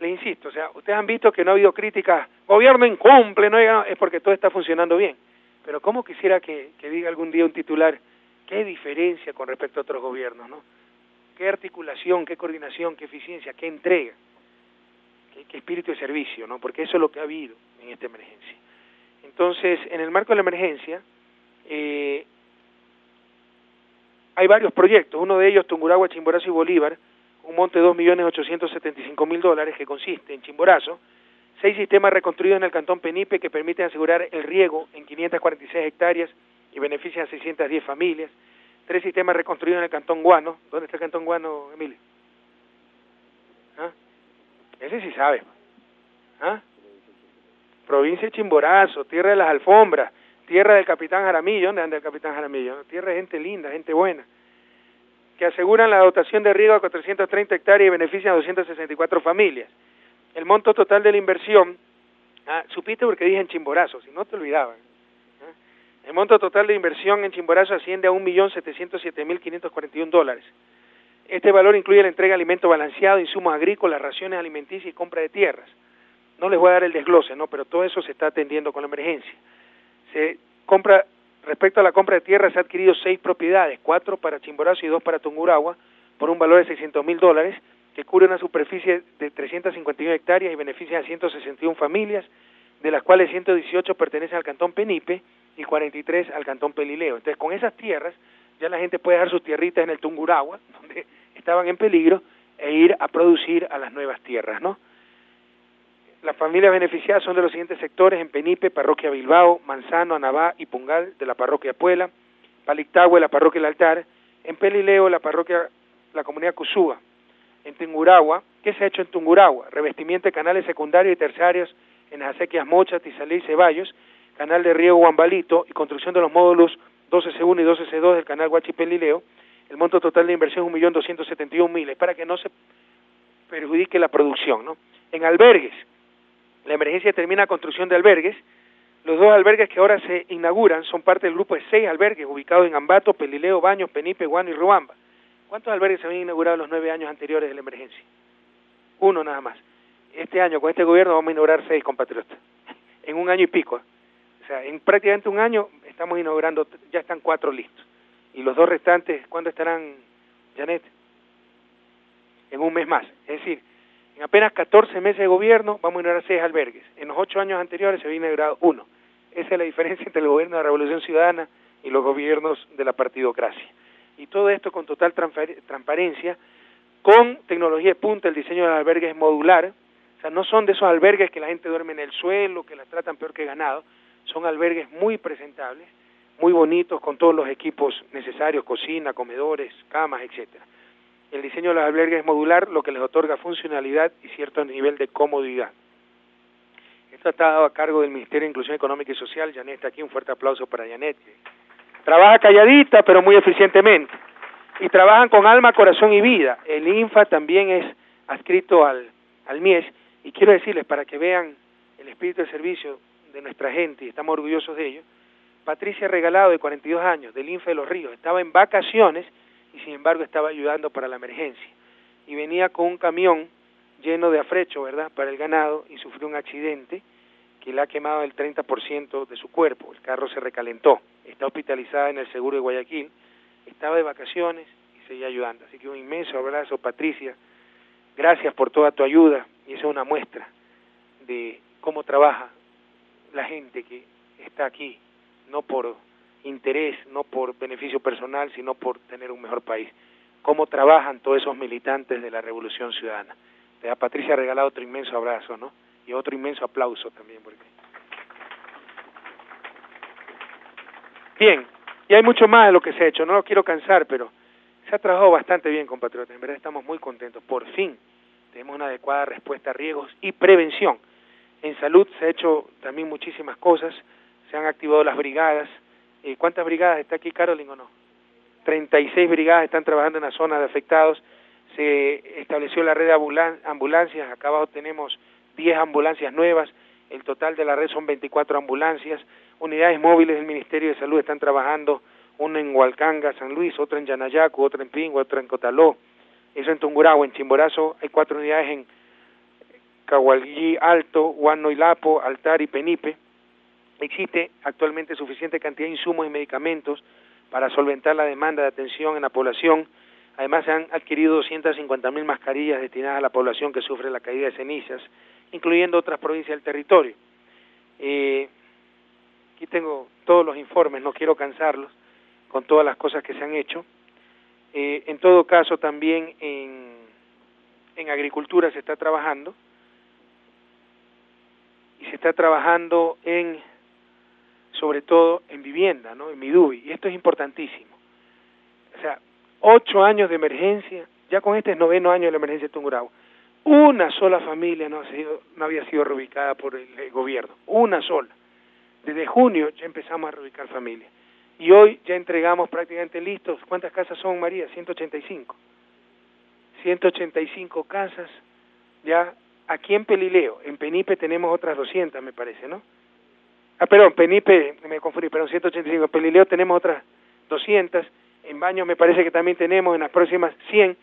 Speaker 5: Les insisto, o sea, ustedes han visto que no ha habido críticas, gobierno incumple, no es porque todo está funcionando bien. Pero ¿cómo quisiera que, diga algún día un titular qué diferencia con respecto a otros gobiernos, no? ¿Qué articulación, qué coordinación, qué eficiencia, qué entrega, qué, qué espíritu de servicio, no? Porque eso es lo que ha habido en esta emergencia. Entonces, en el marco de la emergencia, eh, hay varios proyectos, uno de ellos Tunguragua, Chimborazo y Bolívar, un monte de 2.875.000 dólares que consiste en Chimborazo, seis sistemas reconstruidos en el Cantón Penipe que permiten asegurar el riego en 546 hectáreas y benefician a 610 familias, tres sistemas reconstruidos en el Cantón Guano, ¿dónde está el Cantón Guano, Emilio? ¿Ah? Ese sí sabe. ¿Ah? provincia de Chimborazo, tierra de las alfombras, tierra del capitán Jaramillo, ¿dónde anda el capitán Jaramillo? Tierra de gente linda, gente buena, que aseguran la dotación de riego a 430 hectáreas y benefician a 264 familias. El monto total de la inversión, ah, supiste porque dije en Chimborazo, si no te olvidaban. ¿ah? El monto total de inversión en Chimborazo asciende a 1.707.541 dólares. Este valor incluye la entrega de alimento balanceado, insumos agrícolas, raciones alimenticias y compra de tierras no les voy a dar el desglose, ¿no? Pero todo eso se está atendiendo con la emergencia. Se compra, respecto a la compra de tierra, se ha adquirido seis propiedades, cuatro para Chimborazo y dos para Tunguragua, por un valor de 600 mil dólares, que cubre una superficie de 351 hectáreas y beneficia a 161 familias, de las cuales 118 pertenecen al cantón Penipe y 43 al cantón Pelileo. Entonces, con esas tierras, ya la gente puede dejar sus tierritas en el Tunguragua, donde estaban en peligro, e ir a producir a las nuevas tierras, ¿no? Las familias beneficiadas son de los siguientes sectores, en Penipe, Parroquia Bilbao, Manzano, Anabá y Pungal, de la Parroquia Puela, Palictahue, la Parroquia El Altar, en Pelileo, la Parroquia, la Comunidad Cusúa, en Tunguragua, ¿qué se ha hecho en Tunguragua? Revestimiento de canales secundarios y terciarios en las acequias Mocha, Tizalí y Ceballos, canal de riego Guambalito y construcción de los módulos 12C1 y 12C2 del canal Pelileo. el monto total de inversión es 1.271.000, es para que no se perjudique la producción, ¿no? En albergues, la emergencia termina construcción de albergues. Los dos albergues que ahora se inauguran son parte del grupo de seis albergues ubicados en Ambato, Pelileo, Baños, Penipe, Guano y Ruamba. ¿Cuántos albergues se habían inaugurado los nueve años anteriores de la emergencia? Uno nada más. Este año, con este gobierno, vamos a inaugurar seis compatriotas. En un año y pico. O sea, en prácticamente un año estamos inaugurando, ya están cuatro listos. Y los dos restantes, ¿cuándo estarán, Janet? En un mes más. Es decir, en apenas 14 meses de gobierno vamos a inaugurar seis albergues. En los ocho años anteriores se había inaugurado uno. Esa es la diferencia entre el gobierno de la Revolución Ciudadana y los gobiernos de la partidocracia. Y todo esto con total transparencia, con tecnología de punta, el diseño de los albergues es modular, o sea, no son de esos albergues que la gente duerme en el suelo, que las tratan peor que ganado, son albergues muy presentables, muy bonitos, con todos los equipos necesarios, cocina, comedores, camas, etcétera. El diseño de los albergues es modular, lo que les otorga funcionalidad y cierto nivel de comodidad. Esto está dado a cargo del Ministerio de Inclusión Económica y Social. Janet está aquí, un fuerte aplauso para Janet. Trabaja calladita, pero muy eficientemente. Y trabajan con alma, corazón y vida. El INFA también es adscrito al, al MIES. Y quiero decirles, para que vean el espíritu de servicio de nuestra gente, y estamos orgullosos de ello, Patricia Regalado, de 42 años, del INFA de Los Ríos, estaba en vacaciones y sin embargo estaba ayudando para la emergencia. Y venía con un camión lleno de afrecho, ¿verdad?, para el ganado y sufrió un accidente que le ha quemado el 30% de su cuerpo. El carro se recalentó. Está hospitalizada en el seguro de Guayaquil. Estaba de vacaciones y seguía ayudando. Así que un inmenso abrazo, Patricia. Gracias por toda tu ayuda y esa es una muestra de cómo trabaja la gente que está aquí, no por interés, no por beneficio personal, sino por tener un mejor país. Cómo trabajan todos esos militantes de la Revolución Ciudadana. Te da Patricia regalado otro inmenso abrazo, ¿no? Y otro inmenso aplauso también. Porque... Bien, y hay mucho más de lo que se ha hecho, no lo quiero cansar, pero se ha trabajado bastante bien, compatriotas. En verdad estamos muy contentos. Por fin tenemos una adecuada respuesta a riesgos y prevención. En salud se ha hecho también muchísimas cosas, se han activado las brigadas. Eh, ¿Cuántas brigadas está aquí, Carolyn, o no? 36 brigadas están trabajando en la zona de afectados. Se estableció la red de ambulancias. Acá abajo tenemos 10 ambulancias nuevas. El total de la red son 24 ambulancias. Unidades móviles del Ministerio de Salud están trabajando, una en Hualcanga, San Luis, otra en Yanayacu, otra en Pingua, otra en Cotaló. Eso en Tungurahua, en Chimborazo hay cuatro unidades en Cahualguí Alto, Huano y Lapo, Altar y Penipe. Existe actualmente suficiente cantidad de insumos y medicamentos para solventar la demanda de atención en la población. Además, se han adquirido 250 mil mascarillas destinadas a la población que sufre la caída de cenizas, incluyendo otras provincias del territorio. Eh, aquí tengo todos los informes, no quiero cansarlos con todas las cosas que se han hecho. Eh, en todo caso, también en, en agricultura se está trabajando y se está trabajando en, sobre todo, en vivienda, ¿no? En Midubi, y esto es importantísimo. O sea, ocho años de emergencia, ya con este noveno año de la emergencia de Tungurahua, una sola familia no, ha sido, no había sido reubicada por el, gobierno, una sola. Desde junio ya empezamos a reubicar familias. Y hoy ya entregamos prácticamente listos. ¿Cuántas casas son, María? 185. 185 casas ya aquí en Pelileo. En Penipe tenemos otras 200, me parece, ¿no? Ah, perdón, Penipe, me confundí, pero 185. En Pelileo tenemos otras 200. En Baños me parece que también tenemos en las próximas 100.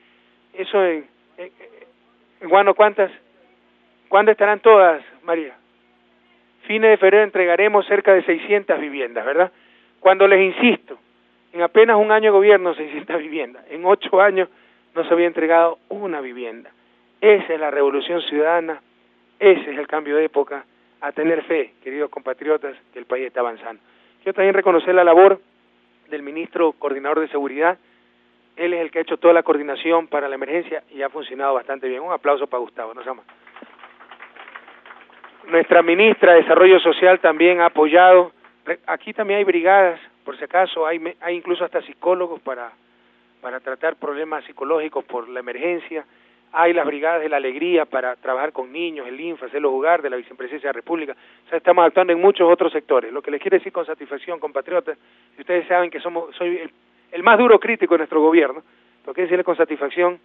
Speaker 5: Eso en, en ¿cuántas? ¿Cuándo estarán todas, María? Fines de febrero entregaremos cerca de 600 viviendas, ¿verdad? Cuando les insisto, en apenas un año gobierno 600 viviendas, en ocho años no se había entregado una vivienda. Esa es la revolución ciudadana, ese es el cambio de época, a tener fe, queridos compatriotas, que el país está avanzando. Yo también reconocer la labor del ministro coordinador de seguridad, él es el que ha hecho toda la coordinación para la emergencia y ha funcionado bastante bien. Un aplauso para Gustavo, nos ama. Nuestra ministra de Desarrollo Social también ha apoyado. Aquí también hay brigadas, por si acaso, hay, hay incluso hasta psicólogos para, para tratar problemas psicológicos por la emergencia. Hay las brigadas de la alegría para trabajar con niños, el INFA, hacerlos jugar de la Vicepresidencia de la República. O sea, estamos actuando en muchos otros sectores. Lo que les quiero decir con satisfacción, compatriotas, ustedes saben que somos, soy el más duro crítico de nuestro gobierno, pero quiero decirle con satisfacción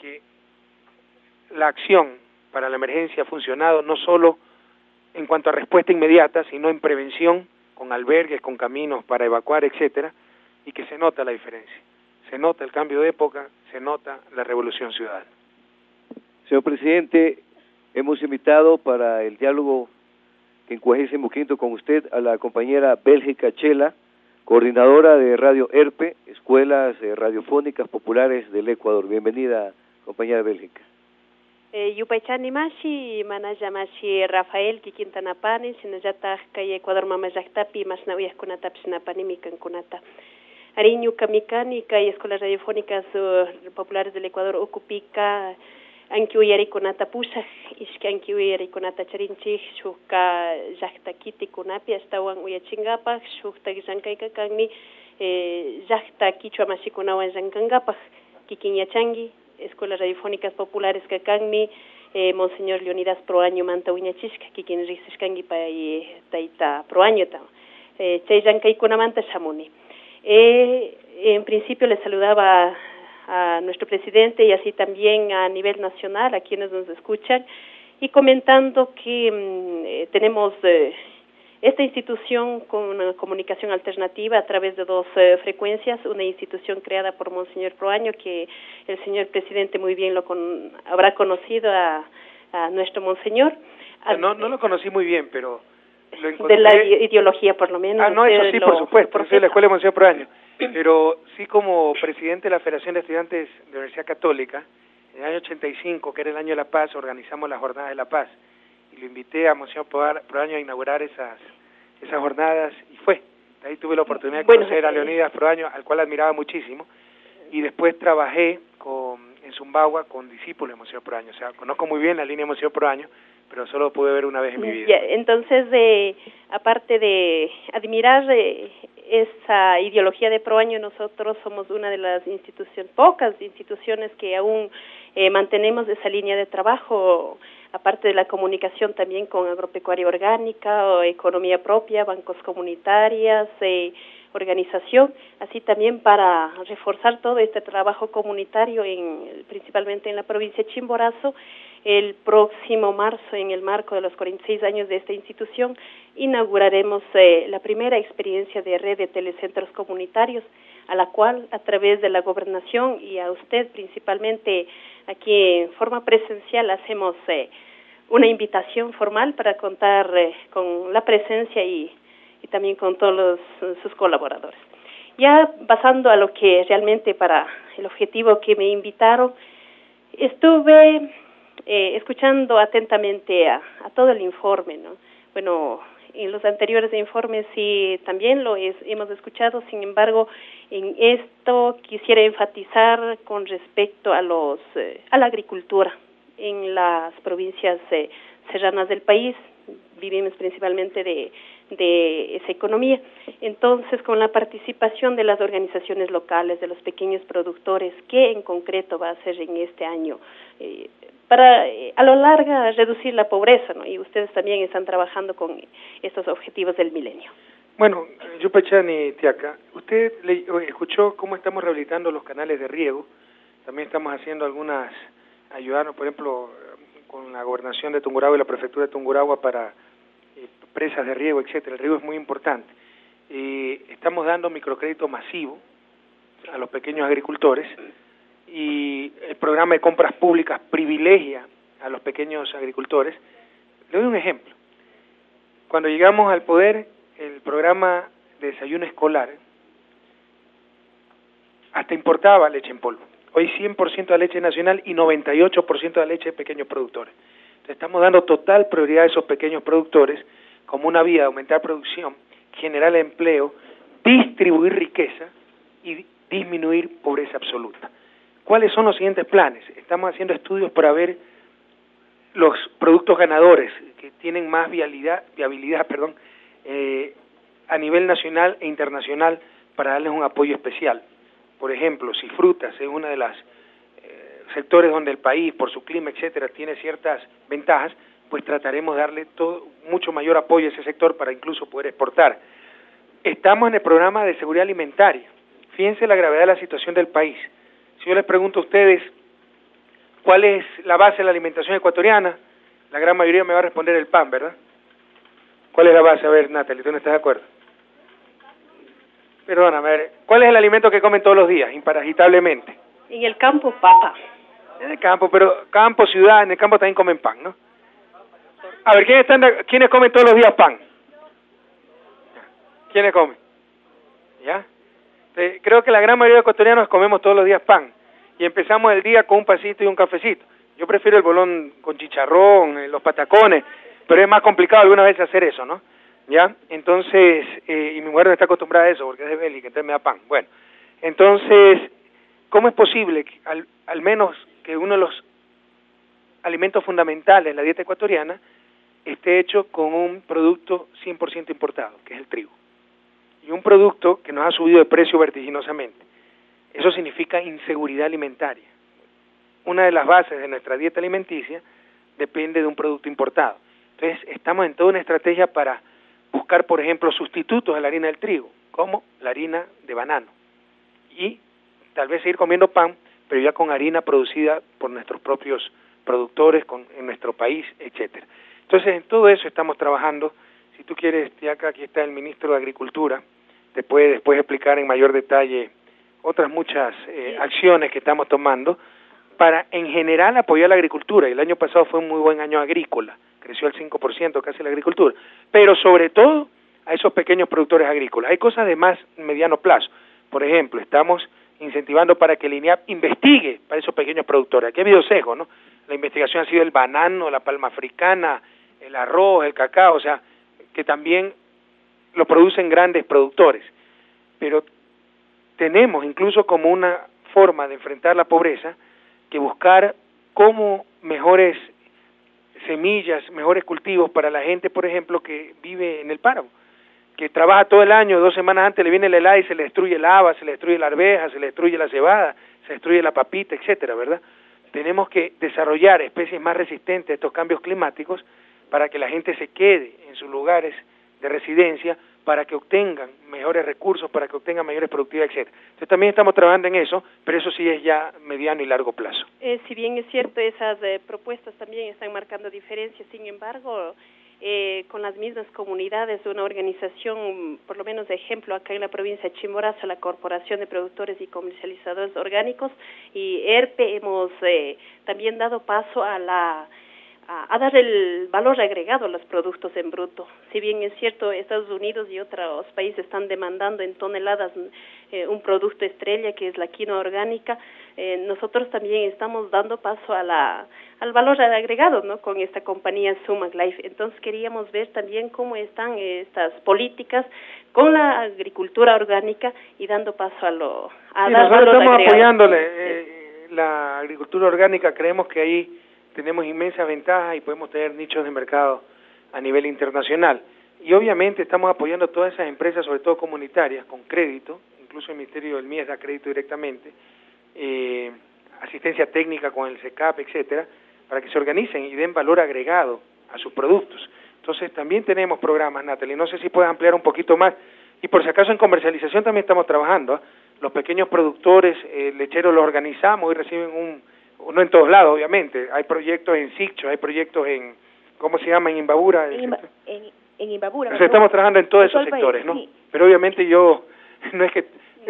Speaker 5: que la acción para la emergencia ha funcionado no solo en cuanto a respuesta inmediata, sino en prevención, con albergues, con caminos para evacuar, etcétera, y que se nota la diferencia. Se nota el cambio de época, se nota la revolución ciudadana.
Speaker 4: Señor presidente, hemos invitado para el diálogo en quinto con usted a la compañera Bélgica Chela, coordinadora de Radio ERPE, Escuelas eh, Radiofónicas Populares del Ecuador. Bienvenida, compañera Bélgica.
Speaker 6: Eh, yupaychani mashi manalla mashi Rafael kikintanapani sinallata kay Ecuador mamayllaktapi masna uyakkunatapi sinapanimi kankunata ariñu kamikani kay escuelas radiofónicas uh, populares del Ecuador ocupika anki uyarikunata pusaq ishki anki uyarikunata charinchik shukka llaqta kitikunapi astawan uyachinkapak shukta llankayka kanmi eh, llaqta kichwa masikunawan llankankapaj kikin yachanki escuelas radiofónicas populares que mi eh, Monseñor Leonidas Proaño Manta Uñachishka, que quien risishkangi pa y taita Proaño ta. Eh, kuna Manta Shamuni. Eh, en principio le saludaba a nuestro presidente y así también a nivel nacional, a quienes nos escuchan, y comentando que mm, eh, tenemos eh, esta institución con una comunicación alternativa a través de dos eh, frecuencias, una institución creada por Monseñor Proaño, que el señor presidente muy bien lo habrá conocido a, nuestro Monseñor.
Speaker 5: No, no lo conocí muy bien, pero
Speaker 6: lo encontré... De la ideología, por lo menos.
Speaker 5: Ah, no, eso sí, por supuesto, soy la Escuela de Monseñor Proaño. Pero sí como presidente de la Federación de Estudiantes de la Universidad Católica, en el año 85, que era el año de la paz, organizamos las jornadas de la paz y lo invité a Monseñor Proaño a inaugurar esas, esas jornadas y fue. Ahí tuve la oportunidad de conocer a Leonidas Proaño, al cual admiraba muchísimo, y después trabajé con, en Zumbagua con discípulos de Monseñor Proaño. O sea, conozco muy bien la línea de Monseñor Proaño, pero solo pude ver una vez en mi vida.
Speaker 6: entonces, de, aparte de admirar eh, esa ideología de Proaño, nosotros somos una de las instituciones, pocas instituciones que aún eh, mantenemos esa línea de trabajo, aparte de la comunicación también con agropecuaria orgánica o economía propia, bancos comunitarias, eh, organización, así también para reforzar todo este trabajo comunitario, en, principalmente en la provincia de Chimborazo, el próximo marzo, en el marco de los 46 años de esta institución, inauguraremos eh, la primera experiencia de red de telecentros comunitarios, a la cual, a través de la gobernación y a usted principalmente aquí en forma presencial, hacemos eh, una invitación formal para contar eh, con la presencia y, y también con todos sus colaboradores. Ya pasando a lo que realmente para el objetivo que me invitaron, estuve eh, escuchando atentamente a, a, todo el informe, ¿no? Bueno, en los anteriores informes sí también lo hemos escuchado, sin embargo, en esto quisiera enfatizar con respecto a los eh, a la agricultura en las provincias eh, serranas del país, vivimos principalmente de, de esa economía. Entonces, con la participación de las organizaciones locales, de los pequeños productores, ¿qué en concreto va a hacer en este año? Eh, para eh, a lo largo reducir la pobreza, ¿no? Y ustedes también están trabajando con estos objetivos del milenio.
Speaker 5: Bueno, Yupechani Tiaca, usted le, escuchó cómo estamos rehabilitando los canales de riego, también estamos haciendo algunas, ayudarnos, por ejemplo, con la gobernación de Tungurahua y la prefectura de Tungurahua para eh, presas de riego, etcétera. El riego es muy importante. Eh, estamos dando microcrédito masivo a los pequeños agricultores y el programa de compras públicas privilegia a los pequeños agricultores. Le doy un ejemplo. Cuando llegamos al poder, el programa de desayuno escolar hasta importaba leche en polvo. Hoy 100% de leche nacional y 98% de leche de pequeños productores. Entonces estamos dando total prioridad a esos pequeños productores como una vía de aumentar producción, generar empleo, distribuir riqueza y disminuir pobreza absoluta. ¿Cuáles son los siguientes planes? Estamos haciendo estudios para ver los productos ganadores que tienen más viabilidad, viabilidad perdón, eh, a nivel nacional e internacional para darles un apoyo especial. Por ejemplo, si frutas es uno de los eh, sectores donde el país, por su clima, etcétera, tiene ciertas ventajas, pues trataremos de darle todo, mucho mayor apoyo a ese sector para incluso poder exportar. Estamos en el programa de seguridad alimentaria. Fíjense la gravedad de la situación del país. Si yo les pregunto a ustedes cuál es la base de la alimentación ecuatoriana, la gran mayoría me va a responder el pan, ¿verdad? ¿Cuál es la base? A ver, Natalie, ¿tú no estás de acuerdo? Perdóname, a ver, ¿cuál es el alimento que comen todos los días, imparasitablemente?
Speaker 6: En el campo, papa.
Speaker 5: En el campo, pero campo, ciudad, en el campo también comen pan, ¿no? A ver, ¿quiénes, están, ¿quiénes comen todos los días pan? ¿Quiénes comen? ¿Ya? Creo que la gran mayoría de ecuatorianos comemos todos los días pan y empezamos el día con un pasito y un cafecito. Yo prefiero el bolón con chicharrón, eh, los patacones, pero es más complicado alguna vez hacer eso, ¿no? ¿Ya? Entonces, eh, y mi mujer no está acostumbrada a eso porque es de Bélgica, entonces me da pan. Bueno, entonces, ¿cómo es posible al, al menos que uno de los alimentos fundamentales de la dieta ecuatoriana esté hecho con un producto 100% importado, que es el trigo? y un producto que nos ha subido de precio vertiginosamente. Eso significa inseguridad alimentaria. una de las bases de nuestra dieta alimenticia depende de un producto importado. Entonces, estamos en toda una estrategia para buscar, por ejemplo, sustitutos a la harina del trigo, como la harina de banano. Y tal vez seguir comiendo pan, pero ya con harina producida por nuestros propios productores con, en nuestro país, etcétera. Entonces, en todo eso estamos trabajando. Si tú quieres, acá aquí está el ministro de Agricultura, te puede después explicar en mayor detalle otras muchas eh, acciones que estamos tomando para en general apoyar la agricultura. El año pasado fue un muy buen año agrícola, creció al 5% casi la agricultura, pero sobre todo a esos pequeños productores agrícolas. Hay cosas de más mediano plazo. Por ejemplo, estamos incentivando para que el INEAP investigue para esos pequeños productores. Aquí ha habido sesgo, ¿no? La investigación ha sido el banano, la palma africana, el arroz, el cacao, o sea, que también lo producen grandes productores. Pero tenemos incluso como una forma de enfrentar la pobreza que buscar cómo mejores semillas, mejores cultivos para la gente, por ejemplo, que vive en el páramo, que trabaja todo el año, dos semanas antes le viene el helado y se le destruye el haba, se le destruye la arveja, se le destruye la cebada, se destruye la papita, etcétera, ¿verdad? Tenemos que desarrollar especies más resistentes a estos cambios climáticos para que la gente se quede en sus lugares de residencia para que obtengan mejores recursos, para que obtengan mayores productividad, etcétera. Entonces también estamos trabajando en eso, pero eso sí es ya mediano y largo plazo.
Speaker 6: Eh, si bien es cierto, esas eh, propuestas también están marcando diferencias, sin embargo, eh, con las mismas comunidades de una organización, por lo menos de ejemplo, acá en la provincia de Chimborazo, la Corporación de Productores y Comercializadores Orgánicos y ERPE, hemos eh, también dado paso a la a, dar el valor agregado a los productos en bruto. Si bien es cierto, Estados Unidos y otros países están demandando en toneladas eh, un producto estrella que es la quinoa orgánica, eh, nosotros también estamos dando paso a la, al valor agregado ¿no? con esta compañía Sumac Life. Entonces queríamos ver también cómo están estas políticas con la agricultura orgánica y dando paso a lo a
Speaker 5: sí, nosotros estamos apoyándole eh, la agricultura orgánica, creemos que ahí tenemos inmensas ventajas y podemos tener nichos de mercado a nivel internacional. Y obviamente estamos apoyando todas esas empresas, sobre todo comunitarias, con crédito, incluso el Ministerio del MIES da crédito directamente, eh, asistencia técnica con el SECAP, etcétera, para que se organicen y den valor agregado a sus productos. Entonces también tenemos programas, Natalie, no sé si puedes ampliar un poquito más. Y por si acaso en comercialización también estamos trabajando. ¿ah? Los pequeños productores eh, lecheros los organizamos y reciben un no en todos lados, obviamente. Hay proyectos en Siccho, hay proyectos en, ¿cómo se llama? En Imbabura.
Speaker 7: En, en, Imbabura.
Speaker 5: estamos trabajando en todos esos sectores, ¿no? Pero obviamente yo, no es que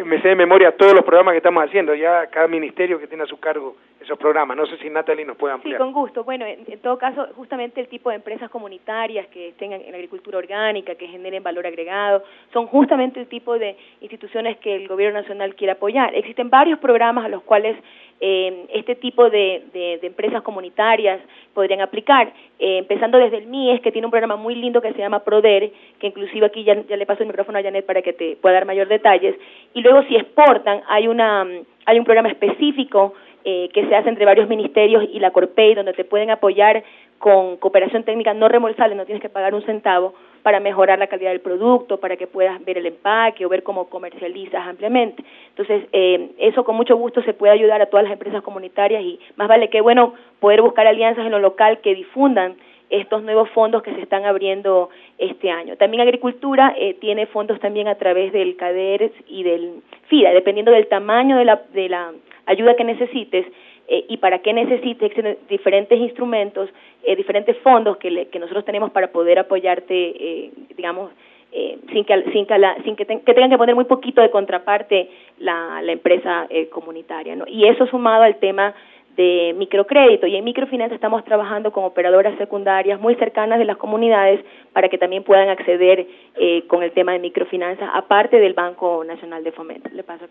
Speaker 5: me sé de memoria todos los programas que estamos haciendo, ya cada ministerio que tiene a su cargo esos programas. No sé si Natalie nos puede ampliar.
Speaker 7: Sí, con gusto. Bueno, en, todo caso, justamente el tipo de empresas comunitarias que tengan en agricultura orgánica, que generen valor agregado, son justamente el tipo de instituciones que el Gobierno Nacional quiere apoyar. Existen varios programas a los cuales eh, este tipo de, de, empresas comunitarias podrían aplicar, eh, empezando desde el MIES, que tiene un programa muy lindo que se llama PRODER, que inclusive aquí ya, ya le paso el micrófono a Janet para que te pueda dar mayor detalles, y luego si exportan, hay, una, hay un programa específico eh, que se hace entre varios ministerios y la Corpey, donde te pueden apoyar con cooperación técnica no reembolsable, no tienes que pagar un centavo para mejorar la calidad del producto, para que puedas ver el empaque o ver cómo comercializas ampliamente. Entonces, eh, eso con mucho gusto se puede ayudar a todas las empresas comunitarias y más vale que, bueno, poder buscar alianzas en lo local que difundan estos nuevos fondos que se están abriendo este año. También Agricultura eh, tiene fondos también a través del CADER y del FIDA, dependiendo del tamaño de la, de la ayuda que necesites eh, y para qué necesites diferentes instrumentos, eh, diferentes fondos que, que nosotros tenemos para poder apoyarte, eh, digamos, eh, sin que sin que, sin que, que, tengan que poner muy poquito de contraparte la, la empresa eh, comunitaria, ¿no? Y eso sumado al tema de microcrédito y en microfinanzas estamos trabajando con operadoras secundarias muy cercanas de las comunidades para que también puedan acceder eh, con el tema de microfinanzas aparte del Banco Nacional de Fomento. Le paso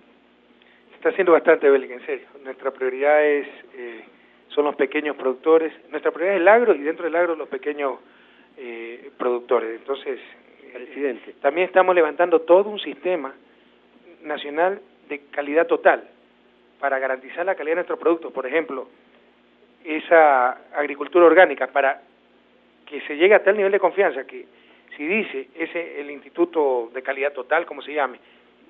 Speaker 5: está haciendo bastante, bélica, en serio. Nuestra prioridad es, eh, son los pequeños productores. Nuestra prioridad es el agro y dentro del agro los pequeños eh, productores. Entonces, Presidente. también estamos levantando todo un sistema nacional de calidad total para garantizar la calidad de nuestros productos. Por ejemplo, esa agricultura orgánica, para que se llegue a tal nivel de confianza que si dice ese el Instituto de Calidad Total, como se llame,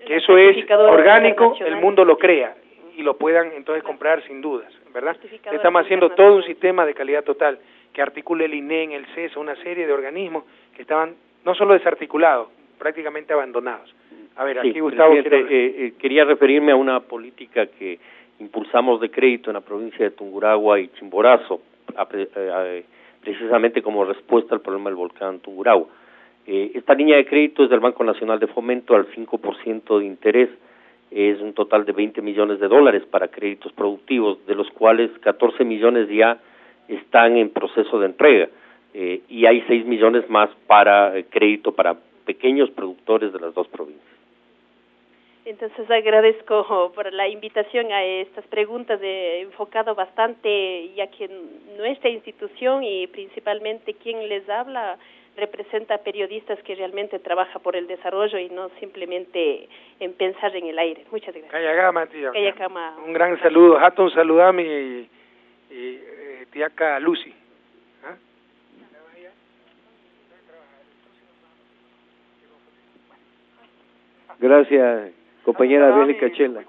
Speaker 5: que eso es orgánico, el mundo lo crea. y lo puedan entonces comprar sin dudas, ¿verdad? Estamos haciendo todo un sistema de calidad total que articule el INEN, el CESA, una serie de organismos que estaban no solo desarticulados, prácticamente abandonados. A ver,
Speaker 3: Sí,
Speaker 5: aquí Gustavo quiere-
Speaker 3: eh, eh, quería referirme a una política que impulsamos de crédito en la provincia de Tungurahua y Chimborazo, a eh, eh, precisamente como respuesta al problema del volcán Tungurahua. Eh, esta línea de crédito es del Banco Nacional de Fomento al 5% de interés, es un total de 20 millones de dólares para créditos productivos, de los cuales 14 millones ya están en proceso de entrega. Eh, y hay 6 millones más para eh, crédito para pequeños productores de las dos provincias.
Speaker 6: Entonces agradezco por la invitación a estas preguntas, he enfocado bastante, ya que nuestra institución y principalmente quien les habla representa periodistas que realmente trabaja por el desarrollo y no simplemente en pensar en el aire. Muchas gracias.
Speaker 5: Callagama, tío.
Speaker 6: Callagama.
Speaker 5: Un gran saludo. Hatton saludame y, y eh, tiaca Lucy. ¿Ah?
Speaker 4: Gracias, compañera Bélica Chela.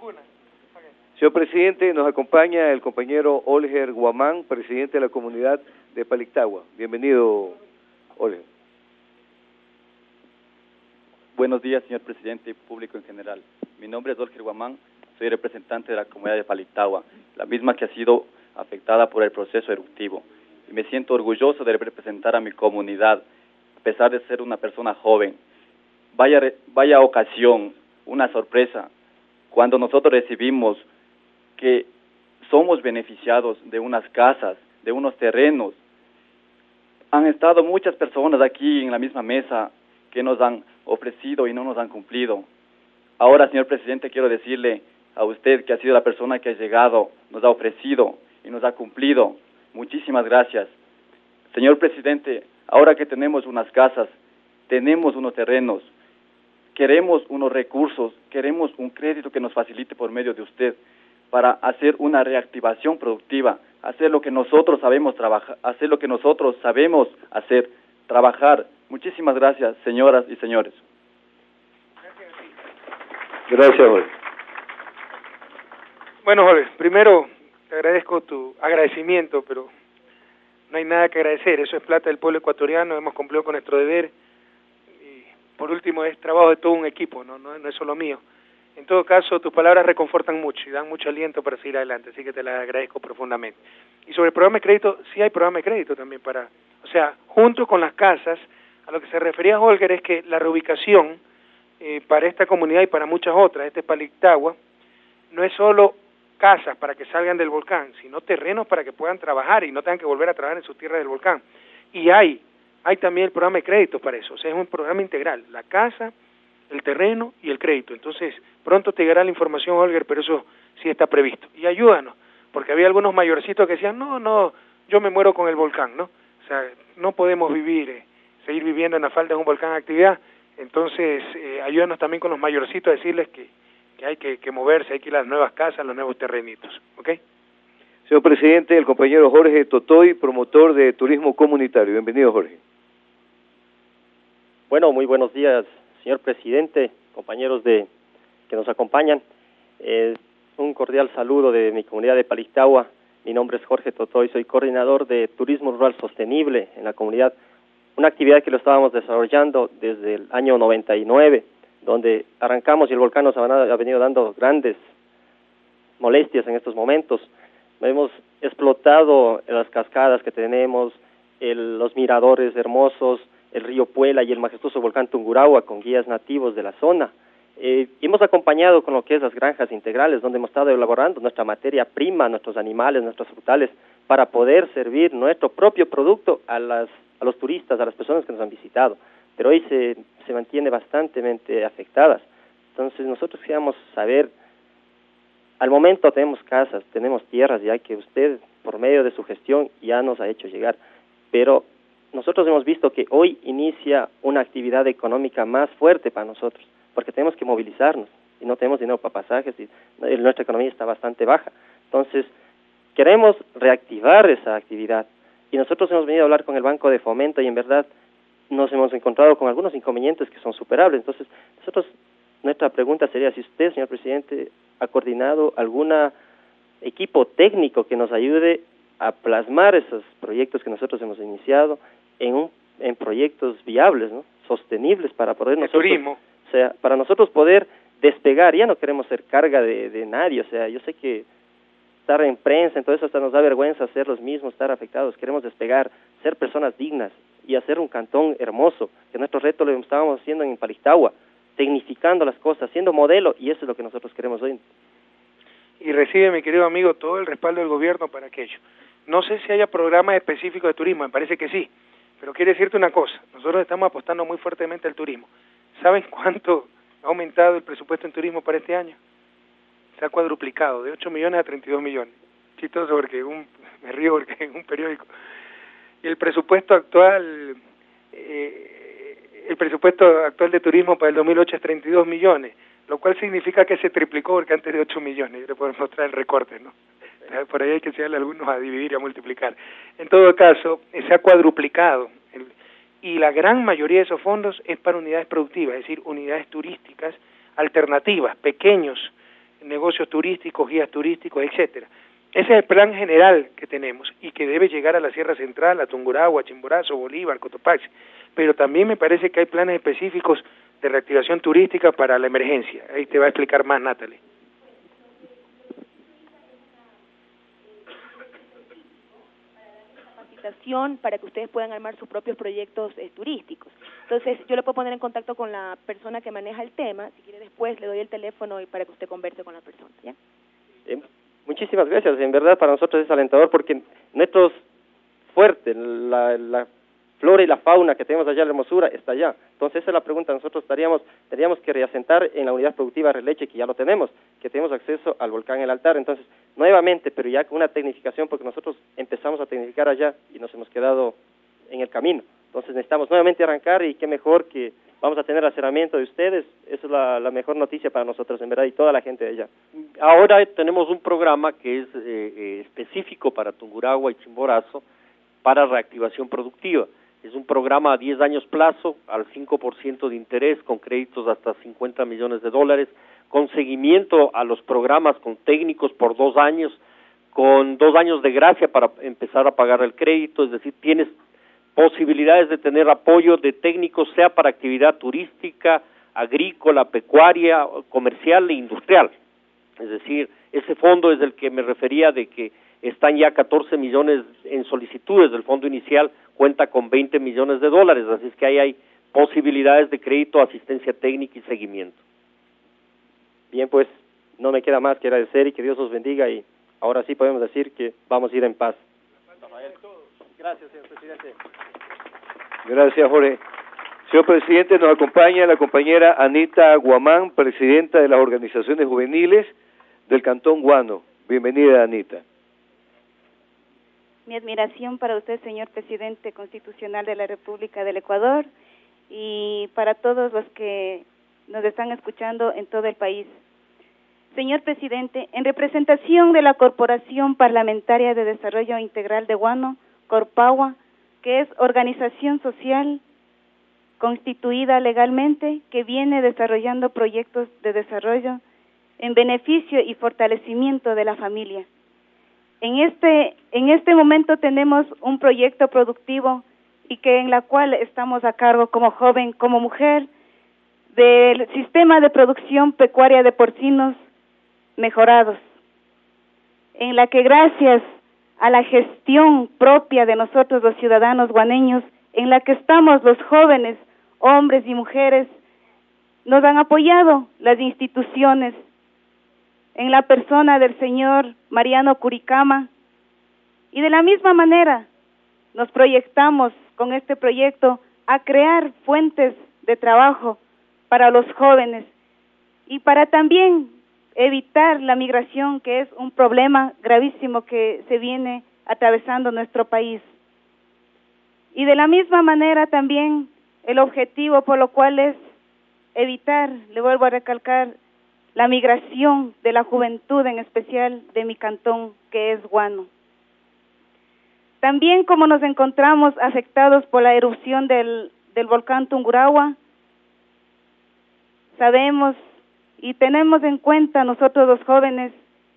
Speaker 4: Señor presidente, nos acompaña el compañero Olger Guamán, presidente de la comunidad de Palictagua. Bienvenido, Olger.
Speaker 8: Buenos días, señor presidente y público en general. Mi nombre es Olger Guamán, soy representante de la comunidad de Palictagua, la misma que ha sido afectada por el proceso eruptivo. Y me siento orgulloso de representar a mi comunidad, a pesar de ser una persona joven. Vaya, vaya ocasión, una sorpresa, cuando nosotros recibimos que somos beneficiados de unas casas, de unos terrenos. Han estado muchas personas aquí en la misma mesa que nos han ofrecido y no nos han cumplido. Ahora, señor presidente, quiero decirle a usted que ha sido la persona que ha llegado, nos ha ofrecido y nos ha cumplido. Muchísimas gracias. Señor presidente, ahora que tenemos unas casas, tenemos unos terrenos, queremos unos recursos, queremos un crédito que nos facilite por medio de usted para hacer una reactivación productiva, hacer lo que nosotros sabemos trabajar, hacer lo que nosotros sabemos hacer, trabajar. Muchísimas gracias, señoras y señores.
Speaker 4: Gracias, Olger.
Speaker 5: Bueno, Jorge, primero te agradezco tu agradecimiento, pero no hay nada que agradecer. Eso es plata del pueblo ecuatoriano, hemos cumplido con nuestro deber. Y por último, es trabajo de todo un equipo, no, no, no es solo mío. En todo caso, tus palabras reconfortan mucho y dan mucho aliento para seguir adelante, así que te las agradezco profundamente. Y sobre el programa de crédito, sí hay programa de crédito también para, o sea, junto con las casas, a lo que se refería Holger es que la reubicación eh, para esta comunidad y para muchas otras, este es Palictagua, no es solo casas para que salgan del volcán, sino terrenos para que puedan trabajar y no tengan que volver a trabajar en sus tierras del volcán. Y hay, hay también el programa de crédito para eso, o sea, es un programa integral, la casa, el terreno y el crédito. Entonces, pronto te llegará la información, Olger, pero eso sí está previsto. Y ayúdanos, porque había algunos mayorcitos que decían, no, no, yo me muero con el volcán, ¿no? O sea, no podemos vivir, eh, seguir viviendo en la falda de un volcán en actividad. Entonces, eh, ayúdanos también con los mayorcitos a decirles que, que hay que, que moverse, hay que ir a las nuevas casas, a los nuevos terrenitos, ¿ok?
Speaker 4: Señor presidente, el compañero Jorge Totoy, promotor de turismo comunitario. Bienvenido, Jorge.
Speaker 9: Bueno, muy buenos días, señor presidente, compañeros de que nos acompañan. Eh, un cordial saludo de mi comunidad de Palistagua. Mi nombre es Jorge Totoy, soy coordinador de Turismo Rural Sostenible en la comunidad. Una actividad que lo estábamos desarrollando desde el año 99, donde arrancamos y el volcán nos ha, venido dando grandes molestias en estos momentos. Hemos explotado las cascadas que tenemos, el, los miradores hermosos, el río Puela y el majestuoso volcán Tungurahua con guías nativos de la zona. Eh, hemos acompañado con lo que es las granjas integrales, donde hemos estado elaborando nuestra materia prima, nuestros animales, nuestros frutales, para poder servir nuestro propio producto a, las, a los turistas, a las personas que nos han visitado. Pero hoy se, se mantiene bastante afectadas. Entonces nosotros queríamos saber, al momento tenemos casas, tenemos tierras, ya que usted, por medio de su gestión, ya nos ha hecho llegar. Pero nosotros hemos visto que hoy inicia una actividad económica más fuerte para nosotros, porque tenemos que movilizarnos y no tenemos dinero para pasajes y nuestra economía está bastante baja. Entonces, queremos reactivar esa actividad y nosotros hemos venido a hablar con el Banco de Fomento y en verdad nos hemos encontrado con algunos inconvenientes que son superables. Entonces, nosotros, nuestra pregunta sería si usted, señor presidente, ha coordinado algún equipo técnico que nos ayude a plasmar esos proyectos que nosotros hemos iniciado en un en proyectos viables, ¿no? sostenibles para poder nosotros, o sea, para nosotros poder despegar, ya no queremos ser carga de, de nadie, o sea, yo sé que estar en prensa, entonces hasta nos da vergüenza ser los mismos, estar afectados, queremos despegar, ser personas dignas y hacer un cantón hermoso, que nuestro reto lo estábamos haciendo en Palistagua, tecnificando las cosas, siendo modelo, y eso es lo que nosotros queremos hoy.
Speaker 5: Y recibe, mi querido amigo, todo el respaldo del gobierno para aquello. No sé si haya programas específicos de turismo, me parece que sí, pero quiero decirte una cosa, nosotros estamos apostando muy fuertemente al turismo. ¿Saben cuánto ha aumentado el presupuesto en turismo para este año? Se ha cuadruplicado, de 8 millones a 32 millones. Chistoso porque un, me río porque en un periódico. Y el presupuesto actual... Eh, el presupuesto actual de turismo para el 2008 es 32 millones, lo cual significa que se triplicó porque antes de 8 millones, yo le puedo mostrar el recorte, ¿no? Por ahí hay que enseñarle algunos a dividir y a multiplicar. En todo caso, se ha cuadruplicado y la gran mayoría de esos fondos es para unidades productivas, es decir, unidades turísticas alternativas, pequeños negocios turísticos, guías turísticos, etcétera. Ese es el plan general que tenemos y que debe llegar a la Sierra Central, a Tungurahua, Chimborazo, Bolívar, Cotopaxi. Pero también me parece que hay planes específicos de reactivación turística para la emergencia. Ahí te va a explicar más, Natalie.
Speaker 7: Para que ustedes puedan armar sus propios proyectos eh, turísticos. Entonces, yo le puedo poner en contacto con la persona que maneja el tema, si quiere después le doy el teléfono y para que usted converse con la persona, ¿ya?
Speaker 9: Eh, muchísimas gracias, en verdad para nosotros es alentador porque nuestros fuertes, la, la flora y la fauna que tenemos allá la hermosura está allá. Entonces esa es la pregunta, nosotros estaríamos, tendríamos que reasentar en la unidad productiva de leche que ya lo tenemos, que tenemos acceso al volcán El Altar. Entonces, nuevamente, pero ya con una tecnificación, porque nosotros empezamos a tecnificar allá y nos hemos quedado en el camino. Entonces necesitamos nuevamente arrancar y qué mejor que vamos a tener aceramiento de ustedes. Esa es la, la, mejor noticia para nosotros, en verdad, y toda la gente de allá.
Speaker 3: Ahora tenemos un programa que es eh, eh, específico para Tunguragua y Chimborazo para reactivación productiva es un programa a 10 años plazo, al 5% de interés, con créditos hasta 50 millones de dólares, con seguimiento a los programas con técnicos por dos años, con dos años de gracia para empezar a pagar el crédito, es decir, tienes posibilidades de tener apoyo de técnicos, sea para actividad turística, agrícola, pecuaria, comercial e industrial. Es decir, ese fondo es el que me refería de que están ya 14 millones en solicitudes del fondo inicial, cuenta con 20 millones de dólares, así es que ahí hay posibilidades de crédito, asistencia técnica y seguimiento.
Speaker 9: Bien, pues no me queda más que agradecer y que Dios los bendiga y ahora sí podemos decir que vamos a ir en paz.
Speaker 5: Gracias, señor presidente.
Speaker 4: Gracias, Jorge. Señor presidente, nos acompaña la compañera Anita Guamán, presidenta de las organizaciones juveniles del Cantón Guano. Bienvenida, Anita
Speaker 10: mi admiración para usted, señor presidente constitucional de la República del Ecuador, y para todos los que nos están escuchando en todo el país. Señor presidente, en representación de la Corporación Parlamentaria de Desarrollo Integral de Guano, Corpagua, que es organización social constituida legalmente que viene desarrollando proyectos de desarrollo en beneficio y fortalecimiento de la familia en este, en este momento tenemos un proyecto productivo y que en la cual estamos a cargo como joven, como mujer, del sistema de producción pecuaria de porcinos mejorados, en la que gracias a la gestión propia de nosotros los ciudadanos guaneños, en la que estamos los jóvenes, hombres y mujeres, nos han apoyado las instituciones en la persona del señor Mariano Curicama. Y de la misma manera nos proyectamos con este proyecto a crear fuentes de trabajo para los jóvenes y para también evitar la migración, que es un problema gravísimo que se viene atravesando nuestro país. Y de la misma manera también el objetivo por lo cual es evitar, le vuelvo a recalcar, la migración de la juventud, en especial de mi cantón, que es Guano. También como nos encontramos afectados por la erupción del, volcán Tungurahua, sabemos y tenemos en cuenta nosotros los jóvenes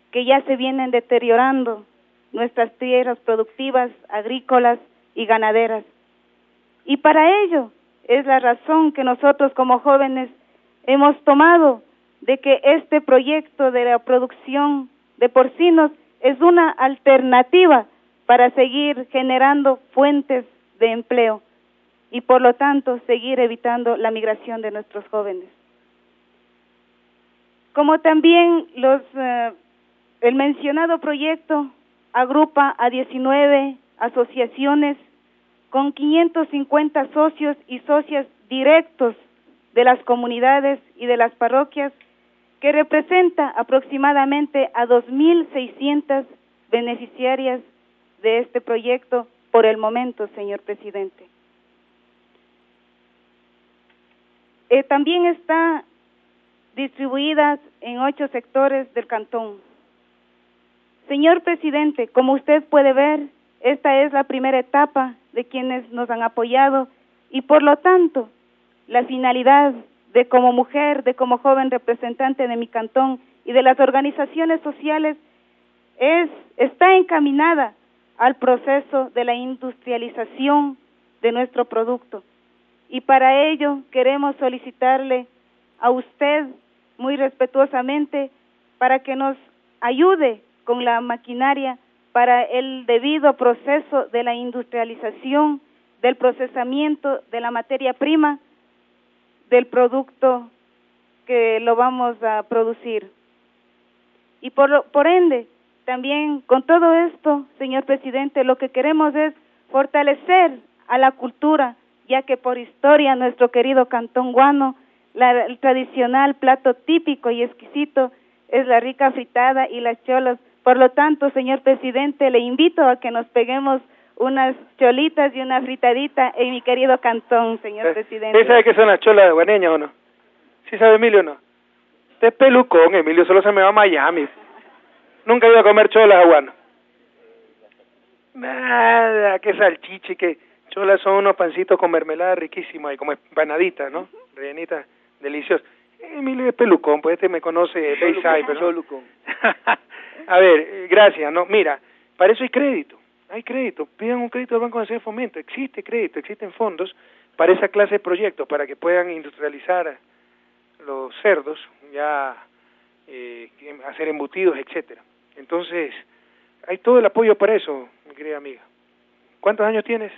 Speaker 10: que ya se vienen deteriorando nuestras tierras productivas, agrícolas y ganaderas. Y para ello es la razón que nosotros como jóvenes hemos tomado de que este proyecto de la producción de porcinos es una alternativa para seguir generando fuentes de empleo y por lo tanto seguir evitando la migración de nuestros jóvenes. Como también los, eh, el mencionado proyecto agrupa a 19 asociaciones con 550 socios y socias directos de las comunidades y de las parroquias, que representa aproximadamente a 2.600 beneficiarias de este proyecto por el momento, señor presidente. Eh, también está distribuidas en ocho sectores del cantón. Señor presidente, como usted puede ver, esta es la primera etapa de quienes nos han apoyado y por lo tanto la finalidad de como mujer, de como joven representante de mi cantón y de las organizaciones sociales es está encaminada al proceso de la industrialización de nuestro producto. Y para ello queremos solicitarle a usted muy respetuosamente para que nos ayude con la maquinaria para el debido proceso de la industrialización, del procesamiento de la materia prima del producto que lo vamos a producir. Y por, por ende, también con todo esto, señor presidente, lo que queremos es fortalecer a la cultura, ya que por historia nuestro querido Cantón Guano, la, el tradicional plato típico y exquisito es la rica fritada y las cholas. Por lo tanto, señor presidente, le invito a que nos peguemos unas cholitas y una fritadita en mi querido cantón, señor
Speaker 5: ¿Eh?
Speaker 10: presidente.
Speaker 5: ¿Usted sabe qué son las cholas guaneñas o no? ¿Sí sabe Emilio o no? Usted es pelucón, Emilio, solo se me va a Miami. Nunca he ido a comer cholas a Guano. Nada, qué salchiche, que cholas son unos pancitos con mermelada riquísimos y como empanaditas, ¿no? Rellenitas, deliciosas. Emilio es pelucón, pues este me conoce Bayside, pero... a ver, eh, gracias, no, mira, para eso hay crédito, hay crédito, pidan un crédito del Banco Nacional de Fomento, existe crédito, existen fondos para esa clase de proyectos, para que puedan industrializar los cerdos, ya eh, hacer embutidos, etcétera. Entonces, hay todo el apoyo para eso, mi querida amiga. ¿Cuántos años tienes?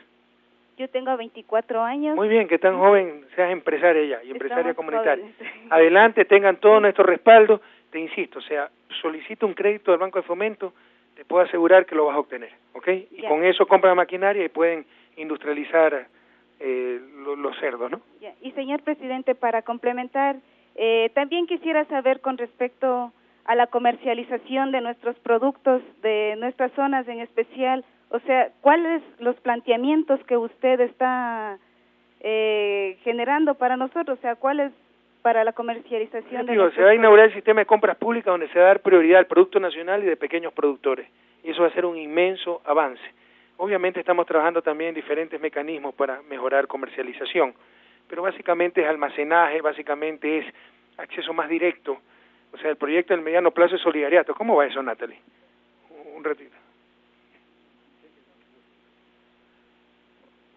Speaker 10: Yo tengo 24 años.
Speaker 5: Muy bien, que tan joven seas empresaria ella y empresaria
Speaker 10: Estamos
Speaker 5: comunitaria.
Speaker 10: jóvenes.
Speaker 5: Adelante, tengan todo nuestro respaldo. Te insisto, o sea, solicita un crédito del Banco de Fomento, te puedo asegurar que lo vas a obtener, ¿ok? Y con eso compran maquinaria y pueden industrializar eh, lo- los cerdos, ¿no?
Speaker 10: Ya, Y señor presidente, para complementar, eh, también quisiera saber con respecto a la comercialización de nuestros productos, de nuestras zonas en especial, o sea, ¿cuáles los planteamientos que usted está eh, generando para nosotros? O sea, ¿cuáles para la comercialización de
Speaker 5: Digo, se va a inaugurar el sistema de compras públicas donde se va a dar prioridad al producto nacional y de pequeños productores. Y eso va a ser un inmenso avance. Obviamente estamos trabajando también en diferentes mecanismos para mejorar comercialización, pero básicamente es almacenaje, básicamente es acceso más directo. O sea, el proyecto del mediano plazo es solidaridad. ¿Cómo va eso, Natalie? Un ratito.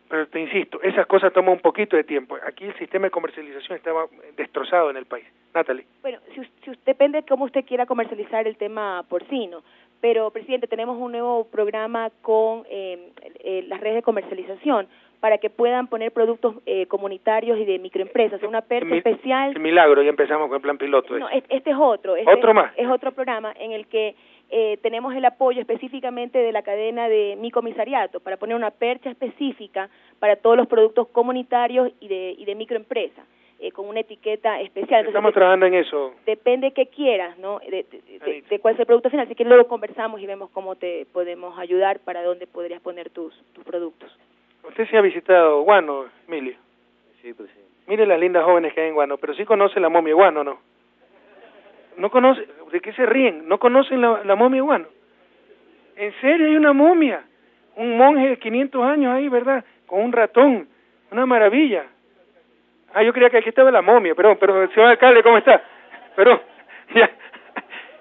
Speaker 5: Pero te insisto, esas cosas toman un poquito de tiempo. Aquí el sistema de comercialización estaba destrozado en el país. Natalie.
Speaker 7: Bueno, si, si depende de cómo usted quiera comercializar el tema porcino. Pero, presidente, tenemos un nuevo programa con eh, eh, las redes de comercialización para que puedan poner productos eh, comunitarios y de microempresas. Una
Speaker 5: Mi-
Speaker 7: especial
Speaker 5: El milagro, ya empezamos con el plan piloto.
Speaker 7: no, es- este es otro. Este
Speaker 5: ¿Otro más?
Speaker 7: Es otro programa en el que eh, tenemos el apoyo específicamente de la cadena de mi comisariato para poner una percha específica para todos los productos comunitarios y de, y de microempresa, eh, con una etiqueta especial. Entonces,
Speaker 5: Estamos trabajando en eso.
Speaker 7: depende qué quieras, ¿no? De, de- de- cuál es el producto final. Así que luego conversamos y vemos cómo te podemos ayudar para dónde podrías poner tus, tus productos.
Speaker 5: Usted se ha visitado Guano, Emilio.
Speaker 3: Sí, presidente.
Speaker 5: Mire las lindas jóvenes que hay en Guano, pero sí conoce la momia Guano, ¿no? ¿No conoce? ¿De qué se ríen? ¿No conocen la, la momia Guano? En serio, hay una momia. Un monje de 500 años ahí, ¿verdad? Con un ratón. Una maravilla. Ah, yo creía que aquí estaba la momia, perdón, pero señor alcalde, ¿cómo está? pero ya,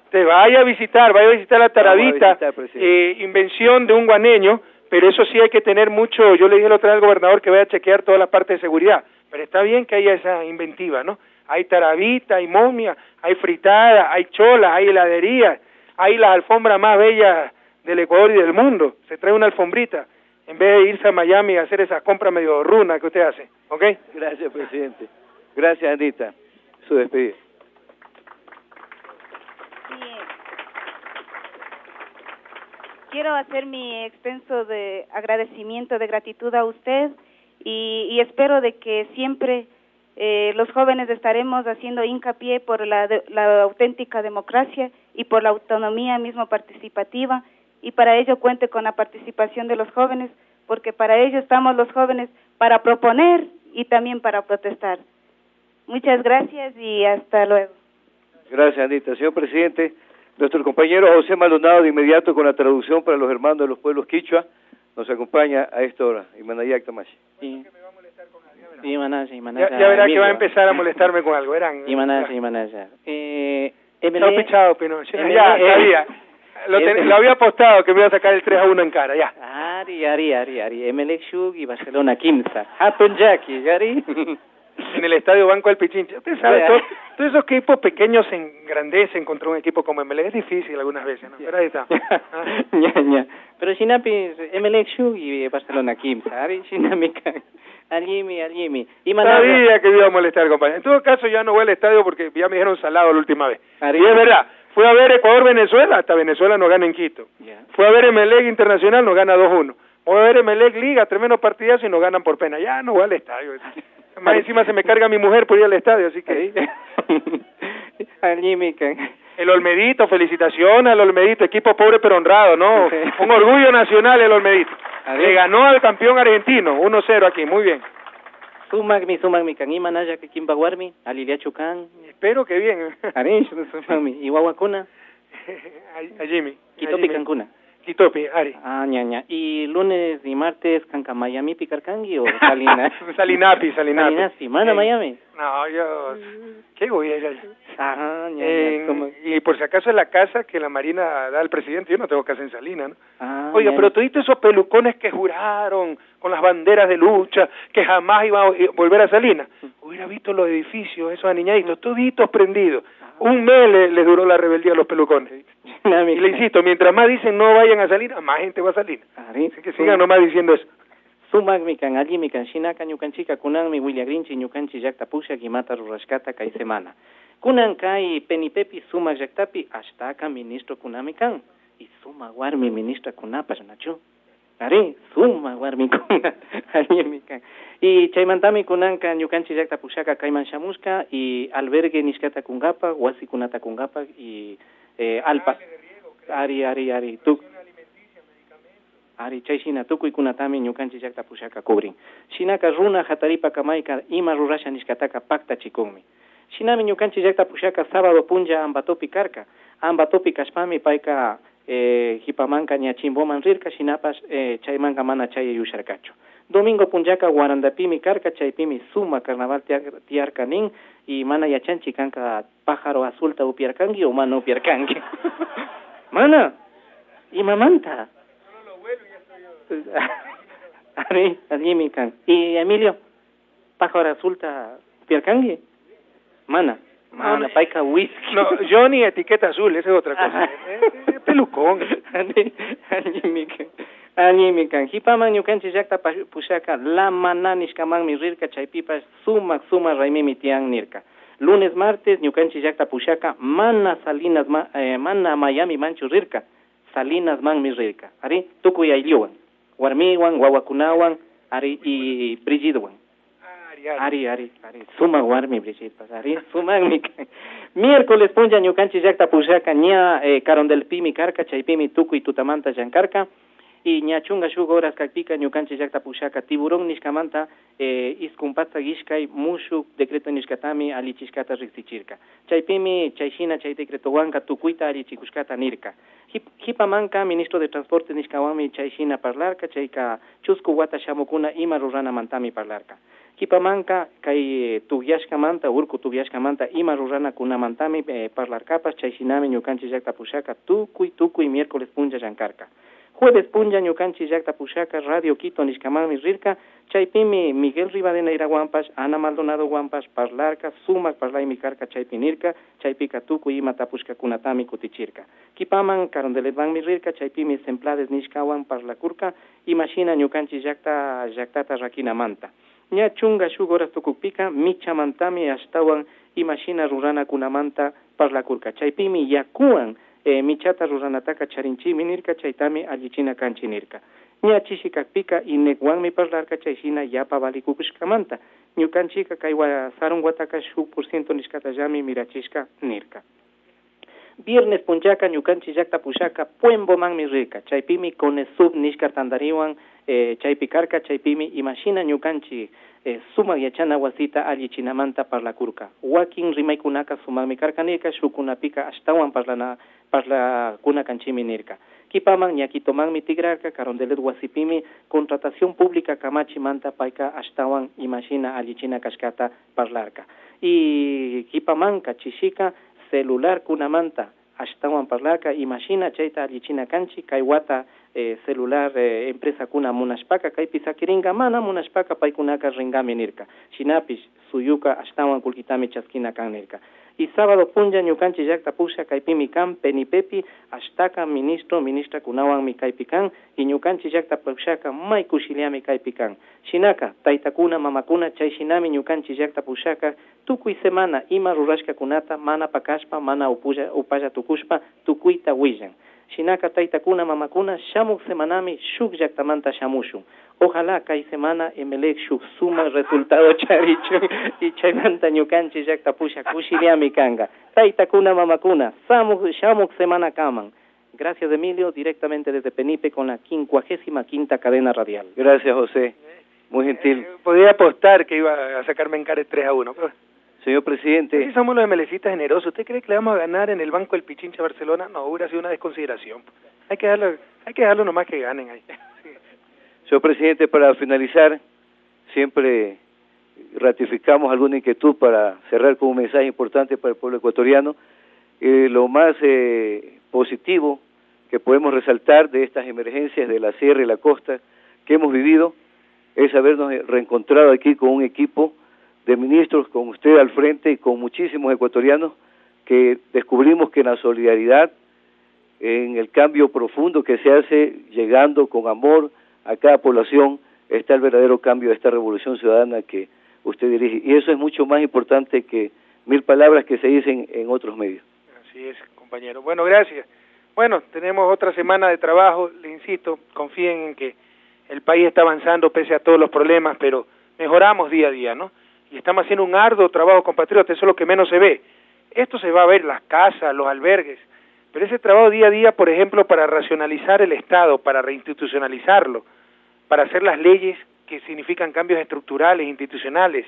Speaker 5: te vaya a visitar, vaya a visitar la
Speaker 4: visitar, presidente.
Speaker 5: eh, invención de un guaneño, pero eso sí hay que tener mucho, yo le dije la otra vez al gobernador que vaya a chequear toda la parte de seguridad, pero está bien que haya esa inventiva, ¿no? Hay taravita, hay momia, hay fritada, hay cholas, hay heladería, hay las alfombras más bellas del Ecuador y del mundo, se trae una alfombrita, en vez de irse a Miami a hacer esas compras medio runa que usted hace, ¿ok?
Speaker 4: Gracias, presidente. Gracias, Anita. Su despedida.
Speaker 10: Quiero hacer mi extenso de agradecimiento, de gratitud a usted y, y espero de que siempre eh, los jóvenes estaremos haciendo hincapié por la, de- la auténtica democracia y por la autonomía mismo participativa y para ello cuente con la participación de los jóvenes porque para ello estamos los jóvenes para proponer y también para protestar. Muchas gracias y hasta luego.
Speaker 4: Gracias, Anita. Señor presidente, nuestro compañero José Maldonado, de inmediato con la traducción para los hermanos de los pueblos quichua, nos acompaña a esta hora. Imanayak Tamashi.
Speaker 11: Imanaya,
Speaker 5: Ya,
Speaker 11: Imanaya.
Speaker 5: ya verá que va a
Speaker 11: Emilio.
Speaker 5: empezar a molestarme con algo, verán.
Speaker 11: Imanaya, Imanaya. Eh, MLE,
Speaker 5: pichado, Pinochet.
Speaker 11: MLE,
Speaker 5: Ya,
Speaker 11: eh,
Speaker 5: sabía. Lo, ten-
Speaker 11: eh,
Speaker 5: lo había apostado que me iba a sacar el 3 a 1 en cara, ya.
Speaker 11: Ari, Ari, Ari, Ari. Emelec Shug y Barcelona Kimsa. Hatun Jackie, Ari.
Speaker 5: En el estadio Banco del Pichincha. Usted sabe,
Speaker 11: Ya.
Speaker 5: todo- todos esos equipos pequeños se engrandecen contra un equipo como MLE. Es difícil algunas veces, ¿no? Pero ahí está.
Speaker 11: Pero Sinapis, Emelec Shug y Barcelona Kimsa. Ari, Sinamica. Aljimi, Aljimi. Imanaya.
Speaker 5: Sabía que iba a molestar, compañero. En todo caso, ya no voy al estadio porque ya me dijeron salado la última vez. Y es verdad, fue a ver Ecuador-Venezuela, hasta Venezuela no gana en Quito.
Speaker 11: Ya.
Speaker 5: Fue a ver Emelec Internacional, nos gana 2-1. Voy a ver Emelec Liga, tremendo partidazo y nos ganan por pena. Ya no voy al estadio. Más encima se me carga mi mujer por ir al estadio, así que...
Speaker 11: Aljimica.
Speaker 5: El Olmedito, felicitaciones al Olmedito, equipo pobre pero honrado, ¿no?
Speaker 11: Sí.
Speaker 5: Un orgullo nacional el Olmedito. Le ganó al campeón argentino, 1-0 aquí, muy bien.
Speaker 11: Sumagmi, sumagmi, kan Imanaya que Kimbaguarmi, Alilia Chucan.
Speaker 5: Espero que bien.
Speaker 11: Ari, sumagmi. Iwawakuna.
Speaker 5: a, a Jimmy. a
Speaker 11: Quitopi
Speaker 5: Quitopi, Ari.
Speaker 11: Ah, ña, ña. ¿Y lunes y martes Canca Miami Picarcangi o Salinas?
Speaker 5: Salinapi, Salinapi.
Speaker 11: Salinapi, ¿mana
Speaker 5: Eh,
Speaker 11: Miami?
Speaker 5: No, yo... ¿Qué voy a ir ahí?
Speaker 11: Ajá, ña,
Speaker 5: En-
Speaker 11: ña. ¿cómo?
Speaker 5: y por si acaso es la casa que la Marina da al presidente, yo no tengo casa en Salina, ¿no?
Speaker 11: Ah,
Speaker 5: Oiga,
Speaker 11: ña,
Speaker 5: pero toditos esos pelucones que juraron con las banderas de lucha, que jamás iban a volver a Salinas, hubiera visto los edificios, esos aniñaditos, toditos prendidos. Un mes le, le duró la rebeldía a los pelucones. Y le insisto, mientras más dicen no vayan a Salinas, más gente va a Salinas.
Speaker 11: Ari,
Speaker 5: Así que sigan nomás diciendo eso.
Speaker 11: Sumagmi kan allimi kan shinaka ñukanchika kunanmi Williagrinchi ñukanchi llakta pusha kimata rurashkata kay semana. Kunan kay penipepi sumak llaktapi ashtaka ministro kunami kan. Y suma warmi ministra kunapash nachu. ari, zuma, guar, mikunga, I, txai mantami, kunan, kan, jokantzi jakta puxaka, kaiman xamuska, i, albergue niskata kungapa, guazikunata kungapa, i, e, alpa. Ari, ari, ari, tu. Ari, txai xina, tuku ikunatami, jokantzi jakta puxaka, kubrin. Xinaka, runa, jataripa, kamaika, ima rurraxa niskataka, pakta txikungmi. Xinami, jokantzi jakta puxaka, sábado punja, ambatopi karka, ambatopi kaspami, paika, eh, hipamanka ña chimboman rirka shinapash eh, chaymanka mana chaye yusharkachu domingo punllaka warandapimi karka chaypimi suma carnaval tiarka nin y mana yachanchi kanka pájaro azulta upiarkanki o mana upiarkanki mana imamanta Ari, allimi kan. ¿Y Emilio? ¿Pájaro azulta Piercangue? Mana. Mana,
Speaker 5: No,
Speaker 11: paika whisky.
Speaker 5: No, Johnny etiqueta azul, esa es otra cosa. Eh, eh, pelucón.
Speaker 11: Allimi kan. Hipaman ñukanchik llakta pushaka la mana nishkamanmi rirka chaypipas sumak sumak raymimi tiyan nirka. Lunes, martes, ñukanchik llakta pushaka mana Salinas, ma, eh, mana Miami manchu rirka. Salinas manmi rirka. Ari, tukuy aylluwan. Warmiwan, wawakunawan, ari y Brigidwan.
Speaker 5: Ari, ari.
Speaker 11: Ari. Suma warmi Brigitte, ari. Suma mi. Miércoles punja ñukanchi llakta pushaka ña eh, Carondelpimi karka, chaypimi tukuy tutamanta llankarka. y ñachunga shuk horas kakpika ñukanchik llakta pushaka tiburón nishkamanta eh, iskumpata gishkay mushuk decreto nishkatami alichishkata riksichirka chaypimi chayshina chay decretowanka tukuyta alichikushkata nirka hipamanka ministro de transporte nishkawanmi chayshina parlarka chayka chusku wata shamukuna ima ruranamantami parlarka hipamanka kay tugyashkamanta urku tugyashkamanta ima ruranakunamantami eh, parlarkapas chayshinami ñukanchik llakta pushaka tukuy tukuy miércoles puncha llankarka jueves puncha ñukanchik llakta pushaka radio Quito nishkamami rirka chaypimi Miguel Rivadeneira guampas Ana Maldonado guampas parlarka sumak parlaymi karka chaypi nirka chaypika tukuy ima tapushkakunatami kutichirka kipaman karondeletwanmi rirka chaypimi semplades nishkawan parlakurka imashina ñukanchik llakta llaktata rakinamanta ña chunga shuk horas tukukpika michamantami ashtawan imashina ruranakunamanta parlakurka chaypimi yakuwan eh, michata ruranataka charinchimi nirka chaytami allichina kanchi nirka ña chishikakpika inekwanmi parlarka chayshina yapa valikukushkamanta. Ñukanchika kay sarun wataka shuk por ciento nishkatallami mirachishka nirka. Viernes punchaka ñukanchik llakta pushaka puembomanmi rirka chaypimi conesub nishka tandariwan eh, chaypi karka chaypimi imashina ñukanchik eh, sumak yachana wasita allichinamanta parlakurka wakin rimaykunaka sumakmi karkanirka shukunapika ashtawan parlana parlakuna kanchimi nirka. Kipaman ñakitomanmi tigrarka karondelet wasipimi contratación pública kamachimanta payka ashtawan imashina allichina kashkata parlarka y kipamanka chishika celular kunamanta ashtawan parlarka imashina chayta allichina kanchi kay wata eh, celular eh, empresa kuna munashpaka kaypi sakiringa mana munashpaka paykunaka ringami nirka. Shinapish suyuka ashtawan kullkitami chaskina kan nirka. Y sábado puncha ñukanchik llakta pusha kaypimi penipepi ashtaka ministro ministra kunawanmi kaypi kan y ñukanchik llakta pushaka may kushillami kaypi kan. Shinaka taytakuna mamakuna chayshinami ñukanchik llakta pushaka tukuy semana ima rurashkakunata mana pakashpa mana upulla upalla tukushpa tukuyta willan shinaka taytakuna mamakuna shamuk semanami shuk llaktamanta shamushun ojalá kay semana emelec shuk suma resultado charichun y chaymanta ñukanchik llakta pusha kushiriami kanga taytakuna mamakuna samuk shamuk semana kaman gracias Emilio directamente desde Penipe con la quincuagésima quinta cadena radial
Speaker 4: Gracias, José. Muy gentil.
Speaker 5: Eh, podía apostar que iba a sacarme en cara 3 a 1. Pero...
Speaker 4: Señor presidente.
Speaker 5: Sí, somos los MLCistas generosos. ¿Usted cree que le vamos a ganar en el Banco del Pichincha Barcelona? No, hubiera sido una desconsideración. Hay que darlo, hay que dejarlo nomás que ganen ahí.
Speaker 4: Señor presidente, para finalizar, siempre ratificamos alguna inquietud para cerrar con un mensaje importante para el pueblo ecuatoriano. Eh, lo más eh, positivo que podemos resaltar de estas emergencias de la sierra y la costa que hemos vivido es habernos reencontrado aquí con un equipo de ministros, con usted al frente y con muchísimos ecuatorianos que descubrimos que en la solidaridad, en el cambio profundo que se hace llegando con amor a cada población, está el verdadero cambio de esta revolución ciudadana que usted dirige. Y eso es mucho más importante que mil palabras que se dicen en otros medios.
Speaker 5: Así es, compañero. Bueno, gracias. Bueno, tenemos otra semana de trabajo, le insisto, confíen en que el país está avanzando pese a todos los problemas, pero mejoramos día a día, ¿no? Y estamos haciendo un arduo trabajo compatriotas, eso es lo que menos se ve. Esto se va a ver, las casas, los albergues, pero ese trabajo día a día, por ejemplo, para racionalizar el Estado, para reinstitucionalizarlo, para hacer las leyes que significan cambios estructurales, institucionales,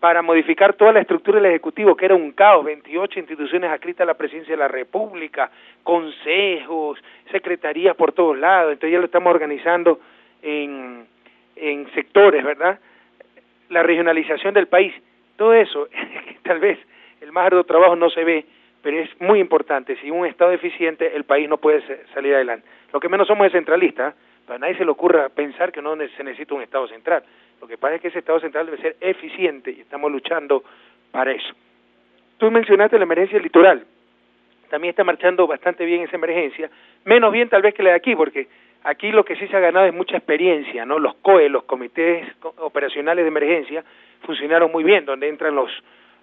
Speaker 5: para modificar toda la estructura del Ejecutivo, que era un caos, 28 instituciones adscritas a la presidencia de la República, consejos, secretarías por todos lados, entonces ya lo estamos organizando en, en sectores, ¿verdad? La regionalización del país, todo eso, tal vez el más arduo trabajo no se ve, pero es muy importante. Sin un Estado eficiente, el país no puede salir adelante. Lo que menos somos es centralistas, para nadie se le ocurra pensar que no se necesita un Estado central. Lo que pasa es que ese Estado central debe ser eficiente y estamos luchando para eso. Tú mencionaste la emergencia litoral. También está marchando bastante bien esa emergencia, menos bien tal vez que la de aquí, porque aquí lo que sí se ha ganado es mucha experiencia, ¿no? Los COE, los comités operacionales de emergencia, funcionaron muy bien, donde entran los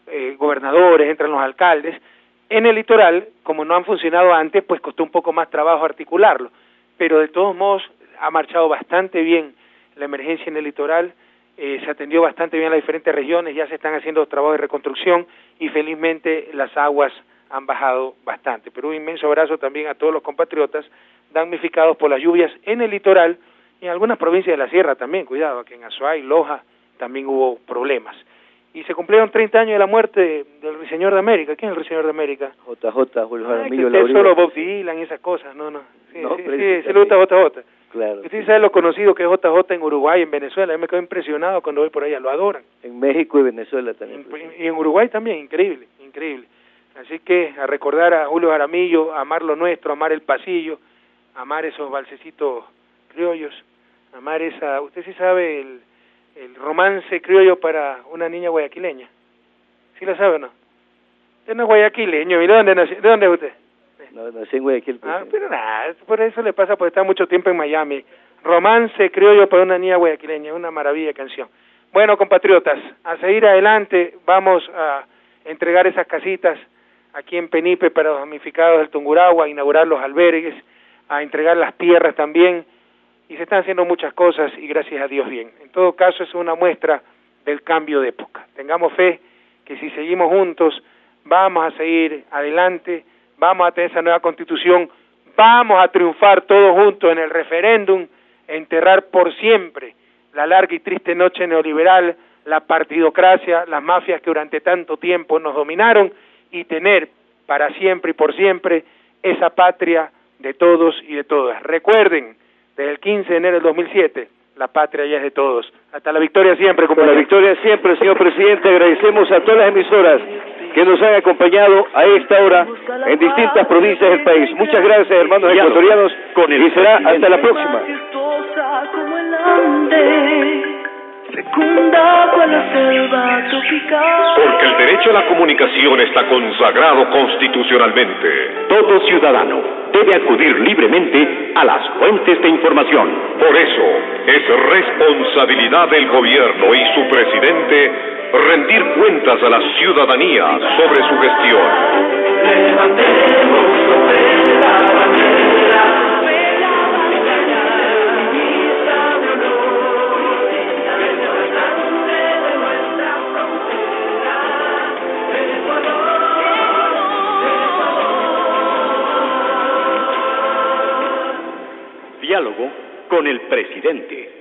Speaker 5: eh, gobernadores, entran los alcaldes. En el litoral, como no han funcionado antes, pues costó un poco más trabajo articularlo, pero de todos modos ha marchado bastante bien la emergencia en el litoral, eh, se atendió bastante bien a las diferentes regiones, ya se están haciendo trabajos de reconstrucción y felizmente las aguas han bajado bastante. Pero un inmenso abrazo también a todos los compatriotas damnificados por las lluvias en el litoral y en algunas provincias de la sierra también, cuidado, que en Azuay, Loja también hubo problemas. Y se cumplieron 30 años de la muerte del Ruiseñor de América. ¿Quién es el Ruiseñor de América?
Speaker 4: JJ, Julio
Speaker 5: Ah,
Speaker 4: Jaramillo,
Speaker 5: que usted
Speaker 4: Laurino.
Speaker 5: solo Bob Dylan y esas cosas, no, no. Sí,
Speaker 4: No,
Speaker 5: sí, sí, se le gusta JJ.
Speaker 4: Claro.
Speaker 5: Usted sabe lo conocido que es JJ en Uruguay, en Venezuela. Yo me quedo impresionado cuando voy por allá, lo adoran.
Speaker 4: En México y Venezuela también. pues.
Speaker 5: Y en Uruguay también, increíble, increíble. Así que a recordar a Julio Jaramillo, amar lo nuestro, amar el pasillo, amar esos balsecitos criollos, amar esa... Usted sí sabe el, el romance criollo para una niña guayaquileña. ¿Sí lo sabe o no? Usted no es guayaquileño, ¿y de dónde, nació? ¿De dónde es usted?
Speaker 4: No, nací en Guayaquil. pues,
Speaker 5: Ah, pero nada, por eso le pasa por estar mucho tiempo en Miami. Romance criollo para una niña guayaquileña, una maravilla de canción. Bueno, compatriotas, a seguir adelante, vamos a entregar esas casitas aquí en Penipe para los damnificados del Tunguragua, inaugurar los albergues, a entregar las tierras también, y se están haciendo muchas cosas y gracias a Dios bien. En todo caso, es una muestra del cambio de época. Tengamos fe que si seguimos juntos, vamos a seguir adelante, vamos a tener esa nueva constitución, vamos a triunfar todos juntos en el referéndum, enterrar por siempre la larga y triste noche neoliberal, la partidocracia, las mafias que durante tanto tiempo nos dominaron y tener para siempre y por siempre esa patria de todos y de todas. Recuerden, desde el 15 de enero del 2007, la patria ya es de todos. Hasta la victoria siempre,
Speaker 4: Con la victoria siempre, señor presidente, agradecemos a todas las emisoras que nos han acompañado a esta hora en distintas provincias del país. Muchas gracias, hermanos ecuatorianos,
Speaker 2: con el
Speaker 4: y será
Speaker 2: presidente.
Speaker 4: hasta la próxima.
Speaker 1: La selva tropical.
Speaker 2: Porque el derecho a la comunicación está consagrado constitucionalmente. Todo ciudadano debe acudir libremente a las fuentes de información. Por eso, es responsabilidad del gobierno y su presidente rendir cuentas a la ciudadanía sobre su gestión.
Speaker 12: Diálogo con el presidente.